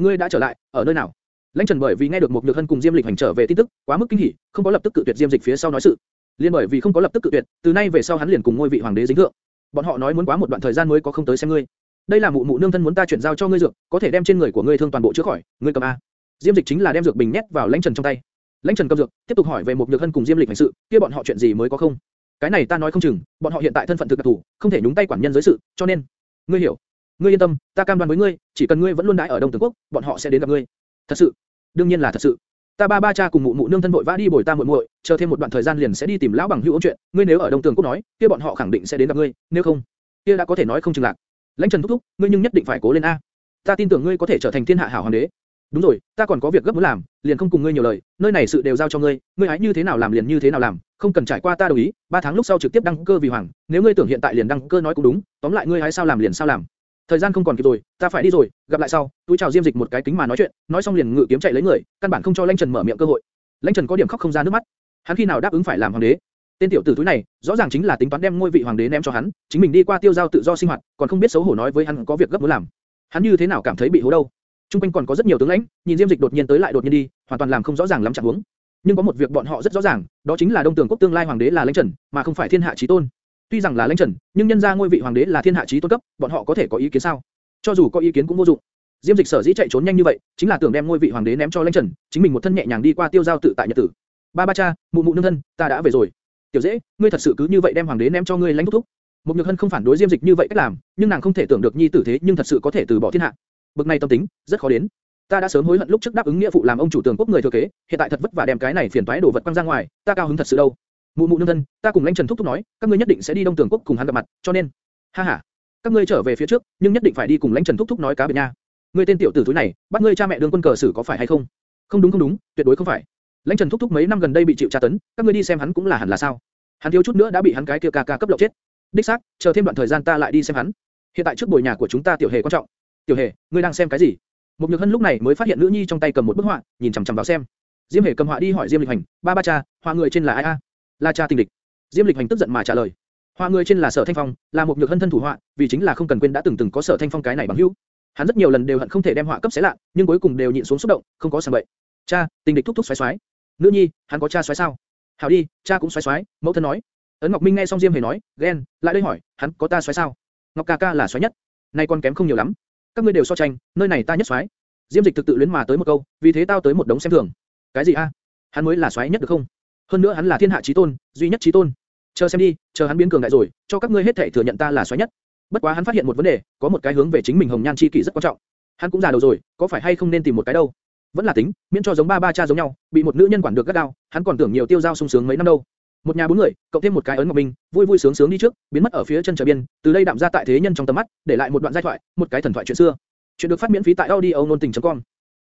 ngươi đã trở lại, ở nơi nào? Lãnh Trần bởi vì nghe được một nhược hân cùng Diêm Lịch hành trở về tin tức, quá mức kinh hỉ, không có lập tức cự tuyệt Diêm Dịch phía sau nói sự. Liên bởi vì không có lập tức cự tuyệt, từ nay về sau hắn liền cùng ngôi vị hoàng đế dính thượng. Bọn họ nói muốn quá một đoạn thời gian mới có không tới xem ngươi. Đây là mụ mụ nương thân muốn ta chuyển giao cho ngươi dược, có thể đem trên người của ngươi thương toàn bộ chữa khỏi, ngươi cầm a. Diêm Dịch chính là đem dược bình nhét vào Lãnh Trần trong tay. Lãnh Trần cầm dược, tiếp tục hỏi về một nhược hân cùng Diêm Lịch hành sự, kia bọn họ chuyện gì mới có không? Cái này ta nói không chừng, bọn họ hiện tại thân phận thực đặc thủ, không thể nhúng tay quản nhân giới sự, cho nên, ngươi hiểu. Ngươi yên tâm, ta cam đoan với ngươi, chỉ cần ngươi vẫn luôn đãi ở Đông Tường Quốc, bọn họ sẽ đến gặp ngươi. Thật sự, đương nhiên là thật sự. Ta ba ba cha cùng mụ mụ nương thân vội vã đi bồi ta muội muội, chờ thêm một đoạn thời gian liền sẽ đi tìm lão bằng hữu ôn chuyện, ngươi nếu ở Đông Tường Quốc nói, kia bọn họ khẳng định sẽ đến gặp ngươi, nếu không, kia đã có thể nói không chừng lạc. Lãnh Trần thúc thúc, ngươi nhưng nhất định phải cố lên a. Ta tin tưởng ngươi có thể trở thành thiên hạ hảo hoàng đế. Đúng rồi, ta còn có việc gấp muốn làm, liền không cùng ngươi nhiều lời, nơi này sự đều giao cho ngươi, ngươi hãy như thế nào làm liền như thế nào làm, không cần trải qua ta đồng ý, ba tháng lúc sau trực tiếp đăng cơ vì hoàng, nếu ngươi tưởng hiện tại liền đăng cơ nói cũng đúng, tóm lại ngươi hãy sao làm liền sao làm. Thời gian không còn kịp rồi, ta phải đi rồi, gặp lại sau. Túi chào Diêm Dịch một cái kính mà nói chuyện, nói xong liền ngự kiếm chạy lấy người, căn bản không cho Lãnh Trần mở miệng cơ hội. Lãnh Trần có điểm khóc không ra nước mắt. Hắn khi nào đáp ứng phải làm hoàng đế? Tên tiểu tử túi này, rõ ràng chính là tính toán đem ngôi vị hoàng đế ném cho hắn, chính mình đi qua tiêu giao tự do sinh hoạt, còn không biết xấu hổ nói với hắn có việc gấp muốn làm. Hắn như thế nào cảm thấy bị hố đâu? Trung quanh còn có rất nhiều tướng lãnh, nhìn Diêm Dịch đột nhiên tới lại đột nhiên đi, hoàn toàn làm không rõ ràng lắm trạng huống. Nhưng có một việc bọn họ rất rõ ràng, đó chính là Đông Tường quốc tương lai hoàng đế là Lãnh Trần, mà không phải thiên hạ chí tôn. Tuy rằng là Lãnh Trần, nhưng nhân gia ngôi vị hoàng đế là thiên hạ chí tôn cấp, bọn họ có thể có ý kiến sao? Cho dù có ý kiến cũng vô dụng. Diêm Dịch sở dĩ chạy trốn nhanh như vậy, chính là tưởng đem ngôi vị hoàng đế ném cho Lãnh Trần, chính mình một thân nhẹ nhàng đi qua tiêu giao tự tại nhật tử. Ba ba cha, mụ mụ nương thân, ta đã về rồi. Tiểu dễ, ngươi thật sự cứ như vậy đem hoàng đế ném cho ngươi lãnh thúc thúc. Một nhược hân không phản đối Diêm Dịch như vậy cách làm, nhưng nàng không thể tưởng được nhi tử thế nhưng thật sự có thể từ bỏ thiên hạ. Bực này tâm tính, rất khó đến. Ta đã sớm hối hận lúc trước đáp ứng nghĩa phụ làm ông chủ tường quốc người thừa kế, hiện tại thật vất vả đem cái này phiền toái đổ vật quăng ra ngoài, ta cao hứng thật sự đâu. Mụ mụ nương thân, ta cùng lãnh Trần thúc thúc nói, các ngươi nhất định sẽ đi Đông Tường quốc cùng hắn gặp mặt, cho nên, ha ha, các ngươi trở về phía trước, nhưng nhất định phải đi cùng lãnh Trần thúc thúc nói cá biệt nha. Ngươi tên tiểu tử túi này, bắt ngươi cha mẹ đương quân cờ xử có phải hay không? Không đúng không đúng, tuyệt đối không phải. Lãnh Trần thúc thúc mấy năm gần đây bị chịu tra tấn, các ngươi đi xem hắn cũng là hẳn là sao? Hắn thiếu chút nữa đã bị hắn cái kia ca ca cấp lộng chết. Đích xác, chờ thêm đoạn thời gian ta lại đi xem hắn. Hiện tại trước buổi nhà của chúng ta tiểu hề quan trọng. Tiểu hề, ngươi đang xem cái gì? Một Nhược Hân lúc này mới phát hiện nữ nhi trong tay cầm một bức họa, nhìn chằm chằm vào xem. Diêm Hề cầm họa đi hỏi Diêm Lịch Hành, ba ba cha, họa người trên là ai a? Là cha tình địch. Diêm Lịch Hành tức giận mà trả lời. Họa người trên là Sở Thanh Phong, là một Nhược Hân thân thủ họa, vì chính là không cần quên đã từng từng có Sở Thanh Phong cái này bằng hữu. Hắn rất nhiều lần đều hận không thể đem họa cấp xé lạ, nhưng cuối cùng đều nhịn xuống xúc động, không có sang bậy. Cha, tình địch thúc thúc xoáy xoáy, Nữ nhi, hắn có cha xoáy sao? Hảo đi, cha cũng xoáy xoáy, mẫu thân nói. Ấn Ngọc Minh nghe xong Diêm Hề nói, ghen, lại đây hỏi, hắn có ta xoáy sao? Ngọc ca ca là xoáy nhất. Nay con kém không nhiều lắm. Các ngươi đều so tranh, nơi này ta nhất xoáy. Diêm Dịch thực tự luyến mà tới một câu, vì thế tao tới một đống xem thường. Cái gì a? Hắn mới là xoáy nhất được không? Hơn nữa hắn là thiên hạ chí tôn, duy nhất chí tôn. Chờ xem đi, chờ hắn biến cường đại rồi, cho các ngươi hết thảy thừa nhận ta là xoáy nhất. Bất quá hắn phát hiện một vấn đề, có một cái hướng về chính mình hồng nhan chi kỷ rất quan trọng. Hắn cũng già đầu rồi, có phải hay không nên tìm một cái đâu? Vẫn là tính, miễn cho giống ba ba cha giống nhau, bị một nữ nhân quản được gắt gao, hắn còn tưởng nhiều tiêu giao sung sướng mấy năm đâu. Một nhà bốn người, cộng thêm một cái ấn ngọc minh, vui vui sướng sướng đi trước, biến mất ở phía chân trời biên, từ đây đạm ra tại thế nhân trong tầm mắt, để lại một đoạn giai thoại, một cái thần thoại chuyện xưa. Chuyện được phát miễn phí tại audio nôn tình.com